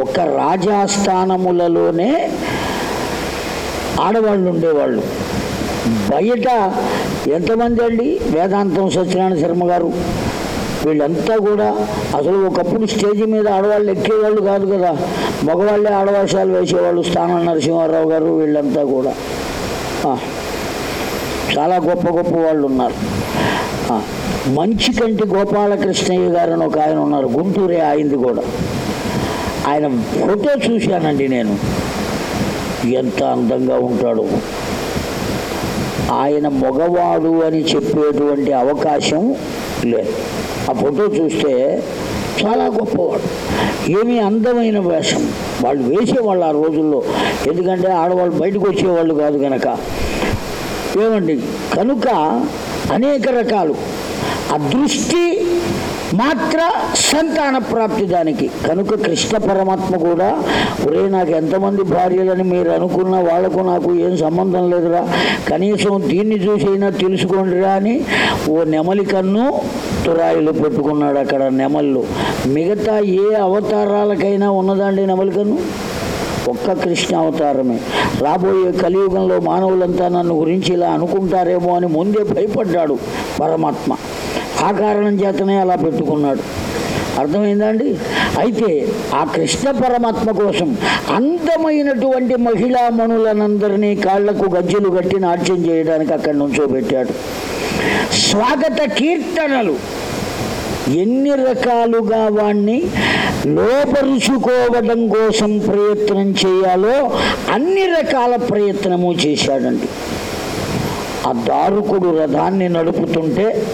ఒక్క రాజాస్థానములలోనే ఆడవాళ్ళు ఉండేవాళ్ళు. బయట ఎంతమంది అండి? వేదాంతం సత్యనారాయణ శర్మ గారు. వీళ్ళంతా కూడా అసలు ఒకప్పుడు స్టేజీ మీద ఆడవాళ్ళు ఎక్కేవాళ్ళు కాదు కదా. మగవాళ్ళే ఆడవాసాలు వేసేవాళ్ళు స్థానం నరసింహారావు గారు వీళ్ళంతా కూడా. చాలా గొప్ప గొప్ప వాళ్ళు ఉన్నారు మంచికంటి మంచి కంటి గోపాలకృష్ణయ్య గారు అని ఒక ఆయన ఉన్నారు. గుంటూరే ఆయనది కూడా. ఆయన ఫోటో చూశానండి నేను. ఎంత అందంగా ఉంటాడు. ఆయన మగవాడు అని చెప్పేటువంటి అవకాశం లేదు. ఆ ఫోటో చూస్తే చాలా గొప్పవాడు. ఏమీ అందమైన వేషం. వాళ్ళు వేసేవాళ్ళు ఆ రోజుల్లో. ఎందుకంటే ఆడవాళ్ళు బయటకు వచ్చేవాళ్ళు కాదు కనుక ఏమండి? కనుక అనేక రకాలు. ఆ దృష్టి మాత్ర సంతాన ప్రాప్తి దానికి. కనుక కృష్ణ పరమాత్మ కూడా ఒరే నాకు ఎంతమంది భార్యలని మీరు అనుకున్న వాళ్ళకు నాకు ఏం సంబంధం లేదురా. కనీసం దీన్ని చూసైనా తెలుసుకోండిరా అని ఓ నెమలి కన్ను తురాయిలు పెట్టుకున్నాడు అక్కడ నెమళ్ళు. మిగతా ఏ అవతారాలకైనా ఉన్నదండి నెమలి కన్ను? ఒక్క కృష్ణ అవతారమే. రాబోయే కలియుగంలో మానవులంతా నన్ను గురించి ఇలా అనుకుంటారేమో అని ముందే భయపడ్డాడు పరమాత్మ. ఆ కారణం చేతనే అలా పెట్టుకున్నాడు. అర్థమైందండి? అయితే ఆ కృష్ణ పరమాత్మ కోసం అందమైనటువంటి మహిళా మనులనందరినీ కాళ్ళకు గజ్జెలు కట్టి నాట్యం చేయడానికి అక్కడి నుంచో పెట్టాడు స్వాగత కీర్తనలు. ఎన్ని రకాలుగా వాణ్ణి లోపరుచుకోవడం కోసం ప్రయత్నం చేయాలో అన్ని రకాల ప్రయత్నము చేశాడండి. ఆ దారుకుడు రథాన్ని నడుపుతుంటే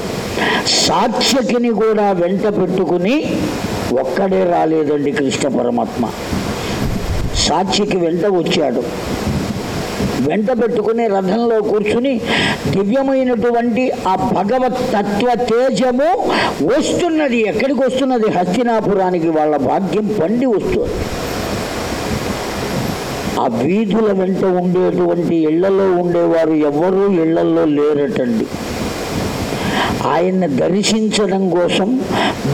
సాక్షకిని కూడా వెంట పెట్టుకుని ఒక్కడే రాలేదండి కృష్ణ పరమాత్మ. సాక్షికి వెంట వచ్చాడు. వెంట పెట్టుకుని రథంలో కూర్చుని దివ్యమైనటువంటి ఆ భగవత్ తత్వ తేజము వస్తున్నది ఎక్కడికి వస్తున్నది? హస్తినాపురానికి వాళ్ళ భాగ్యం పండి వస్తుంది. ఆ వీధుల వెంట ఉండేటువంటి ఇళ్ళలో ఉండేవారు ఎవ్వరూ ఇళ్ళలో లేరటండి. ఆయన్ని దర్శించడం కోసం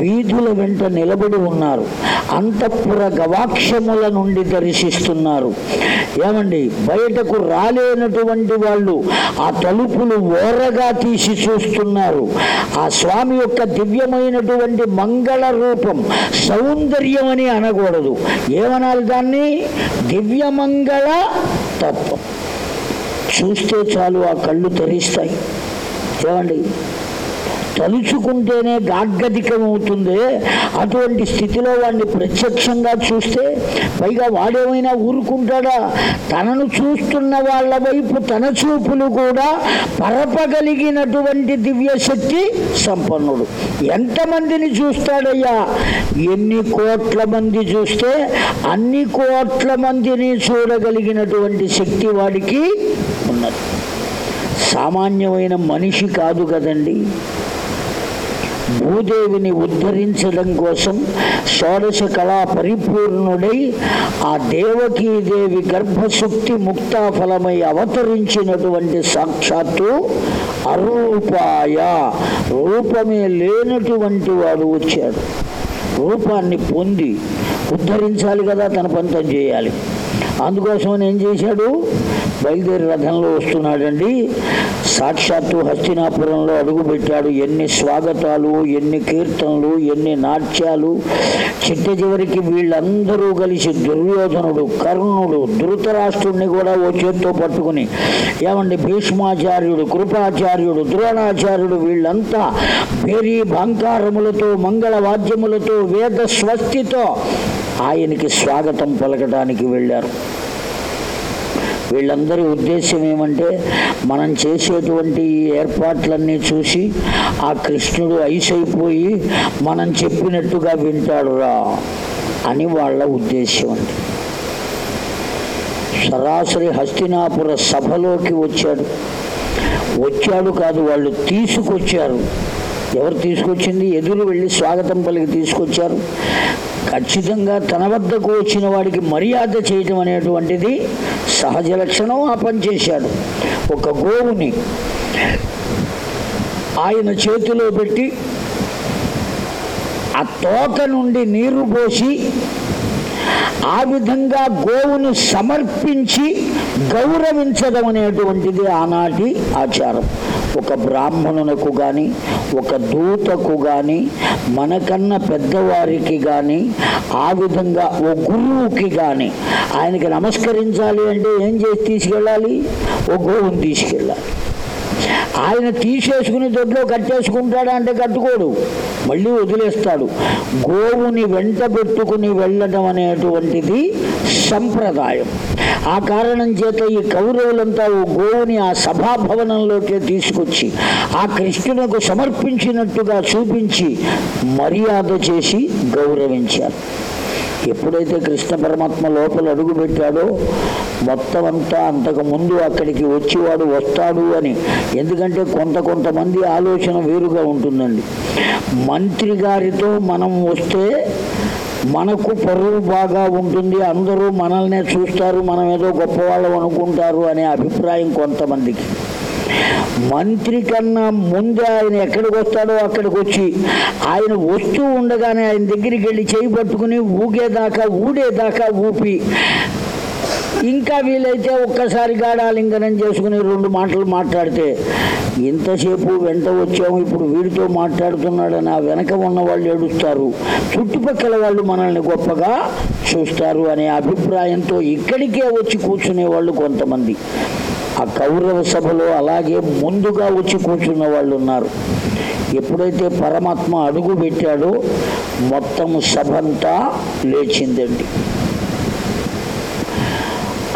వీధుల వెంట నిలబడి ఉన్నారు. అంతఃపుర గవాక్షముల నుండి దర్శిస్తున్నారు. ఏమండి? బయటకు రాలేనటువంటి వాళ్ళు ఆ తలుపులు ఓరగా తీసి చూస్తున్నారు. ఆ స్వామి యొక్క దివ్యమైనటువంటి మంగళ రూపం సౌందర్యం అని అనకూడదు. ఏమనాలి దాన్ని? దివ్యమంగళ తత్వం. చూస్తే చాలు ఆ కళ్ళు తరిస్తాయి. ఏమండి? తలుచుకుంటేనే గాగ్గధికమవుతుంది అటువంటి స్థితిలో వాడిని ప్రత్యక్షంగా చూస్తే పైగా వాడేమైనా ఊరుకుంటాడా? తనను చూస్తున్న వాళ్ళ వైపు తన చూపులు కూడా పరపగలిగినటువంటి దివ్యశక్తి సంపన్నుడు. ఎంతమందిని చూస్తాడయ్యా? ఎన్ని కోట్ల మంది చూస్తే అన్ని కోట్ల మందిని చూడగలిగినటువంటి శక్తి వాడికి ఉన్నది. సామాన్యమైన మనిషి కాదు కదండి. భూదేవిని ఉద్ధరించడం కోసం షోడశ కళా పరిపూర్ణుడై ఆ దేవకీదేవి గర్భశక్తి ముక్తాఫలమై అవతరించినటువంటి సాక్షాత్తు అరూపాయ. రూపమే లేనటువంటి వాడు వచ్చాడు. రూపాన్ని పొంది ఉద్ధరించాలి కదా తన పంతం చేయాలి. అందుకోసం ఏం చేశాడు? బయలుదేరి రథంలో వస్తున్నాడండి. సాక్షాత్తు హస్తినాపురంలో అడుగుపెట్టాడు. ఎన్ని స్వాగతాలు ఎన్ని కీర్తనలు ఎన్ని నాట్యాలు. చిట్ట చివరికి వీళ్ళందరూ కలిసి దుర్యోధనుడు కర్ణుడు ధృతరాష్ట్రుడిని కూడా ఓ చేత్తో పట్టుకుని ఏమండి భీష్మాచార్యుడు కృపాచార్యుడు ద్రోణాచార్యుడు వీళ్ళంతా భేరీ భాంకారములతో మంగళ వాద్యములతో వేద స్వస్తితో ఆయనకి స్వాగతం పలకడానికి వెళ్ళారు. వీళ్ళందరి ఉద్దేశం ఏమంటే మనం చేసేటువంటి ఈ ఏర్పాట్లన్నీ చూసి ఆ కృష్ణుడు ఐసైపోయి మనం చెప్పినట్టుగా వింటాడురా అని వాళ్ళ ఉద్దేశం అండి. సరాసరి హస్తినాపుర సభలోకి వచ్చాడు. వచ్చాడు కాదు వాళ్ళు తీసుకొచ్చారు. ఎవరు తీసుకొచ్చింది? ఎదురు వెళ్ళి స్వాగతం పలికి తీసుకొచ్చారు. ఖచ్చితంగా తన వద్దకు వచ్చిన వాడికి మర్యాద చేయటం అనేటువంటిది సహజ లక్షణం ఆ పనిచేశాడు ఒక గోవుని ఆయన చేతిలో పెట్టి ఆ తోక నుండి నీరు పోసి ఆ విధంగా గోవును సమర్పించి గౌరవించడం అనేటువంటిది ఆనాటి ఆచారం. ఒక బ్రాహ్మణునకు కానీ ఒక దూతకు కానీ మనకన్నా పెద్దవారికి కానీ ఆ విధంగా ఓ గురువుకి కానీ ఆయనకి నమస్కరించాలి అంటే ఏం చేసి తీసుకెళ్ళాలి? ఓ గోవుని తీసుకెళ్ళాలి. ఆయన తీసేసుకుని దొడ్లో కట్టేసుకుంటాడంటే కట్టుకోడు. మళ్ళీ వదిలేస్తాడు. గోవుని వెంట పెట్టుకుని వెళ్ళడం అనేటువంటిది సంప్రదాయం. ఆ కారణం చేత ఈ కౌరవులంతా ఓ గోవుని ఆ సభాభవనంలోకి తీసుకొచ్చి ఆ కృష్ణునకు సమర్పించినట్టుగా చూపించి మర్యాద చేసి గౌరవించారు. ఎప్పుడైతే కృష్ణ పరమాత్మ లోపల అడుగు పెట్టాడో మొత్తం అంతా అంతకు ముందు అక్కడికి వచ్చేవాడు వస్తాడు అని. ఎందుకంటే కొంత కొంతమంది ఆలోచన వేరుగా ఉంటుందండి. మంత్రి గారితో మనం వస్తే మనకు పరువు బాగా ఉంటుంది. అందరూ మనల్నే చూస్తారు. మనం ఏదో గొప్పవాళ్ళం అనుకుంటారు అనే అభిప్రాయం కొంతమందికి. మంత్రి కన్నా ముందే ఆయన ఎక్కడికి వస్తాడో అక్కడికి వచ్చి ఆయన వస్తూ ఉండగానే ఆయన దగ్గరికి వెళ్ళి చేయి పట్టుకుని ఊగేదాకా ఊడేదాకా ఊపి ఇంకా వీలైతే ఒక్కసారి గాఢాలింగనం చేసుకుని రెండు మాటలు మాట్లాడితే ఇంతసేపు వెంట వచ్చాము ఇప్పుడు వీడితో మాట్లాడుతున్నాడని ఆ వెనక ఉన్న వాళ్ళు ఏడుస్తారు. చుట్టుపక్కల వాళ్ళు మనల్ని గొప్పగా చూస్తారు అనే అభిప్రాయంతో ఇక్కడికే వచ్చి కూర్చునే వాళ్ళు కొంతమంది. ఆ కౌరవ సభలో అలాగే ముందుగా వచ్చి కూర్చున్న వాళ్ళు ఉన్నారు ఎప్పుడైతే పరమాత్మ అడుగు పెట్టాడో మొత్తం సభంతా లేచిందండి.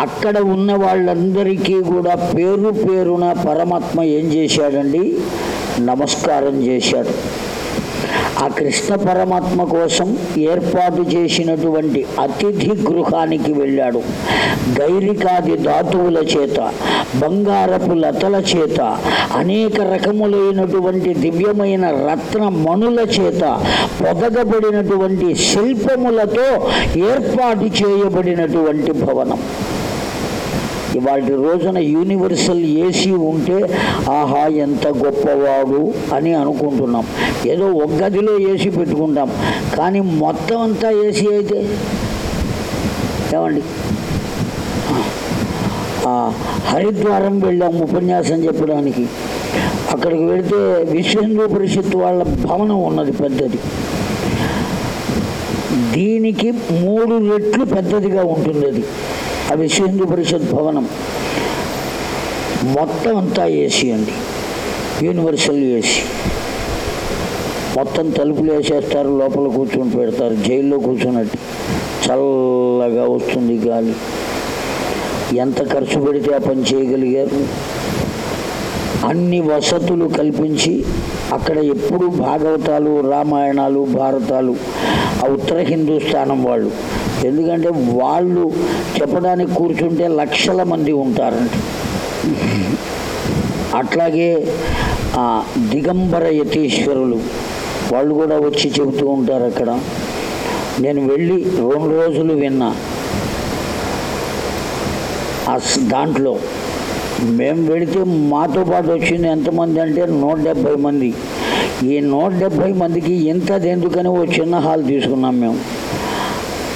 అక్కడ ఉన్న వాళ్ళందరికీ కూడా పేరు పేరున పరమాత్మ ఏం చేశాడండి? నమస్కారం చేశాడు. ఆ కృష్ణ పరమాత్మ కోసం ఏర్పాటు చేసినటువంటి అతిథి గృహానికి వెళ్ళాడు. గైరికాది ధాతువుల చేత బంగారపు లతల చేత అనేక రకములైనటువంటి దివ్యమైన రత్న మణుల చేత పొదగబడినటువంటి శిల్పములతో ఏర్పాటు చేయబడినటువంటి భవనం. ఇవాళ రోజున యూనివర్సల్ ఏసీ ఉంటే ఆహా ఎంత గొప్పవాడు అని అనుకుంటున్నాం. ఏదో ఒక గదిలో ఏసీ పెట్టుకుంటాం. కానీ మొత్తం అంతా ఏసీ అయితే? ఏమండి? హరిద్వారం వెళ్ళాం ఉపన్యాసం చెప్పడానికి. అక్కడికి వెళితే విశ్వ హిందూ పరిషత్ వాళ్ళ భవనం ఉన్నది పెద్దది. దీనికి మూడు రెట్లు పెద్దదిగా ఉంటుంది అది అది సింధు పరిషత్ భవనం మొత్తం అంతా ఏసీ అండి. Universal AC. మొత్తం తలుపులు వేసేస్తారు లోపల కూర్చొని పెడతారు జైల్లో కూర్చున్నట్టు. చల్లగా వస్తుంది గాలి. ఎంత ఖర్చు పెడితే ఆ పని చేయగలిగారు? అన్ని వసతులు కల్పించి అక్కడ ఎప్పుడు భాగవతాలు రామాయణాలు భారతాలు ఆ ఉత్తర హిందూస్థానం వాళ్ళు. ఎందుకంటే వాళ్ళు చెప్పడానికి కూర్చుంటే లక్షల మంది ఉంటారంట. అట్లాగే ఆ, దిగంబర యతీశ్వరులు వాళ్ళు కూడా వచ్చి చెబుతూ ఉంటారు అక్కడ. నేను వెళ్ళి రెండు రోజులు విన్నా. ఆ దాంట్లో మేము వెళితే మాతో పాటు వచ్చింది ఎంతమంది అంటే నూట డెబ్భై మంది. ఈ నూట డెబ్భై మందికి ఇంతది ఎందుకని ఓ చిన్న హాల్ తీసుకున్నాం మేము.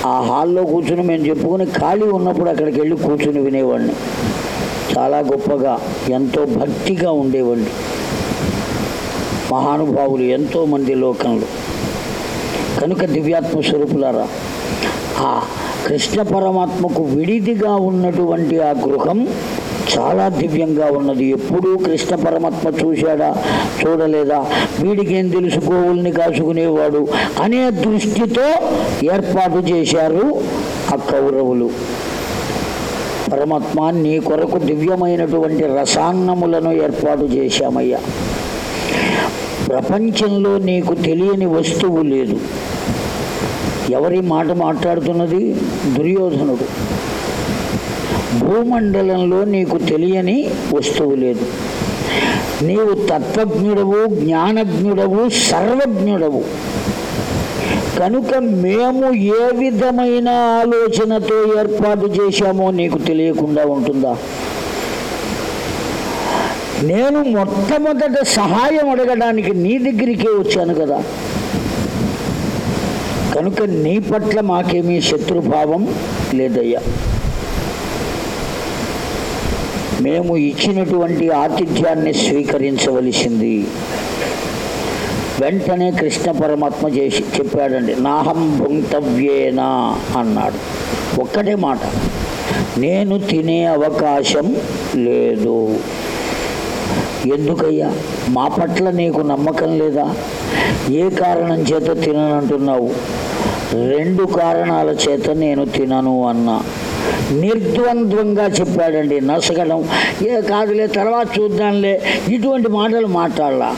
ఆ హాల్లో కూర్చుని మేము చెప్పుకుని ఖాళీ ఉన్నప్పుడు అక్కడికి వెళ్ళి కూర్చుని వినేవాడిని. చాలా గొప్పగా ఎంతో భక్తిగా ఉండేవాడిని. మహానుభావులు ఎంతోమంది లోకంలో. కనుక దివ్యాత్మ స్వరూపులారా ఆ కృష్ణ పరమాత్మకు విడిదిగా ఉన్నటువంటి ఆ గృహం చాలా దివ్యంగా ఉన్నది. ఎప్పుడూ కృష్ణ పరమాత్మ చూశాడా? చూడలేదా? వీడికేం తెలుసు? గోవుల్ని కాచుకునేవాడు. అనే దృష్టితో ఏర్పాటు చేశారు ఆ కౌరవులు. పరమాత్మ నీ కొరకు దివ్యమైనటువంటి రసాన్నములను ఏర్పాటు చేశామయ్యా. ప్రపంచంలో నీకు తెలియని వస్తువు లేదు. ఎవరి మాట మాట్లాడుతున్నది? దుర్యోధనుడు. భూమండలంలో నీకు తెలియని వస్తువు లేదు. నీవు తత్వజ్ఞుడవు జ్ఞానజ్ఞుడవు సర్వజ్ఞుడవు. కనుక మేము ఏ విధమైన ఆలోచనతో ఏర్పాటు చేశామో నీకు తెలియకుండా ఉంటుందా? నేను మొట్టమొదట సహాయం అడగడానికి నీ దగ్గరికే వచ్చాను కదా. కనుక నీ పట్ల మాకేమీ శత్రుభావం లేదయ్యా. మేము ఇచ్చినటువంటి ఆతిథ్యాన్ని స్వీకరించవలసింది. వెంటనే కృష్ణ పరమాత్మ చేసి చెప్పాడండి నాహం భుంక్తవ్యేనా అన్నాడు. ఒక్కటే మాట నేను తినే అవకాశం లేదు. ఎందుకయ్యా? మా పట్ల నీకు నమ్మకం లేదా? ఏ కారణం చేత తిననంటున్నావు? రెండు కారణాల చేత నేను తినను అన్నా. నిర్ద్వంద్వంగా చెప్పాడండి నసగడం. ఏ కాదులే తర్వాత చూద్దాంలే. ఇటువంటి మాటలు మాట్లాడలా.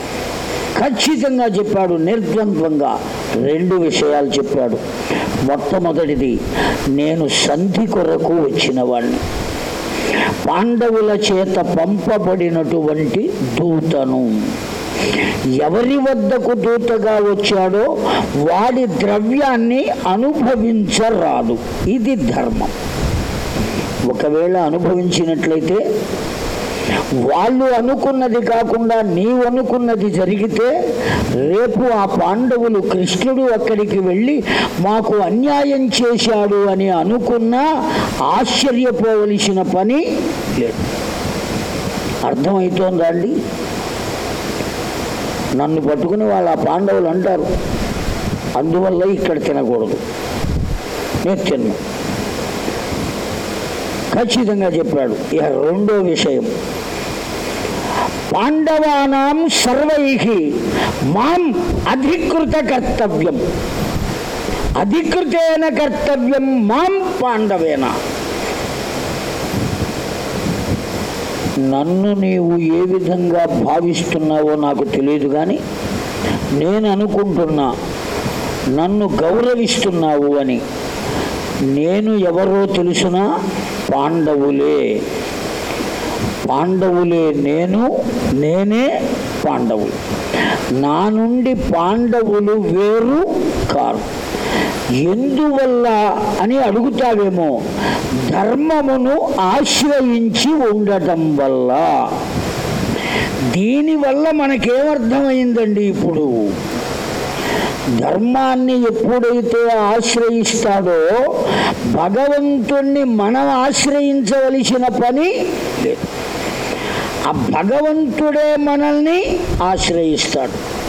ఖచ్చితంగా చెప్పాడు నిర్ద్వంద్వంగా. రెండు విషయాలు చెప్పాడు. మొట్టమొదటిది నేను సంధి కొరకు వచ్చిన వాడిని పాండవుల చేత పంపబడినటువంటి దూతను. ఎవరి వద్దకు దూతగా వచ్చాడో వాడి ద్రవ్యాన్ని అనుభవించరాదు. ఇది ధర్మం. ఒకవేళ అనుభవించినట్లయితే వాళ్ళు అనుకున్నది కాకుండా నీవు అనుకున్నది జరిగితే రేపు ఆ పాండవులు కృష్ణుడు అక్కడికి వెళ్ళి మాకు అన్యాయం చేశాడు అని అనుకున్నా ఆశ్చర్యపోవలసిన పని లేదు. అర్థమవుతోందా అండి? నన్ను పట్టుకుని వాళ్ళ ఆ పాండవులు అంటారు. అందువల్ల ఇక్కడ తినకూడదు. నేను తిన్నాను ఖచ్చితంగా చెప్పాడు. ఇక రెండో విషయం. పాండవానాం సర్వై మాం అధికృత కర్తవ్యం. అధికృతేన కర్తవ్యం మాం పాండవేన. నన్ను నీవు ఏ విధంగా భావిస్తున్నావో నాకు తెలియదు కానీ నేను అనుకుంటున్నా నన్ను గౌరవిస్తున్నావు అని. నేను ఎవరో తెలిసిన? పాండవులే. పాండవులే నేను నేనే పాండవులు. నా నుండి పాండవులు వేరు కారు. ఎందువల్ల అని అడుగుతావేమో? ధర్మమును ఆశ్రయించి ఉండటం వల్ల. దీనివల్ల మనకేమర్థమైందండి ఇప్పుడు? ధర్మాన్ని ఎప్పుడైతే ఆశ్రయిస్తాడో భగవంతుణ్ణి మనం ఆశ్రయించవలసిన పని లేదు. ఆ భగవంతుడే మనల్ని ఆశ్రయిస్తాడు.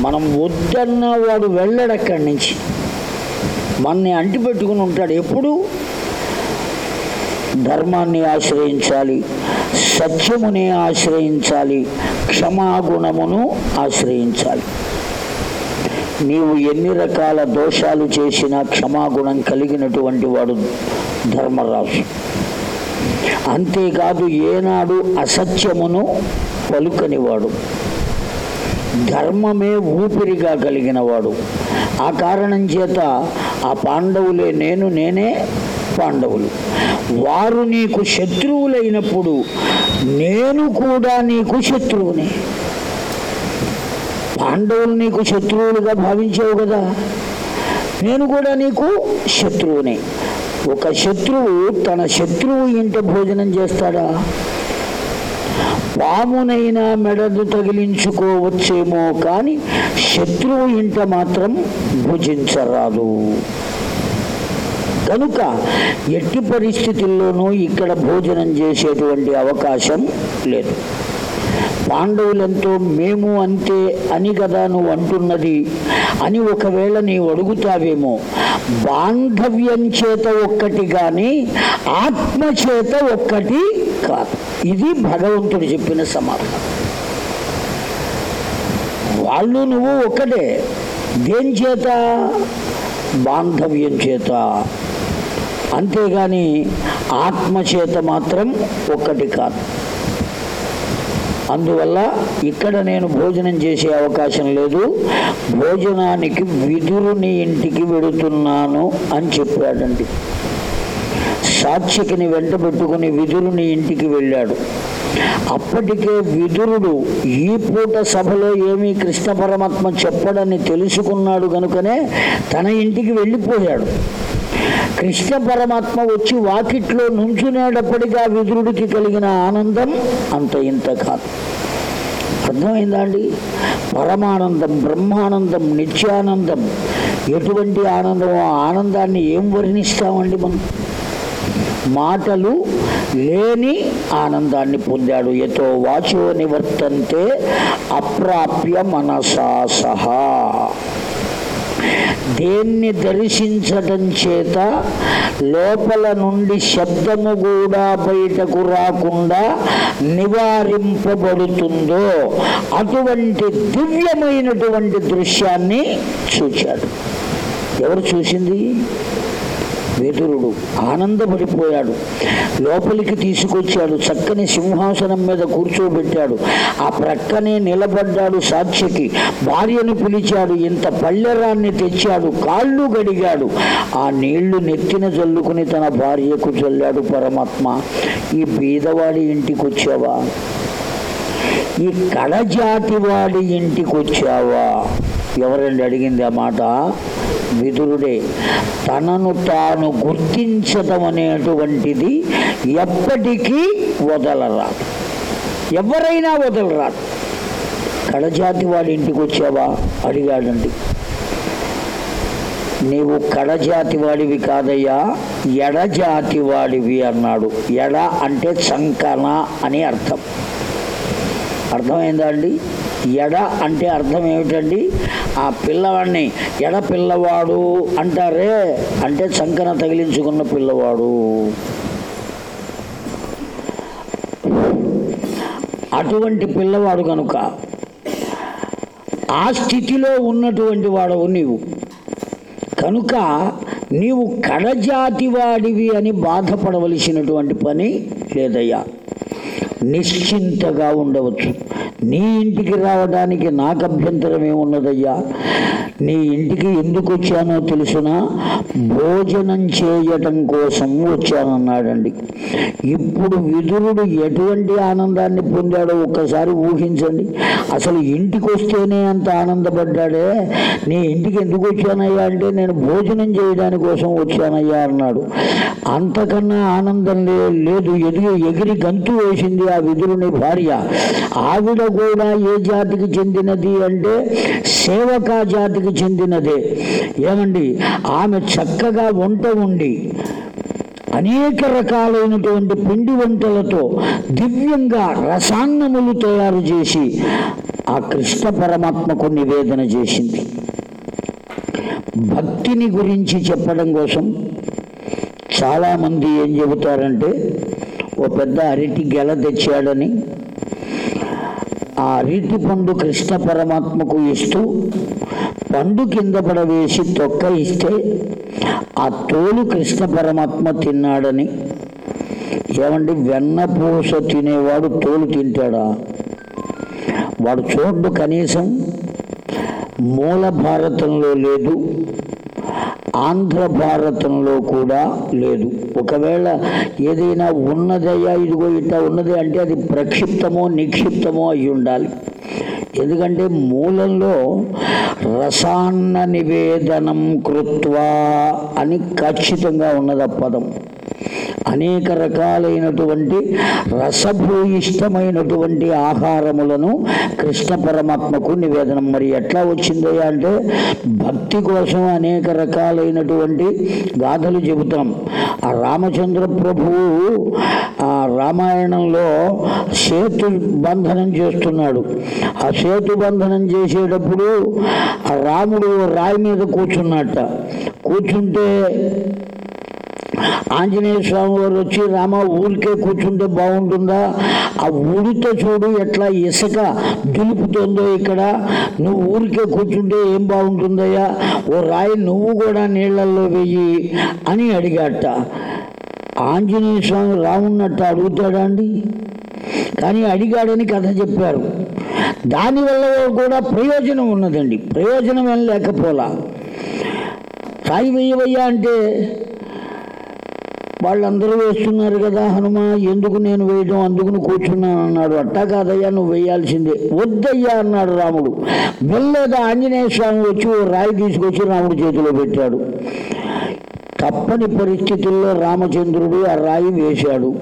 మనం వద్దన్న వాడు వెళ్ళడక్కడి నుంచి. మనని అంటిపెట్టుకుని ఉంటాడు. ఎప్పుడు? ధర్మాన్ని ఆశ్రయించాలి సత్యముని ఆశ్రయించాలి క్షమాగుణమును ఆశ్రయించాలి. నీవు ఎన్ని రకాల దోషాలు చేసినా క్షమాగుణం కలిగినటువంటి వాడు ధర్మరాజు. అంతేకాదు ఏనాడు అసత్యమును పలుకనివాడు. ధర్మమే ఊపిరిగా కలిగిన వాడు ఆ కారణం చేత ఆ పాండవులే నేను నేనే పాండవులు. వారు నీకు శత్రువులైనప్పుడు నేను కూడా నీకు శత్రువుని. పాండవులు నీకు శత్రువులుగా భావించావు కదా? నేను కూడా నీకు శత్రువుని. ఒక శత్రువు తన శత్రువు ఇంట భోజనం చేస్తాడా? పామునైనా మెడదు తగిలించుకోవచ్చేమో కానీ శత్రువు ఇంట మాత్రం భుజించరాదు. కనుక ఎట్టి పరిస్థితుల్లోనూ ఇక్కడ భోజనం చేసేటువంటి అవకాశం లేదు. పాండవులంతో మేము అంతే అని కదా నువ్వు అంటున్నది. అని ఒకవేళ నీవు అడుగుతావేమో బాంధవ్యం చేత ఒక్కటి కానీ ఆత్మ చేత ఒక్కటి కాదు. ఇది భగవంతుడు చెప్పిన సమాధానం. వాళ్ళు నువ్వు ఒక్కటే దేని చేత? బాంధవ్యం చేత. అంతేగాని ఆత్మ చేత మాత్రం ఒక్కటి కాదు. అందువల్ల ఇక్కడ నేను భోజనం చేసే అవకాశం లేదు. భోజనానికి విదురుని ఇంటికి వెడుతున్నాను అని చెప్పాడండి. సాక్షికిని వెంట పెట్టుకుని విదురుని ఇంటికి వెళ్ళాడు. అప్పటికే విదురుడు ఈ పూట సభలో ఏమీ కృష్ణ పరమాత్మ చెప్పడని తెలుసుకున్నాడు కనుకనే తన ఇంటికి వెళ్ళిపోయాడు. కృష్ణ పరమాత్మ వచ్చి వాకిట్లో నుంచునేటప్పటికీ విదురుడికి కలిగిన ఆనందం అంత ఇంత కాదు. అర్థమైందా అండి? పరమానందం బ్రహ్మానందం నిత్యానందం ఎటువంటి ఆనందం ఆ ఆనందాన్ని ఏం వర్ణిస్తామండి మనం? మాటలు లేని ఆనందాన్ని పొందాడు. ఎతో వాచో నివర్తంతే అప్రాప్య మనసా సహా. దేన్ని దర్శించటం చేత లోపల నుండి శబ్దము కూడా బయటకు రాకుండా నివారింపబడుతుందో అటువంటి దివ్యమైనటువంటి దృశ్యాన్ని చూచాడు. ఎవరు చూసింది? పేదురుడు ఆనందపడిపోయాడు. లోపలికి తీసుకొచ్చాడు. చక్కని సింహాసనం మీద కూర్చోబెట్టాడు. ఆ ప్రక్కనే నిలబడ్డాడు సాక్షికి. భార్యను పిలిచాడు. ఇంత పళ్ళెరాన్ని తెచ్చాడు. కాళ్ళు గడిగాడు. ఆ నీళ్ళు నెత్తిన జల్లుకుని తన భార్యకు చల్లాడు పరమాత్మ. ఈ బీదవాడి ఇంటికి వచ్చావా ఈ కడజాతి వాడి ఇంటికి వచ్చావా ఎవరండి అడిగింది ఆ మాట? విదురుడే. తనను తాను గుర్తించటం అనేటువంటిది ఎప్పటికీ వదలరాదు. ఎవరైనా వదలరాదు. కడజాతి వాడి ఇంటికి వచ్చావా? అడిగాడండి. నీవు కడజాతి వాడివి కాదయ్యా ఎడజాతి వాడివి అన్నాడు. ఎడ అంటే చంకన అని అర్థం. అర్థమైందా అండి? ఎడ అంటే అర్థం ఏమిటండి? ఆ పిల్లవాడిని ఎడ పిల్లవాడు అంటారే? అంటే చంకన తగిలించుకున్న పిల్లవాడు. అటువంటి పిల్లవాడు కనుక ఆ స్థితిలో ఉన్నటువంటి వాడవు నీవు. కనుక నీవు కడజాతి వాడివి అని బాధపడవలసినటువంటి పని లేదయ్యా. నిశ్చింతగా ఉండవచ్చు. నీ ఇంటికి రావడానికి నాకు అభ్యంతరం ఏమున్నదయ్యా? నీ ఇంటికి ఎందుకు వచ్చానో తెలుసునా? భోజనం చేయటం కోసం వచ్చానన్నాడండి. ఇప్పుడు విదురుడు ఎటువంటి ఆనందాన్ని పొందాడో ఒక్కసారి ఊహించండి. అసలు ఇంటికి వస్తేనే అంత ఆనందపడ్డాడే? నీ ఇంటికి ఎందుకు వచ్చానయ్యా అంటే నేను భోజనం చేయడాని కోసం వచ్చానయ్యా అన్నాడు. అంతకన్నా ఆనందం లేదు. ఎదుగు ఎగిరి గంతు వేసింది ఆ విదురుని భార్య. ఆవిడ కూడా ఏ జాతికి చెందినది అంటే సేవకా జాతికి చెందినదే. ఏమండి? ఆమె చక్కగా వంట ఉండి అనేక రకాలైనటువంటి పిండి వంటలతో దివ్యంగా రసాన్నములు తయారు చేసి ఆ కృష్ణ పరమాత్మకు నివేదన చేసింది. భక్తిని గురించి చెప్పడం కోసం చాలామంది ఏం చెబుతారంటే ఓ పెద్ద అరటి గెల తెచ్చాడని. ఆ అరటి పండు కృష్ణ పరమాత్మకు ఇస్తూ పండు కింద పడవేసి తొక్క ఇస్తే ఆ తోలు కృష్ణ పరమాత్మ తిన్నాడని. ఏమండి వెన్నపూస తినేవాడు తోలు తింటాడా? వాడు చూడ్డు కనీసం మూల భారతంలో లేదు. ఆంధ్ర భారతంలో కూడా లేదు. ఒకవేళ ఏదైనా ఉన్నదయ్యా ఇదిగో ఇట్లా ఉన్నది అంటే అది ప్రక్షిప్తమో నిక్షిప్తమో అయి ఉండాలి. ఎందుకంటే మూలంలో రసాన్న నివేదనం కృత్వా అని ఖచ్చితంగా ఉన్నది ఆ పదం. అనేక రకాలైనటువంటి రసభూయిష్టమైనటువంటి ఆహారములను కృష్ణ పరమాత్మకు నివేదనం. మరి ఎట్లా వచ్చిందయ్యా అంటే భక్తి కోసం అనేక రకాలైనటువంటి గాథలు చెబుతాం. ఆ రామచంద్ర ప్రభువు ఆ రామాయణంలో సేతు బంధనం చేస్తున్నాడు. ఆ సేతు బంధనం చేసేటప్పుడు ఆ రాముడు రాయి మీద కూర్చున్నట్ట. కూర్చుంటే ఆంజనేయ స్వామి వారు వచ్చి రామ ఊరికే కూర్చుంటే బాగుంటుందా? ఆ ఊరితో చూడు ఎట్లా ఇసుక దులుపుతుందో ఇక్కడ. నువ్వు ఊరికే కూర్చుంటే ఏం బాగుంటుందయ్యా? ఓ రాయి నువ్వు కూడా నీళ్ళల్లో వెయ్యి అని అడిగాట. ఆంజనేయ స్వామి రామున్నట్టు అడుగుతాడా అండి? కానీ అడిగాడని కథ చెప్పారు. దానివల్ల కూడా ప్రయోజనం ఉన్నదండి. ప్రయోజనం ఏం లేకపోలా. రాయి వెయ్యవయ్యా అంటే వాళ్ళందరూ వేస్తున్నారు కదా హనుమ ఎందుకు నేను వేయడం అందుకుని కూర్చున్నాను అన్నాడు. అట్టా కాదయ్యా నువ్వు వేయాల్సిందే. వద్దయ్యా అన్నాడు రాముడు. వెళ్ళేదా ఆంజనేయ స్వామి వచ్చి ఓ రాయి తీసుకొచ్చి రాముడి చేతిలో పెట్టాడు. తప్పని పరిస్థితుల్లో రామచంద్రుడు ఆ రాయి వేశాడు.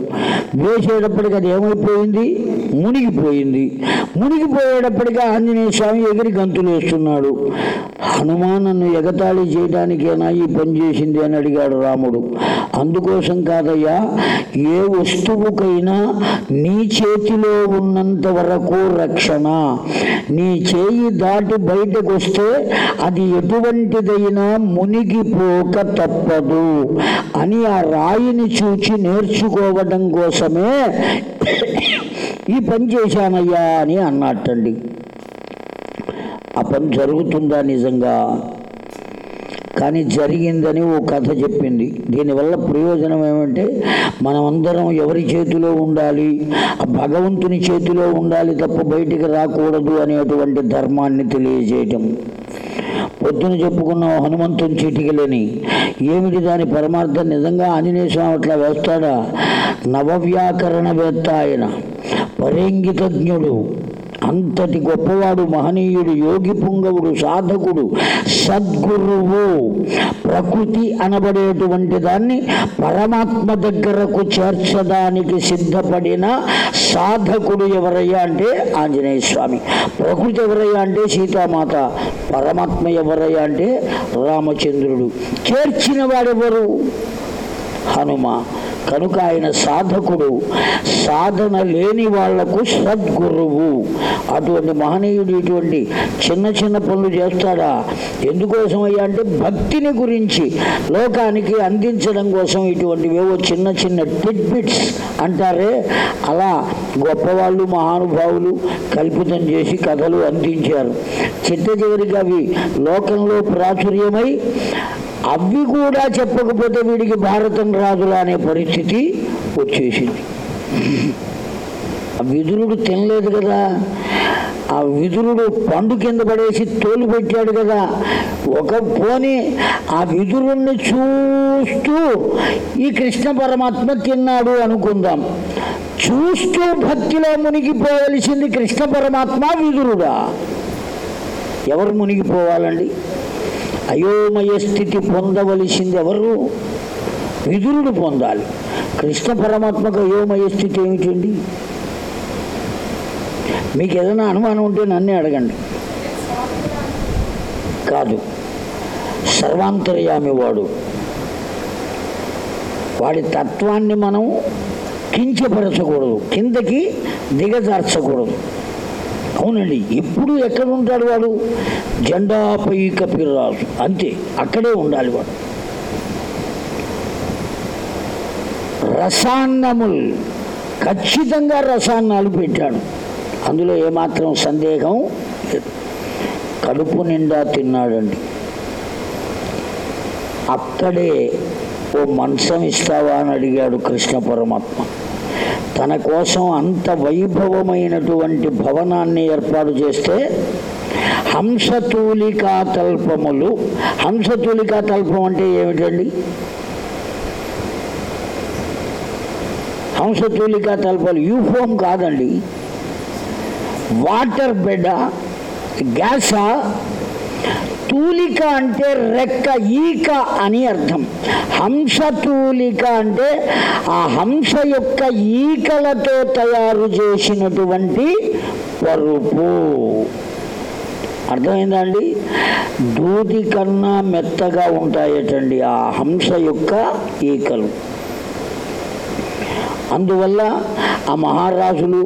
వేసేటప్పటికి అది ఏమైపోయింది? మునిగిపోయింది. మునిగిపోయేటప్పటికీ ఆంజనేయ స్వామి ఎగిరి గంతులు వేస్తున్నాడు హనుమానన్ను ఎగతాళి చేయడానికేనా ఈ పని చేసింది అని అడిగాడు రాముడు. అందుకోసం కాదయ్యా ఏ వస్తువుకైనా నీ చేతిలో ఉన్నంత వరకు రక్షణ. నీ చేయి దాటి బయటకు వస్తే అది ఎటువంటిదైనా మునిగిపోక తప్పదు. అని ఆ రాయిని చూచి నేర్చుకోవడం కోసమే ఈ పని చేశానయ్యా అని అన్నట్టండి ఆ పని జరుగుతుందా నిజంగా? కానీ జరిగిందని ఓ కథ చెప్పింది. దీనివల్ల ప్రయోజనం ఏమంటే మనమందరం ఎవరి చేతిలో ఉండాలి భగవంతుని చేతిలో ఉండాలి తప్ప బయటికి రాకూడదు అనేటువంటి ధర్మాన్ని తెలియజేయటం. పొద్దున చెప్పుకున్న హనుమంతుని చిటికలేని ఏమిటి దాని పరమార్థం? నిజంగా ఆంజనేయ స్వామి అట్లా వేస్తాడా? నవవ్యాకరణవేత్త ఆయన. పరేంగితజ్ఞుడు. అంతటి గొప్పవాడు మహనీయుడు యోగి పుంగవుడు సాధకుడు సద్గురువు. ప్రకృతి అనబడేటువంటి దాన్ని పరమాత్మ దగ్గరకు చేర్చడానికి సిద్ధపడిన సాధకుడు ఎవరయ్యా అంటే ఆంజనేయ స్వామి. ప్రకృతి ఎవరయ్యా అంటే సీతామాత. పరమాత్మ ఎవరయ్యా అంటే రామచంద్రుడు. చేర్చిన వాడెవరు? హనుమ. కనుక ఆయన సాధకుడు సాధన లేని వాళ్ళకు సద్గురువు. అటువంటి మహనీయుడు ఇటువంటి చిన్న చిన్న పనులు చేస్తాడా? ఎందుకోసం అయ్యా అంటే భక్తిని గురించి లోకానికి అందించడం కోసం ఇటువంటివేవో చిన్న చిన్న టిడ్బిట్స్ అంటారే. అలా గొప్పవాళ్ళు మహానుభావులు కల్పితం చేసి కథలు అందించారు. చిట్ట చివరికి అవి లోకంలో ప్రాచుర్యమై అవి కూడా చెప్పకపోతే వీడికి భారతం రాదురా అనే పరిస్థితి వచ్చేసింది. ఆ విదురుడు తినలేదు కదా. ఆ విదురుడు పండు కింద పడేసి తోలు పెట్టాడు కదా. ఒక పోని ఆ విదురుణ్ణి చూస్తూ ఈ కృష్ణ పరమాత్మ తిన్నాడు అనుకుందాం. చూస్తూ భక్తిలో మునిగిపోవలసింది కృష్ణ పరమాత్మ విదురుడా. ఎవరు మునిగిపోవాలండి? అయోమయ స్థితి పొందవలసింది ఎవరు? విదురుడు పొందాలి. కృష్ణ పరమాత్మకు అయోమయ స్థితి ఏమిటండి? మీకు ఏదైనా అనుమానం ఉంటే నన్నే అడగండి. కాదు. సర్వాంతర్యామి వాడు వాడి తత్వాన్ని మనం కించపరచకూడదు. కిందకి దిగజార్చకూడదు. అవునండి ఎప్పుడు ఎక్కడ ఉంటాడు వాడు జెండాపై కపిరాజు అంతే అక్కడే ఉండాలి వాడు. రసాన్నములు ఖచ్చితంగా రసాన్నాలు పెట్టాడు. అందులో ఏమాత్రం సందేహం లేదు. కడుపు నిండా తిన్నాడండి. అక్కడే ఓ మంచం ఇస్తావా అని అడిగాడు కృష్ణ పరమాత్మ. తన కోసం అంత వైభవమైనటువంటి భవనాన్ని ఏర్పాటు చేస్తే హంసతూలికా తల్పములు. హంసతూలికా తల్పం అంటే ఏమిటండి? హంసతూలికా తల్పాలు యూఫోమ్ కాదండి. వాటర్ బెడ్డా గ్యాసా? తూలిక అంటే రెక్క ఈక అని అర్థం. హంస తూలిక అంటే ఆ హంస యొక్క ఈకలతో తయారు చేసినటువంటి పరుపు. అర్థమైందా అండి దూది కన్నా మెత్తగా ఉంటాయటండి ఆ హంస యొక్క ఈకలు. అందువల్ల ఆ మహారాజులు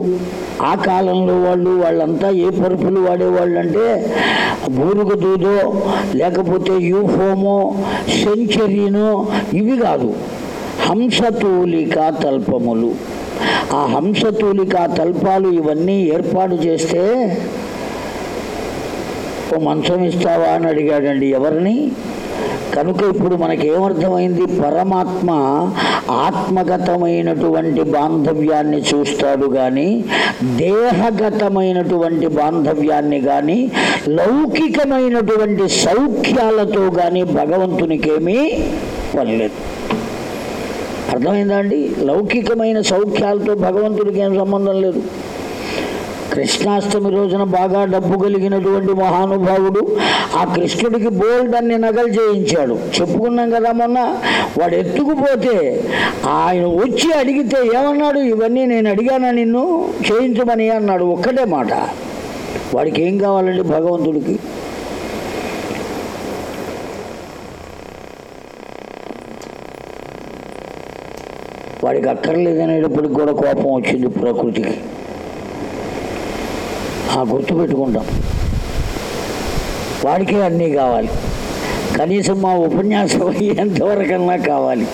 ఆ కాలంలో వాళ్ళు వాళ్ళంతా ఏ పరుపులు వాడేవాళ్ళు అంటే బూరుగ దూదో లేకపోతే యూఫోమో సెంచరీనో ఇవి కాదు. హంసతూలిక తల్పములు. ఆ హంసతూలిక తల్పాలు ఇవన్నీ ఏర్పాటు చేస్తే ఓ మంచం ఇస్తావా అని అడిగాడండి ఎవరిని? కనుక ఇప్పుడు మనకి ఏమర్థమైంది పరమాత్మ ఆత్మగతమైనటువంటి బాంధవ్యాన్ని చూస్తాడు కానీ దేహగతమైనటువంటి బాంధవ్యాన్ని కానీ లౌకికమైనటువంటి సౌఖ్యాలతో కానీ భగవంతునికేమీ పనిలేదు. అర్థమైందా అండి? లౌకికమైన సౌఖ్యాలతో భగవంతుడికి ఏం సంబంధం లేదు. కృష్ణాష్టమి రోజున బాగా డబ్బు కలిగినటువంటి మహానుభావుడు ఆ కృష్ణుడికి బోల్డ్ అన్ని నగలు చేయించాడు. చెప్పుకున్నాం కదా మొన్న వాడు ఎత్తుకుపోతే ఆయన వచ్చి అడిగితే ఏమన్నాడు? ఇవన్నీ నేను అడిగానా నిన్ను? చేయించమని అన్నాడు ఒక్కటే మాట. వాడికి ఏం కావాలండి భగవంతుడికి? వాడికి అక్కర్లేదనేటప్పటికి కూడా కోపం వచ్చింది ప్రకృతికి. గుర్తుపెట్టుకుంటాం. వాడికే అన్నీ కావాలి. కనీసం మా ఉపన్యాసం ఎంతవరకన్నా కావాలి.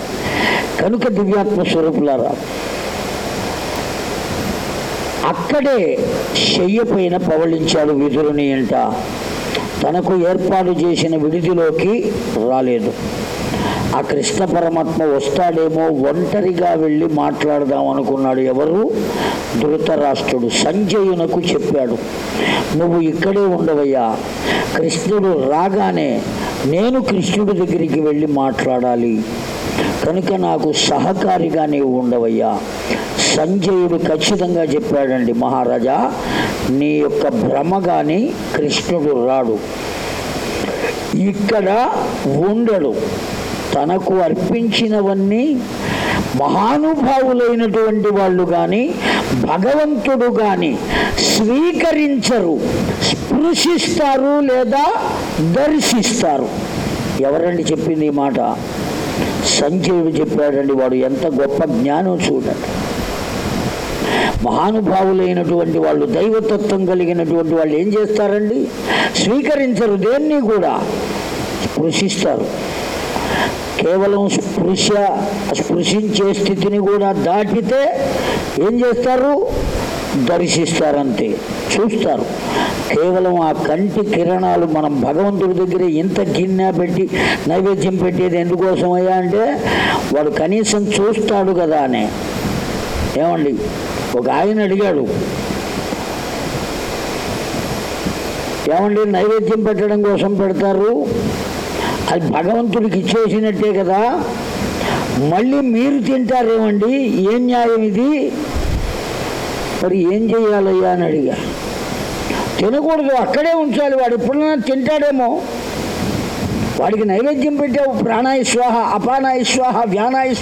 కనుక దివ్యాత్మ స్వరూపులారా అక్కడే శయ్యపైన పవళించాడు విధులని అంట. తనకు ఏర్పాటు చేసిన విడిదిలోకి రాలేదు. ఆ కృష్ణ పరమాత్మ వస్తాడేమో ఒంటరిగా వెళ్ళి మాట్లాడదాం అనుకున్నాడు ఎవరు? ధృతరాష్ట్రుడు సంజయునకు చెప్పాడు. నువ్వు ఇక్కడే ఉండవయ్యా. కృష్ణుడు రాగానే నేను కృష్ణుడి దగ్గరికి వెళ్ళి మాట్లాడాలి. కనుక నాకు సహకారిగా నీవు ఉండవయ్యా. సంజయుడు ఖచ్చితంగా చెప్పాడండి మహారాజా నీ యొక్క భ్రమ కానీ కృష్ణుడు రాడు. ఇక్కడ ఉండడు. తనకు అర్పించినవన్నీ మహానుభావులైనటువంటి వాళ్ళు కానీ భగవంతుడు కానీ స్వీకరించరు స్పృశిస్తారు లేదా దర్శిస్తారు. ఎవరండి చెప్పింది ఈ మాట? సంజయుడు చెప్పాడండి వాడు ఎంత గొప్ప జ్ఞానం చూడండి. మహానుభావులైనటువంటి వాళ్ళు దైవతత్వం కలిగినటువంటి వాళ్ళు ఏం చేస్తారండి? స్వీకరించరు దేన్ని కూడా స్పృశిస్తారు. కేవలం స్పృశ స్పృశించే స్థితిని కూడా దాటితే ఏం చేస్తారు? దర్శిస్తారంతే చూస్తారు. కేవలం ఆ కంటి కిరణాలు మనం భగవంతుడి దగ్గర ఇంత గిన్నె పెట్టి నైవేద్యం పెట్టేది ఎందుకోసమయ్యా అంటే వాడు కనీసం చూస్తాడు కదా అని. ఏమండి? ఒక ఆయన అడిగాడు. ఏమండి నైవేద్యం పెట్టడం కోసం పెడతారు? అది భగవంతుడికి ఇచ్చేసినట్టే కదా. మళ్ళీ మీరు తింటారేమండి? ఏం న్యాయం ఇది? మరి ఏం చేయాలయ్యా అని అడిగా. తినకూడదు అక్కడే ఉంచాలి. వాడు ఎప్పుడైనా తింటాడేమో. వాడికి నైవేద్యం పెట్టావు ప్రాణాయ స్వాహ అపానాయ స్వాహ వ్యానాయ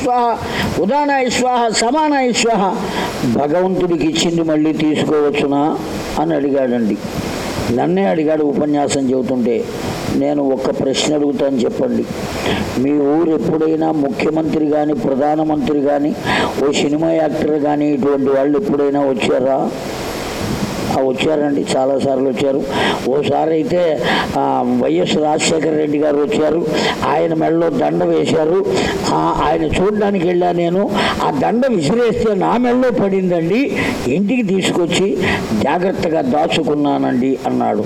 భగవంతుడికి ఇచ్చింది మళ్ళీ తీసుకోవచ్చునా అని అడిగాడండి. నన్నే అడిగాడు ఉపన్యాసం చెబుతుంటే నేను ఒక్క ప్రశ్న అడుగుతాను చెప్పండి. మీ ఊరు ఎప్పుడైనా ముఖ్యమంత్రి కానీ ప్రధానమంత్రి కానీ ఓ సినిమా యాక్టర్ కానీ ఇటువంటి వాళ్ళు ఎప్పుడైనా వచ్చారా? వచ్చారండి చాలాసార్లు వచ్చారు. ఓసారి అయితే వైఎస్ రాజశేఖర రెడ్డి గారు వచ్చారు. ఆయన మెడలో దండ వేశారు. ఆయన చూడడానికి వెళ్ళా నేను. ఆ దండ విసిరేస్తే నా మెడలో పడిందండి. ఇంటికి తీసుకొచ్చి జాగ్రత్తగా దాచుకున్నానండి అన్నాడు.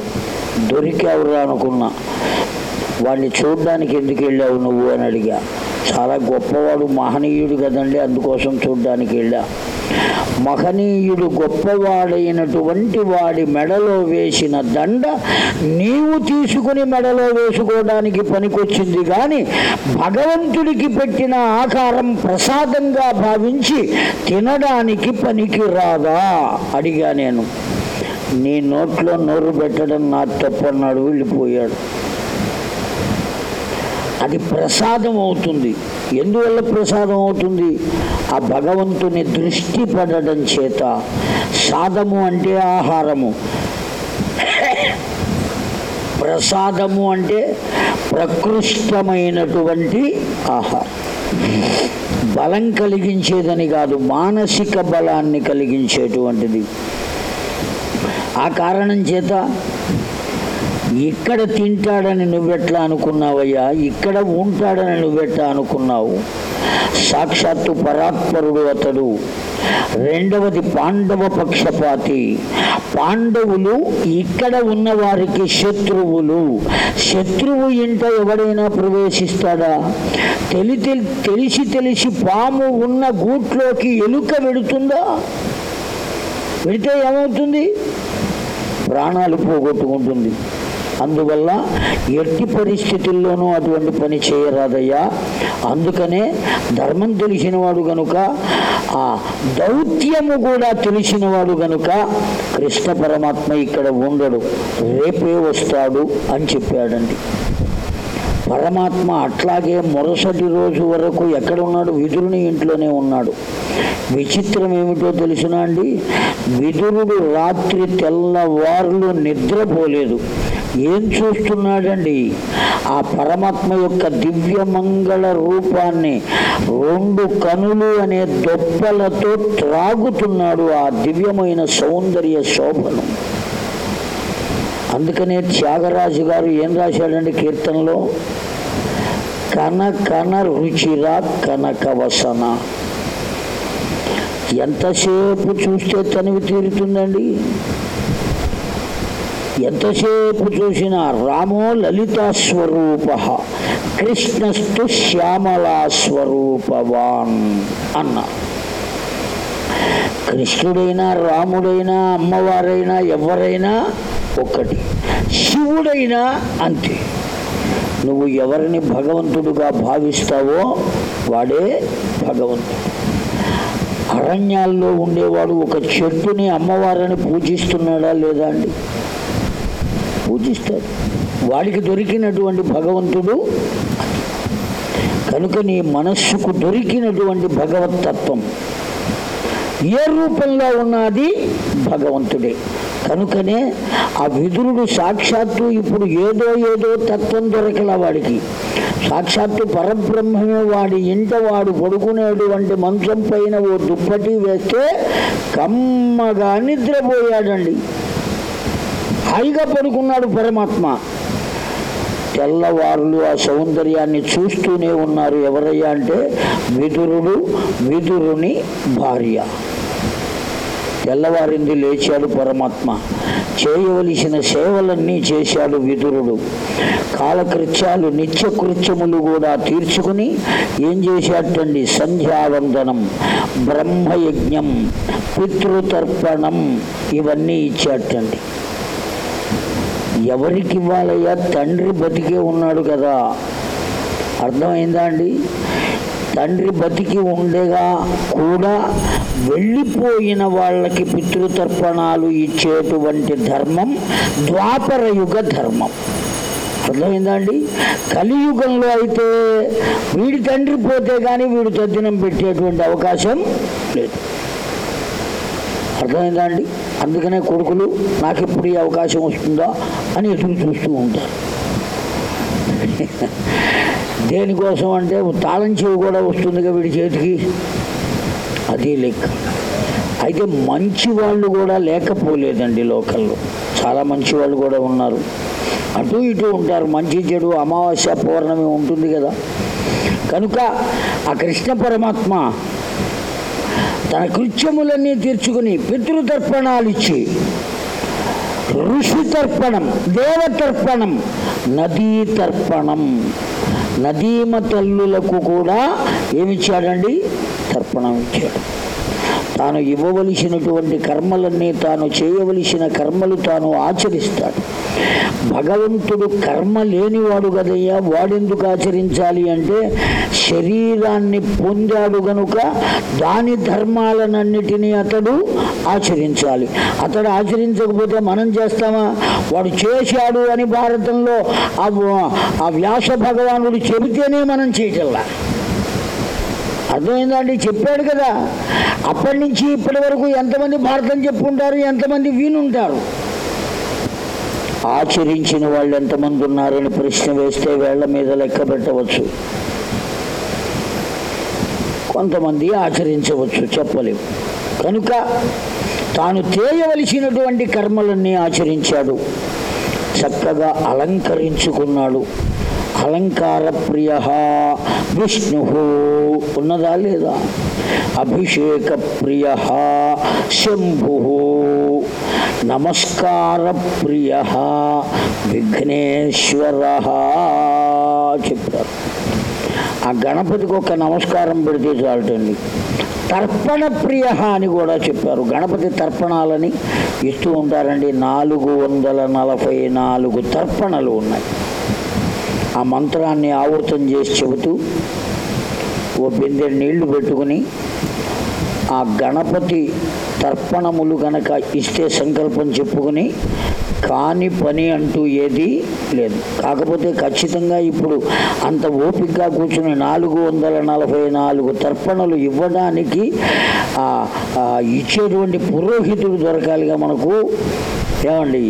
దొరికావురా అనుకున్నా. వాడిని చూడడానికి ఎందుకు వెళ్ళావు నువ్వు అని అడిగా. చాలా గొప్పవాడు మహనీయుడు కదండి అందుకోసం చూడడానికి వెళ్ళా. మహనీయుడు గొప్పవాడైనటువంటి వాడి మెడలో వేసిన దండ నీవు తీసుకుని మెడలో వేసుకోవడానికి పనికొచ్చింది. కానీ భగవంతుడికి పెట్టిన ఆకారం ప్రసాదంగా భావించి తినడానికి పనికి రాదా అడిగా నేను. నీ నోట్లో నోరు పెట్టడం నా తప్పన్నాడు వెళ్ళిపోయాడు. అది ప్రసాదం అవుతుంది ఎందువల్ల ప్రసాదం అవుతుంది ఆ భగవంతుని దృష్టి పడడం చేత. సాదము అంటే ఆహారము. ప్రసాదము అంటే ప్రకృష్టమైనటువంటి ఆహారం. బలం కలిగించేదని కాదు మానసిక బలాన్ని కలిగించేటువంటిది. ఆ కారణం చేత ఇక్కడ తింటాడని నువ్వెట్లా అనుకున్నావయ్యా? ఇక్కడ ఉంటాడని నువ్వెట్లా అనుకున్నావు? సాక్షాత్తు పరాత్పరుడు అతడు. రెండవది పాండవ పక్షపాతి. పాండవులు ఇక్కడ ఉన్న వారికి శత్రువులు. శత్రువు ఇంట ఎవడైనా ప్రవేశిస్తాడా? తెలి తెలిసి తెలిసి పాము ఉన్న గూట్లోకి ఎలుక వెడుతుందా? వెడితే ఏమవుతుంది? ప్రాణాలు పోగొట్టుకుంటుంది. అందువల్ల ఎట్టి పరిస్థితుల్లోనూ అటువంటి పని చేయరాదయ్యా. అందుకనే ధర్మం తెలిసినవాడు గనుక ఆ దౌత్యము కూడా తెలిసినవాడు గనుక కృష్ణ పరమాత్మ ఇక్కడ ఉండడు రేపే వస్తాడు అని చెప్పాడండి. పరమాత్మ అట్లాగే మరుసటి రోజు వరకు ఎక్కడ ఉన్నాడు? విదురుని ఇంట్లోనే ఉన్నాడు. విచిత్రం ఏమిటో తెలుసునా అండి? విదురుడు రాత్రి తెల్లవారులు నిద్రపోలేదు. ఏం చూస్తున్నాడండి? ఆ పరమాత్మ యొక్క దివ్యమంగళ రూపాన్ని రెండు కనులు అనే దొప్పలతో త్రాగుతున్నాడు ఆ దివ్యమైన సౌందర్య శోభను. అందుకనే త్యాగరాజు గారు ఏం రాశాడండి కీర్తనలో? కన కన రుచిరా కనకవసన ఎంతసేపు చూస్తే తనివి తీరుతుందండి? ఎంతసేపు చూసిన రామో లలితా స్వరూప కృష్ణస్తు శ్యామలా స్వరూపవాన్ అన్న. కృష్ణుడైనా రాముడైనా అమ్మవారైనా ఎవరైనా ఒక్కటి శివుడైనా అంతే. నువ్వు ఎవరిని భగవంతుడుగా భావిస్తావో వాడే భగవంతుడు. అరణ్యాల్లో ఉండేవాడు ఒక చెట్టుని అమ్మవారిని పూజిస్తున్నాడా లేదా అండి? పూజిస్తారు వాడికి దొరికినటువంటి భగవంతుడు కనుక నీ మనస్సుకు దొరికినటువంటి భగవతత్వం ఏ రూపంలో ఉన్నది భగవంతుడే. కనుకనే ఆ విదురుడు సాక్షాత్తు ఇప్పుడు ఏదో ఏదో తత్వం దొరకల వాడికి. సాక్షాత్తు పరబ్రహ్మమే వాడి ఇంట వాడు పడుకునేటువంటి మంచం పైన ఓ దుప్పటి వేస్తే కమ్మగా నిద్రపోయాడండి. హాయిగా పడుకున్నాడు పరమాత్మ. తెల్లవారులు ఆ సౌందర్యాన్ని చూస్తూనే ఉన్నారు ఎవరయ్యా అంటే విదురుడు విదురుని భార్య. తెల్లవారింది లేచాడు పరమాత్మ. చేయవలసిన సేవలన్నీ చేశాడు విదురుడు. కాలకృత్యాలు నిత్యకృత్యములు కూడా తీర్చుకుని ఏం చేశాటండి సంధ్యావందనం బ్రహ్మయజ్ఞం పితృతర్పణం ఇవన్నీ ఇచ్చాటండి ఎవరికి ఇవ్వాలయ్యా? తండ్రి బతికే ఉన్నాడు కదా. అర్థమైందా అండి? తండ్రి బతికి ఉండగా కూడా వెళ్ళిపోయిన వాళ్ళకి పితృతర్పణాలు ఇచ్చేటువంటి ధర్మం ద్వాపర యుగ ధర్మం. అర్థమైందా అండి? కలియుగంలో అయితే వీడి తండ్రి పోతే కానీ వీడు తద్దినం పెట్టేటువంటి అవకాశం లేదు. అర్థమైందా అండి అందుకనే కొడుకులు నాకు ఎప్పుడు ఈ అవకాశం వస్తుందా? అని ఎదురు చూస్తూ ఉంటారు. దేనికోసం అంటే తాళం చెవి కూడా వస్తుందిగా వీడి చేతికి. అది లెక్క. అయితే మంచి వాళ్ళు కూడా లేకపోలేదండి లోకల్లో. చాలా మంచి వాళ్ళు కూడా ఉన్నారు. అటు ఇటు ఉంటారు. మంచి చెడు అమావాస్య పౌర్ణమి ఉంటుంది కదా. కనుక ఆ కృష్ణ పరమాత్మ తన కృత్యములన్నీ తీర్చుకుని పితృతర్పణాలు ఇచ్చి ఋషి తర్పణం దేవతర్పణం నదీ తర్పణం నదీమ తల్లులకు కూడా ఏమిచ్చాడండి? తర్పణం ఇచ్చాడు. తాను ఇవ్వవలసినటువంటి కర్మలన్నీ తాను చేయవలసిన కర్మలు తాను ఆచరిస్తాడు. భగవంతుడు కర్మ లేనివాడు కదయ్యా వాడెందుకు ఆచరించాలి అంటే శరీరాన్ని పొందాడు గనుక దాని ధర్మాలన్నిటినీ అతడు ఆచరించాలి. అతడు ఆచరించకపోతే మనం చేస్తామా? వాడు చేశాడు అని భారతంలో ఆ ఆ వ్యాస భగవానుడు చెబితేనే మనం చేయటల్లా అర్థమైందండి? చెప్పాడు కదా. అప్పటి నుంచి ఇప్పటి వరకు ఎంతమంది భారతం చెప్పుంటారు ఎంతమంది వినుంటారు ఆచరించిన వాళ్ళు ఎంతమంది ఉన్నారని ప్రశ్న వేస్తే వేళ్ళ మీద లెక్క పెట్టవచ్చు. కొంతమంది ఆచరించవచ్చు చెప్పలేము కనుక తాను చేయవలసినటువంటి కర్మలన్నీ ఆచరించాడు. చక్కగా అలంకరించుకున్నాడు. అలంకార ప్రియ విష్ణు. ఉన్నదా లేదా? అభిషేక ప్రియ శంభు. నమస్కార ప్రియ విఘ్నేశ్వర చెప్పారు ఆ గణపతికి ఒక నమస్కారం పెడితే చాలటండి. తర్పణ ప్రియ అని కూడా చెప్పారు. గణపతి తర్పణాలని ఇస్తూ ఉంటారండి. నాలుగు వందల నలభై నాలుగు తర్పణలు ఉన్నాయి. ఆ మంత్రాన్ని ఆవృతం చేసి చెబుతూ ఓ బిందె నీళ్ళు పెట్టుకుని ఆ గణపతి తర్పణములు గనక ఇస్తే సంకల్పం చెప్పుకుని కాని పని అంటూ ఏది లేదు. కాకపోతే ఖచ్చితంగా ఇప్పుడు అంత ఓపికగా కూర్చుని నాలుగు వందల నలభై నాలుగు తర్పణలు ఇవ్వడానికి ఇచ్చేటువంటి పురోహితుడు దొరకాలిగా మనకు. ఏమండి?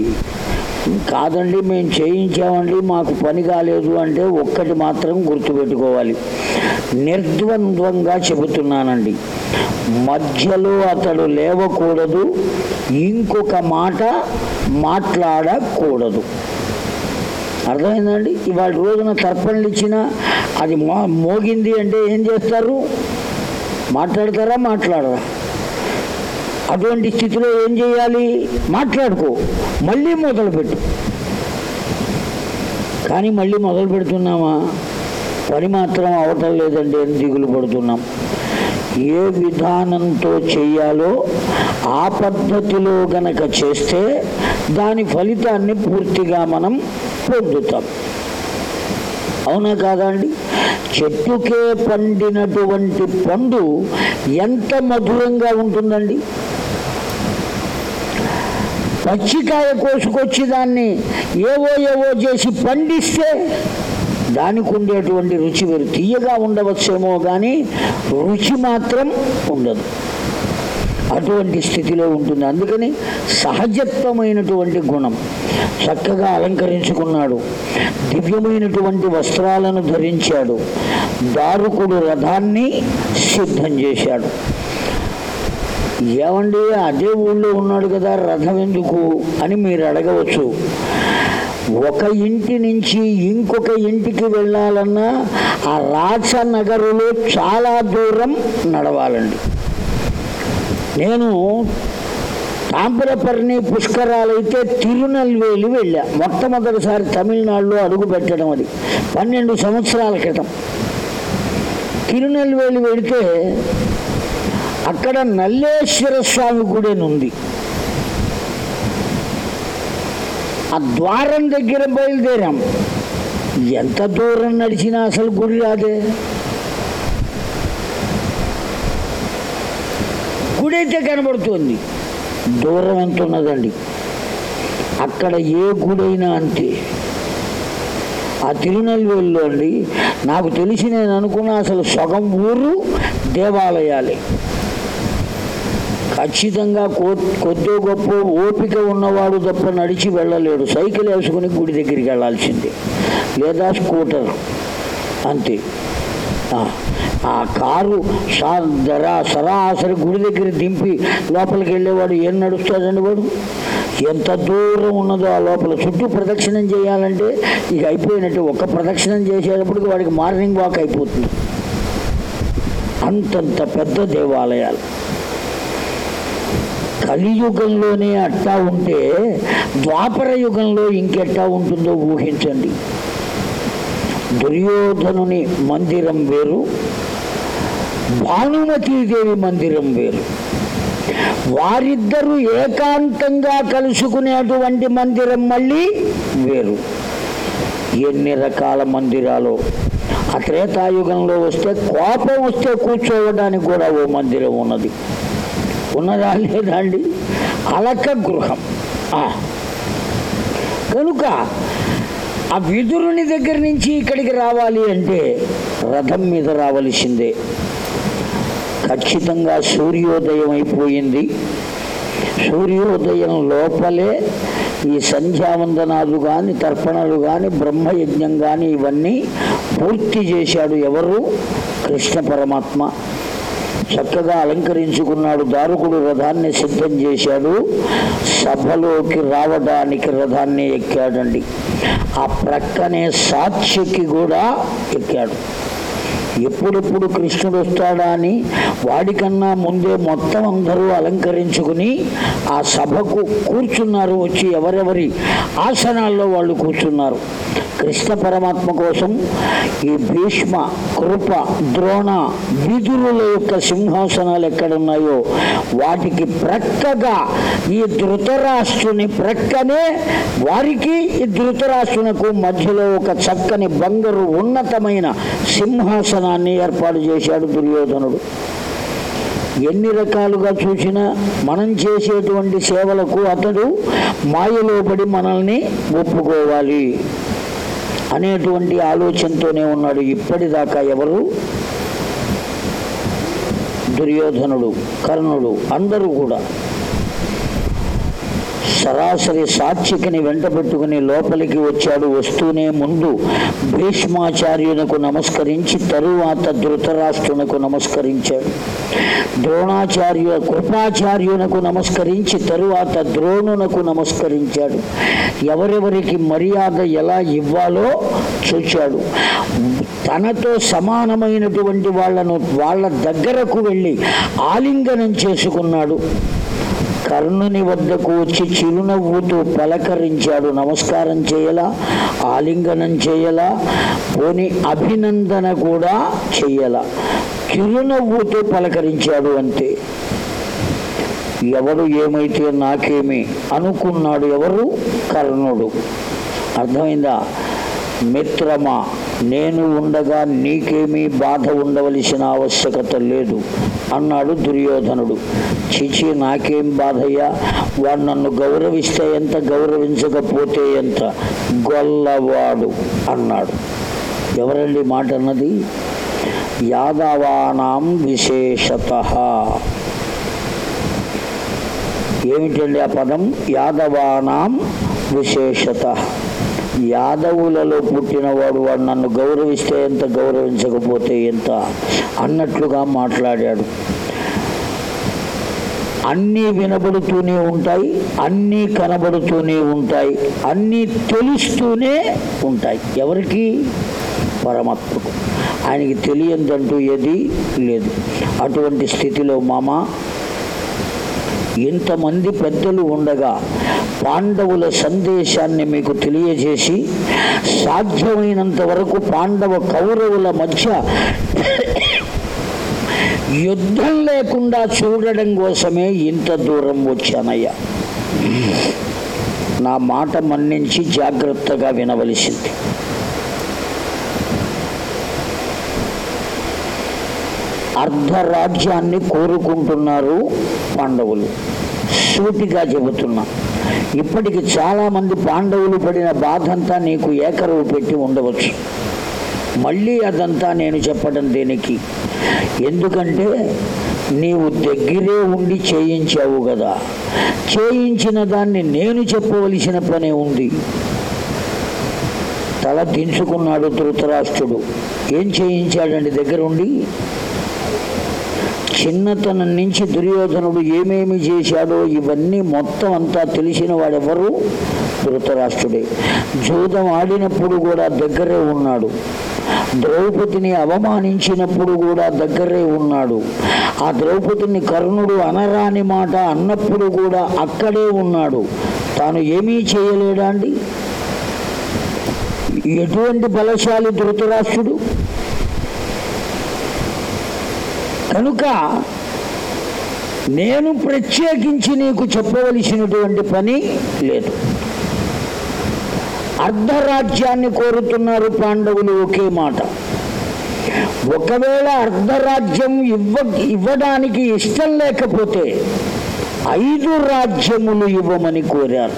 కాదండి మేము చేయించామండి మాకు పని కాలేదు అంటే ఒక్కటి మాత్రం గుర్తుపెట్టుకోవాలి. నిర్ద్వంద్వంగా చెబుతున్నానండి. మధ్యలో అతడు లేవకూడదు ఇంకొక మాట మాట్లాడకూడదు. అర్థమైందండి? ఇవాళ రోజున తర్పణలు ఇచ్చినా అది మో మోగింది అంటే ఏం చేస్తారు? మాట్లాడతారా మాట్లాడరా? అటువంటి స్థితిలో ఏం చేయాలి? మాట్లాడుకో. మళ్ళీ మొదలుపెట్టు కానీ మళ్ళీ మొదలు పెడుతున్నామా? పని మాత్రం అవటం లేదండి అని దిగులు పడుతున్నాం. ఏ విధానంతో చేయాలో ఆ పద్ధతిలో గనక చేస్తే దాని ఫలితాన్ని పూర్తిగా మనం పొందుతాం. అవునా కాదా అండి? చెట్టుకే పండినటువంటి పండు ఎంత మధురంగా ఉంటుందండి? పచ్చికాయ కోసుకొచ్చి దాన్ని ఏవో ఏవో చేసి పండిస్తే దానికి ఉండేటువంటి రుచి వేరు. తీయగా ఉండవచ్చేమో కానీ రుచి మాత్రం ఉండదు. అటువంటి స్థితిలో ఉంటుంది. అందుకని సహజత్వమైనటువంటి గుణం చక్కగా అలంకరించుకున్నాడు. దివ్యమైనటువంటి వస్త్రాలను ధరించాడు. దారుకుడు రథాన్ని సిద్ధం చేశాడు. ఏమండి అదే ఊళ్ళో ఉన్నాడు కదా రథం ఎందుకు అని మీరు అడగవచ్చు. ఒక ఇంటి నుంచి ఇంకొక ఇంటికి వెళ్ళాలన్నా ఆ రాచనగరులో చాలా దూరం నడవాలండి. నేను తాంబరపర్ణి పుష్కరాలైతే తిరునెల్వేలి వెళ్ళా. మొట్టమొదటిసారి తమిళనాడులో అడుగు పెట్టడం అది. పన్నెండు సంవత్సరాల క్రితం. తిరునెల్వేలి వెళితే అక్కడ నల్లేశ్వర స్వామి గుడి ఉంది. ఆ ద్వారం దగ్గర బయలుదేరాం. ఎంత దూరం నడిచినా అసలు గుడి రాదే. గుడి అయితే కనబడుతుంది. దూరం ఎంత ఉన్నదండి. అక్కడ ఏ గుడైనా అంతే. ఆ తిరునెల్వేలిలో అండి నాకు తెలిసి నేను అనుకున్న అసలు సగం ఊరు దేవాలయాలే. ఖచ్చితంగా కొ- కొద్దో గొప్ప ఓపిక ఉన్నవాడు తప్ప నడిచి వెళ్ళలేడు. సైకిల్ వేసుకుని గుడి దగ్గరికి వెళ్ళాల్సిందే. లేదా స్కూటర్. అంతే. ఆ, కారు సరా సరాసరి గుడి దగ్గర దింపి లోపలికి వెళ్ళేవాడు ఏం నడుస్తాడండి వాడు? ఎంత దూరం ఉన్నదో ఆ లోపల. చుట్టూ ప్రదక్షిణం చేయాలంటే ఇక అయిపోయినట్టు ఒక ప్రదక్షిణం చేసేటప్పటికి వాడికి మార్నింగ్ వాక్ అయిపోతుంది. అంతంత పెద్ద దేవాలయాలు. కలియుగంలోనే అట్టా ఉంటే ద్వాపర యుగంలో ఇంకెట్టా ఉంటుందో ఊహించండి. దుర్యోధనుని మందిరం వేరు భానుమతీదేవి మందిరం వేరు. వారిద్దరూ ఏకాంతంగా కలుసుకునేటువంటి మందిరం మళ్ళీ వేరు. ఎన్ని రకాల మందిరాలు? ఆ త్రేతాయుగంలో వస్తే కోపం వస్తే కూర్చోవడానికి కూడా ఓ మందిరం ఉన్నది. ఉన్నదా లేదా అండి? అలక గృహం. కనుక ఆ విదురుని దగ్గర నుంచి ఇక్కడికి రావాలి అంటే రథం మీద రావలసిందే. ఖచ్చితంగా సూర్యోదయం అయిపోయింది. సూర్యోదయం లోపలే ఈ సంధ్యావందనాలు కానీ తర్పణలు కానీ బ్రహ్మయజ్ఞం కానీ ఇవన్నీ పూర్తి చేశాడు ఎవరు? కృష్ణ పరమాత్మ. చక్కగా అలంకరించుకున్నాడు. దారుకుడు రథాన్ని సిద్ధం చేశాడు. సభలోకి రావడానికి రథాన్ని ఎక్కాడండి. ఆ ప్రక్కనే సాక్షికి కూడా ఎక్కాడు. ఎప్పుడెప్పుడు కృష్ణుడు వస్తాడా అని వాడికన్నా ముందే మొత్తం అందరూ అలంకరించుకుని ఆ సభకు కూర్చున్నారు. వచ్చి ఎవరెవరి ఆసనాల్లో వాళ్ళు కూర్చున్నారు. కృష్ణ పరమాత్మ కోసం ఈ భీష్మ కృప ద్రోణ విదురుల యొక్క సింహాసనాలు ఎక్కడున్నాయో వాటికి ప్రక్కగా ఈ ధృతరాష్ట్రుని ప్రక్కనే వారికి ఈ ధృతరాష్ట్రునకు మధ్యలో ఒక చక్కని బంగారు ఉన్నతమైన సింహాసనాన్ని ఏర్పాటు చేశాడు దుర్యోధనుడు. ఎన్ని రకాలుగా చూసినా మనం చేసేటువంటి సేవలకు అతడు మాయలోబడి మనల్ని ఒప్పుకోవాలి. అనేటువంటి ఆలోచనతోనే ఉన్నాడు ఇప్పటిదాకా ఎవరు? దుర్యోధనుడు కర్ణుడు అందరూ కూడా. సరాసరి సాత్వికని వెంట పెట్టుకుని లోపలికి వచ్చాడు. వస్తూనే ముందు భీష్మాచార్యునకు నమస్కరించి తరువాత ధృతరాష్ట్రునకు నమస్కరించాడు. ద్రోణాచార్య కృపాచార్యునకు నమస్కరించి తరువాత ద్రోణునకు నమస్కరించాడు. ఎవరెవరికి మర్యాద ఎలా ఇవ్వాలో చూచాడు. తనతో సమానమైనటువంటి వాళ్ళను వాళ్ళ దగ్గరకు వెళ్ళి ఆలింగనం చేసుకున్నాడు. కర్ణుని వద్దకు వచ్చి చిరునవ్వుతూ పలకరించాడు. నమస్కారం చేయలా ఆలింగనం చేయలా పోని అభినందన కూడా చెయ్యలా చిరునవ్వుతో పలకరించాడు అంతే. ఎవడు ఏమైతే నాకేమి అనుకున్నాడు ఎవరు? కర్ణుడు. అర్థమైందా? మిత్రమా? నేను ఉండగా నీకేమీ బాధ ఉండవలసిన ఆవశ్యకత లేదు అన్నాడు దుర్యోధనుడు. చిచి నాకేం బాధయ్యా? వాడు నన్ను గౌరవిస్తే ఎంత గౌరవించకపోతే ఎంత? గొల్లవాడు అన్నాడు. ఎవరండి మాట అన్నది? యాదవానాం విశేషత. ఏమిటండి ఆ పదం? యాదవానాం విశేషత. యాదవులలో పుట్టినవాడు వాడు నన్ను గౌరవిస్తే ఎంత గౌరవించకపోతే ఎంత అన్నట్లుగా మాట్లాడాడు. అన్నీ వినబడుతూనే ఉంటాయి అన్నీ కనబడుతూనే ఉంటాయి అన్నీ తెలుస్తూనే ఉంటాయి. ఎవరికి? పరమాత్మకు. ఆయనకి తెలియదంటూ ఏది లేదు. అటువంటి స్థితిలో మామ ఇంతమంది పెద్దలు ఉండగా పాండవుల సందేశాన్ని మీకు తెలియజేసి సాధ్యమైనంత వరకు పాండవ కౌరవుల మధ్య యుద్ధం లేకుండా చూడడం కోసమే ఇంత దూరం వచ్చానయ్యా. నా మాట మన్నించి జాగ్రత్తగా వినవలసింది. అర్ధరాజ్యాన్ని కోరుకుంటున్నారు పాండవులు. సూటిగా చెబుతున్నా. ఇప్పటికి చాలామంది పాండవులు పడిన బాధంతా నీకు ఏకరువు పెట్టి ఉండవచ్చు. మళ్ళీ అదంతా నేను చెప్పడం దేనికి? ఎందుకంటే నీవు దగ్గరే ఉండి చేయించావు కదా. చేయించిన దాన్ని నేను చెప్పవలసిన పనే ఉంది. తల దించుకున్నాడు ధృతరాష్ట్రుడు. ఏం చేయించాడండి దగ్గరుండి? చిన్నతనం నుంచి దుర్యోధనుడు ఏమేమి చేశాడో ఇవన్నీ మొత్తం అంతా తెలిసిన వాడెవరు? ధృతరాష్ట్రుడే. జూదం ఆడినప్పుడు కూడా దగ్గరే ఉన్నాడు. ద్రౌపదిని అవమానించినప్పుడు కూడా దగ్గరే ఉన్నాడు. ఆ ద్రౌపదిని కర్ణుడు అనరాని మాట అన్నప్పుడు కూడా అక్కడే ఉన్నాడు. తాను ఏమీ చేయలేడా అండి? ఎటువంటి బలశాలి ధృతరాష్ట్రుడు? కనుక నేను ప్రత్యేకించి నీకు చెప్పవలసినటువంటి పని లేదు. అర్ధరాజ్యాన్ని కోరుతున్నారు పాండవులు ఒకే మాట. ఒకవేళ అర్ధరాజ్యం ఇవ్వ ఇవ్వడానికి ఇష్టం లేకపోతే ఐదు రాజ్యములు ఇవ్వమని కోరారు.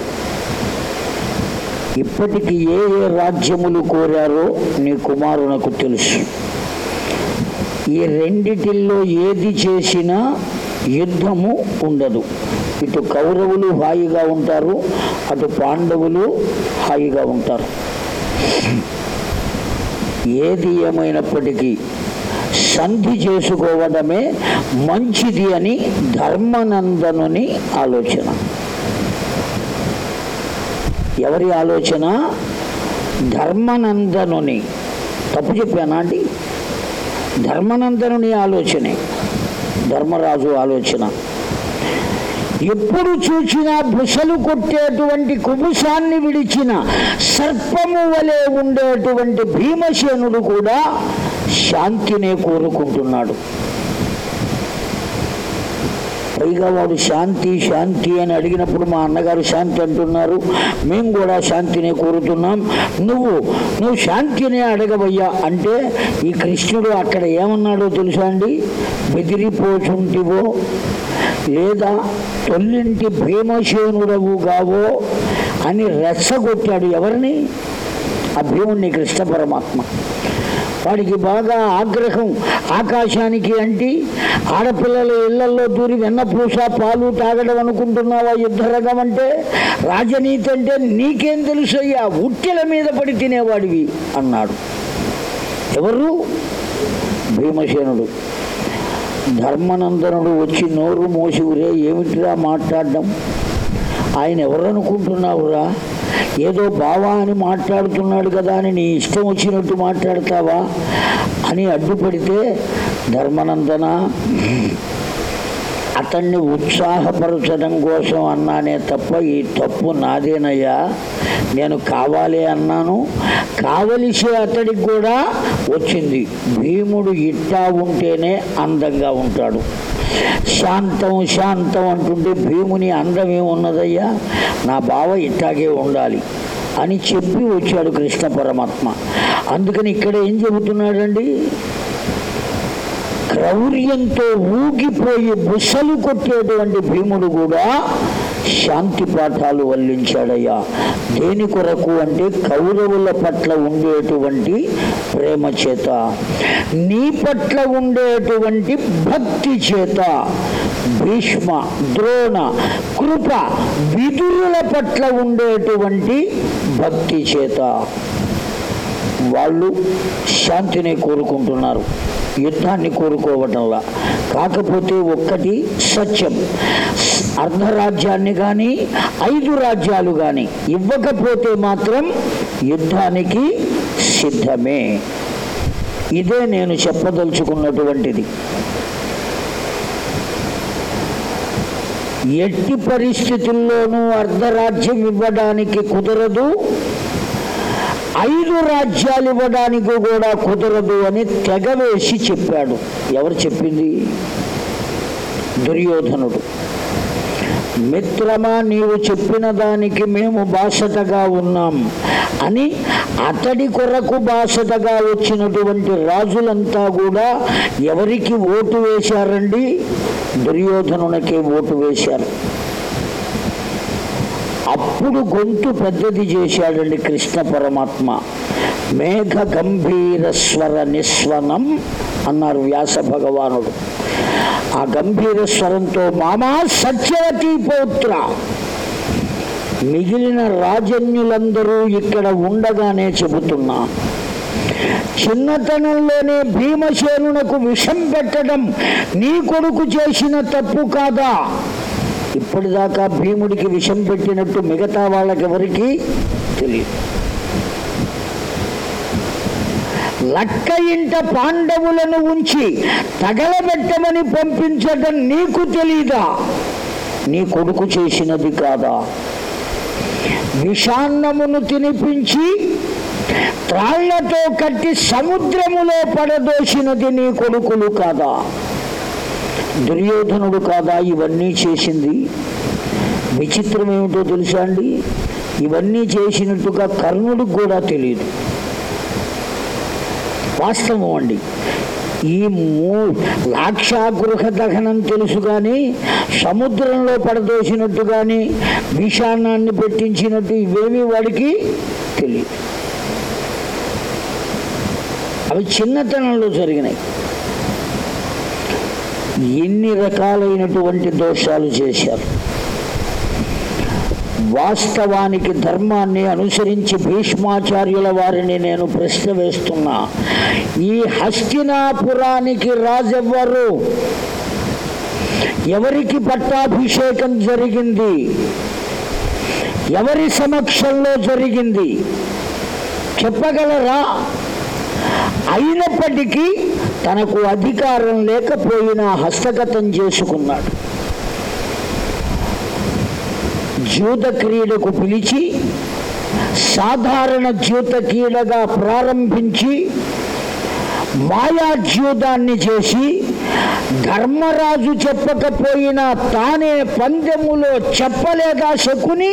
ఇప్పటికి ఏ ఏ రాజ్యములు కోరారో నీ కుమారునకు తెలుసు. ఈ రెండిటిల్లో ఏది చేసినా యుద్ధము ఉండదు. ఇటు కౌరవులు హాయిగా ఉంటారు అటు పాండవులు హాయిగా ఉంటారు. ఏది ఏమైనప్పటికీ సంధి చేసుకోవడమే మంచిది అని ధర్మనందనుని ఆలోచన. ఎవరి ఆలోచన? ధర్మనందనుని. తప్పు చెప్పానా అండి? ధర్మనందనుని ఆలోచనే ధర్మరాజు ఆలోచన. ఎప్పుడు చూసినా బుసలు కొట్టేటువంటి కుబుసాన్ని విడిచిన సర్పము వలె ఉండేటువంటి భీమసేనుడు కూడా శాంతినే కోరుకుంటున్నాడు. పైగా వాడు శాంతి శాంతి అని అడిగినప్పుడు మా అన్నగారు శాంతి అంటున్నారు. మేము కూడా శాంతిని కోరుతున్నాం. నువ్వు నువ్వు శాంతినే అడగవయ్యా. అంటే ఈ కృష్ణుడు అక్కడ ఏమన్నాడో తెలుసా అండి? బెదిరిపోచుంటివో లేదా తొల్లింటి భీమసేనుడవు గావో అని రెచ్చగొట్టాడు ఎవరిని? ఆ భీముణ్ణి కృష్ణ పరమాత్మ. వాడికి బాగా ఆగ్రహం. ఆకాశానికి అంటి ఆడపిల్లల ఇళ్ళలో దూరి వెన్నపూస పాలు తాగడం అనుకుంటున్నావా యుద్ధరగం అంటే? రాజనీతి అంటే నీకేం తెలుసయ్యా ఉట్టెల మీద పడి తినేవాడివి అన్నాడు. ఎవరు? భీమసేనుడు. ధర్మనందనుడు వచ్చి నోరు మోసి ఉరే ఏమిటిరా మాట్లాడడం? ఆయన ఎవరనుకుంటున్నావురా? ఏదో బావా అని మాట్లాడుతున్నాడు కదా అని నీ ఇష్టం వచ్చినట్టు మాట్లాడతావా అని అడ్డుపడితే ధర్మనందన అతన్ని ఉత్సాహపరచడం కోసం అన్నానే తప్ప ఈ తప్పు నాదేనయ్యా. నేను కావాలి అన్నాను. కావలసి అతడికి కూడా వచ్చింది. భీముడు ఇట్టా ఉంటేనే అందంగా ఉంటాడు. శాంతం శాంతం అంటుంటే భీముని అందం ఏమున్నదయ్యా? నా బావ ఇట్టాగే ఉండాలి అని చెప్పి వచ్చాడు కృష్ణ పరమాత్మ. అందుకని ఇక్కడ ఏం చెబుతున్నాడండి? క్రౌర్యంతో ఊగిపోయి బుసలు కొట్టేటువంటి భీముడు కూడా శాంతి పాఠాలు వల్లించాడయ్యా. దేని కొరకు అంటే కౌరవుల పట్ల ఉండేటువంటి ప్రేమ చేత. నీ పట్ల ఉండేటువంటి భక్తి చేత. భీష్మ ద్రోణ కృప విదురుల పట్ల ఉండేటువంటి భక్తి చేత. వాళ్ళు శాంతిని కోరుకుంటున్నారు. యుద్ధాన్ని కోరుకోవటంలా. కాకపోతే ఒక్కటి సత్యం. అర్ధరాజ్యాన్ని కానీ ఐదు రాజ్యాలు కానీ ఇవ్వకపోతే మాత్రం యుద్ధానికి సిద్ధమే. ఇదే నేను చెప్పదలుచుకున్నటువంటిది. ఎట్టి పరిస్థితుల్లోనూ అర్ధరాజ్యం ఇవ్వడానికి కుదరదు. ఐదు రాజ్యాలు ఇవ్వడానికి కూడా కుదరదు అని తెగవేసి చెప్పాడు. ఎవరు చెప్పింది? దుర్యోధనుడు. మిత్రమా నీవు చెప్పిన దానికి మేము బాసటగా ఉన్నాం అని అతడి కొరకు బాసటగా వచ్చినటువంటి రాజులంతా కూడా ఎవరికి ఓటు వేశారండి? దుర్యోధనునికి ఓటు వేశారు. అప్పుడు గొంతు పెద్దది చేశాడండి కృష్ణ పరమాత్మ. మేఘ గంభీర స్వర నిస్వనం అన్నారు వ్యాస భగవానుడు. ఆ గంభీర స్వరంతో మామా సత్యవతి పౌత్ర! మిగిలిన రాజన్యులందరూ ఇక్కడ ఉండగానే చెబుతున్నా. చిన్నతనంలోనే భీమసేనునకు విషం పెట్టడం నీ కొడుకు చేసిన తప్పు కాదా? ఇప్పటిదాకా భీముడికి విషం పెట్టినట్టు మిగతా వాళ్ళకెవరికి తెలియదు. లక్క ఇంట పాండవులను ఉంచి తగలబెట్టమని పంపించడం నీకు తెలీదా? నీ కొడుకు చేసినది కాదా? విషాన్నమును తినిపించి త్రాళ్ళతో కట్టి సముద్రములో పడదోసినది నీ కొడుకులు కాదా? దుర్యోధనుడు కాదా ఇవన్నీ చేసింది? విచిత్రం ఏమిటో తెలుసా అండి? ఇవన్నీ చేసినట్టుగా కర్ణుడికి కూడా తెలియదు. వాస్తవం అండి ఈ మూ లాక్షాగృహ దహనం తెలుసు కానీ సముద్రంలో పడదోసినట్టు కానీ విషాన్నాన్ని పెట్టించినట్టు ఇవేమీ వాడికి తెలియదు. అవి చిన్నతనంలో జరిగినాయి. ఎన్ని రకాలైనటువంటి దోషాలు చేశారు? వాస్తవానికి ధర్మాన్ని అనుసరించి భీష్మాచార్యుల వారిని నేను ప్రశ్న వేస్తున్నా. ఈ హస్తినాపురానికి రాజెవ్వరు? ఎవరికి పట్టాభిషేకం జరిగింది? ఎవరి సమక్షంలో జరిగింది? చెప్పగలరా? అయినప్పటికీ తనకు అధికారం లేకపోయినా హస్తగతం చేసుకున్నాడు. జూత క్రీడకు పిలిచి సాధారణ జూత క్రీడగా ప్రారంభించి మాయాజ్యూతాన్ని చేసి ధర్మరాజు చెప్పకపోయినా తానే పందెములో చెప్పలేదా శకుని?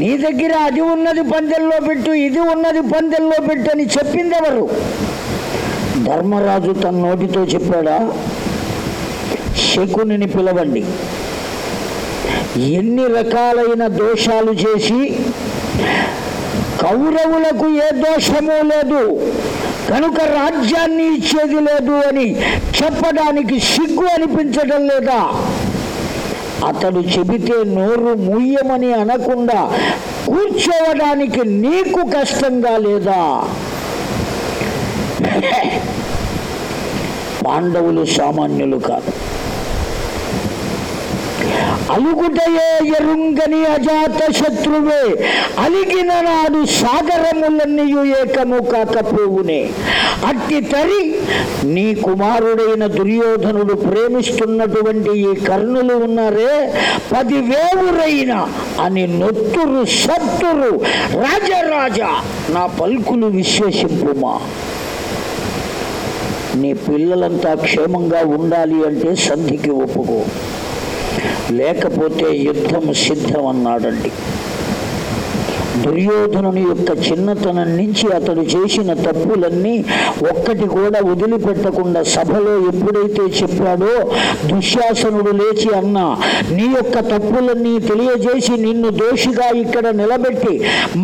నీ దగ్గర అది ఉన్నది పందెల్లో పెట్టు ఇది ఉన్నది పందెల్లో పెట్టు అని చెప్పిందెవరు? ధర్మరాజు తన నోటితో చెప్పాడా? శకునిని పిలవండి. ఎన్ని రకాలైన దోషాలు చేసి కౌరవులకు ఏ దోషము లేదు కనుక రాజ్యాన్ని ఇచ్చేది లేదు అని చెప్పడానికి సిగ్గు అనిపించడం లేదా? అతడు చెబితే నోరు ముయ్యమని అనకుండా కూర్చోవడానికి నీకు కష్టంగా లేదా? పాండవులు సామాన్యులు కాదు. అలుగుటయే ఎరుంగని అజాత శత్రువే అలిగిన నాడు సాగరములన్నీయు ఏకము కాకపోవునే అట్టి తరి నీ కుమారుడైన దుర్యోధనుడు ప్రేమిస్తున్నటువంటి ఈ కర్ణులు ఉన్నారే పదివేవురైన అని నొత్తురు సత్తురు రాజరాజా నా పలుకులు విశ్వసింపుమా. నీ పిల్లలంతా క్షేమంగా ఉండాలి అంటే సంధికి ఒప్పుకో. లేకపోతే యుద్ధం సిద్ధం అన్నాడండి దుర్యోధనుని యొక్క చిన్నతనం నుంచి అతడు చేసిన తప్పులన్నీ ఒక్కటి కూడా వదిలిపెట్టకుండా సభలో ఎప్పుడైతే చెప్పాడో దుశ్శాసనుడు లేచి అన్నా నీ యొక్క తప్పులన్నీ తెలియజేసి నిన్ను దోషిగా ఇక్కడ నిలబెట్టి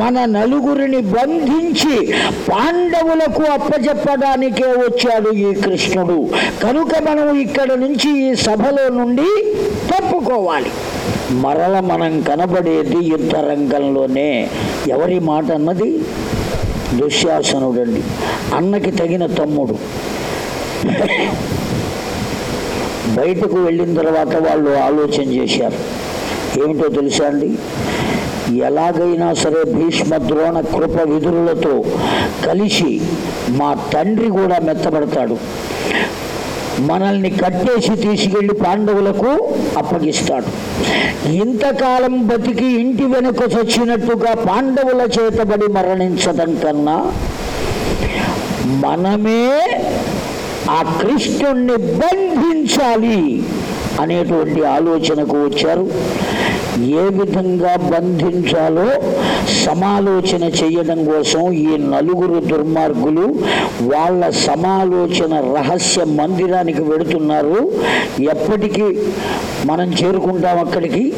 మన నలుగురిని బంధించి పాండవులకు అప్పజెప్పడానికే వచ్చాడు ఈ కృష్ణుడు. కనుక మనం ఇక్కడ నుంచి ఈ సభలో నుండి తప్పుకోవాలి. మరల మనం కనబడేది యుద్ధ రంగంలోనే ఎవరి మాట అన్నది? దుశ్శాసనుడండి అన్నకి తగిన తమ్ముడు. బయటకు వెళ్ళిన తర్వాత వాళ్ళు ఆలోచన చేశారు. ఏమిటో తెలుసా అండి? ఎలాగైనా సరే భీష్మ ద్రోణ కృప విధులతో కలిసి మా తండ్రి కూడా మెత్తబడతాడు. మనల్ని కట్టేసి తీసుకెళ్ళి పాండవులకు అప్పగిస్తాడు. ఇంతకాలం బతికి ఇంటి వెనుక చచ్చినట్టుగా పాండవుల చేతబడి మరణించడం కన్నా మనమే ఆ కృష్ణుణ్ణి బంధించాలి అనేటువంటి ఆలోచనకు వచ్చారు. ఏ విధంగా బంధించాలో సమాలోచన చేయడం కోసం ఈ నలుగురు దుర్మార్గులు వాళ్ళ సమాలోచన రహస్య మందిరానికి వెడుతున్నారు ఎప్పటికీ మనం చేరుకుంటాం అక్కడికి.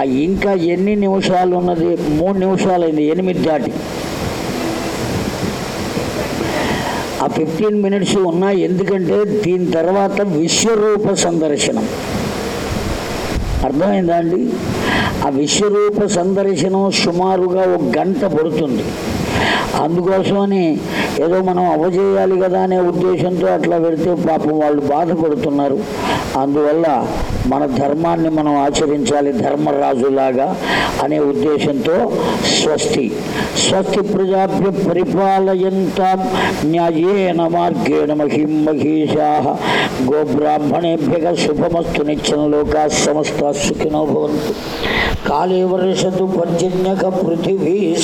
ఆ ఇంకా ఎన్ని నిమిషాలు ఉన్నది? మూడు నిమిషాలైంది ఎనిమిది దాటి. ఆ ఫిఫ్టీన్ మినిట్స్ ఉన్నాయి ఎందుకంటే దీని తర్వాత విశ్వరూప సందర్శనం. అర్థమైందా అండి ఆ విశ్వరూప సందర్శనం సుమారుగా ఒక గంట పడుతుంది. అందుకోసమని ఏదో మనం అవజేయాలి కదా అనే ఉద్దేశంతో అట్లా పెడితే పాపం వాళ్ళు బాధపడుతున్నారు. అందువల్ల మన ధర్మాన్ని మనం ఆచరించాలి ధర్మరాజులాగా అనే ఉద్దేశంతో స్వస్తి. స్వస్తి ప్రజాభ్య పరిపాలయంత న్యాయేన మార్గేణ మహిం మహిషా గోబ్రాహ్మణేభ్య శుభమస్తు నిత్యం లోకా సమస్త సుఖినో భవంతు. కాళే వర్షతు పర్జన్యక పృథివీ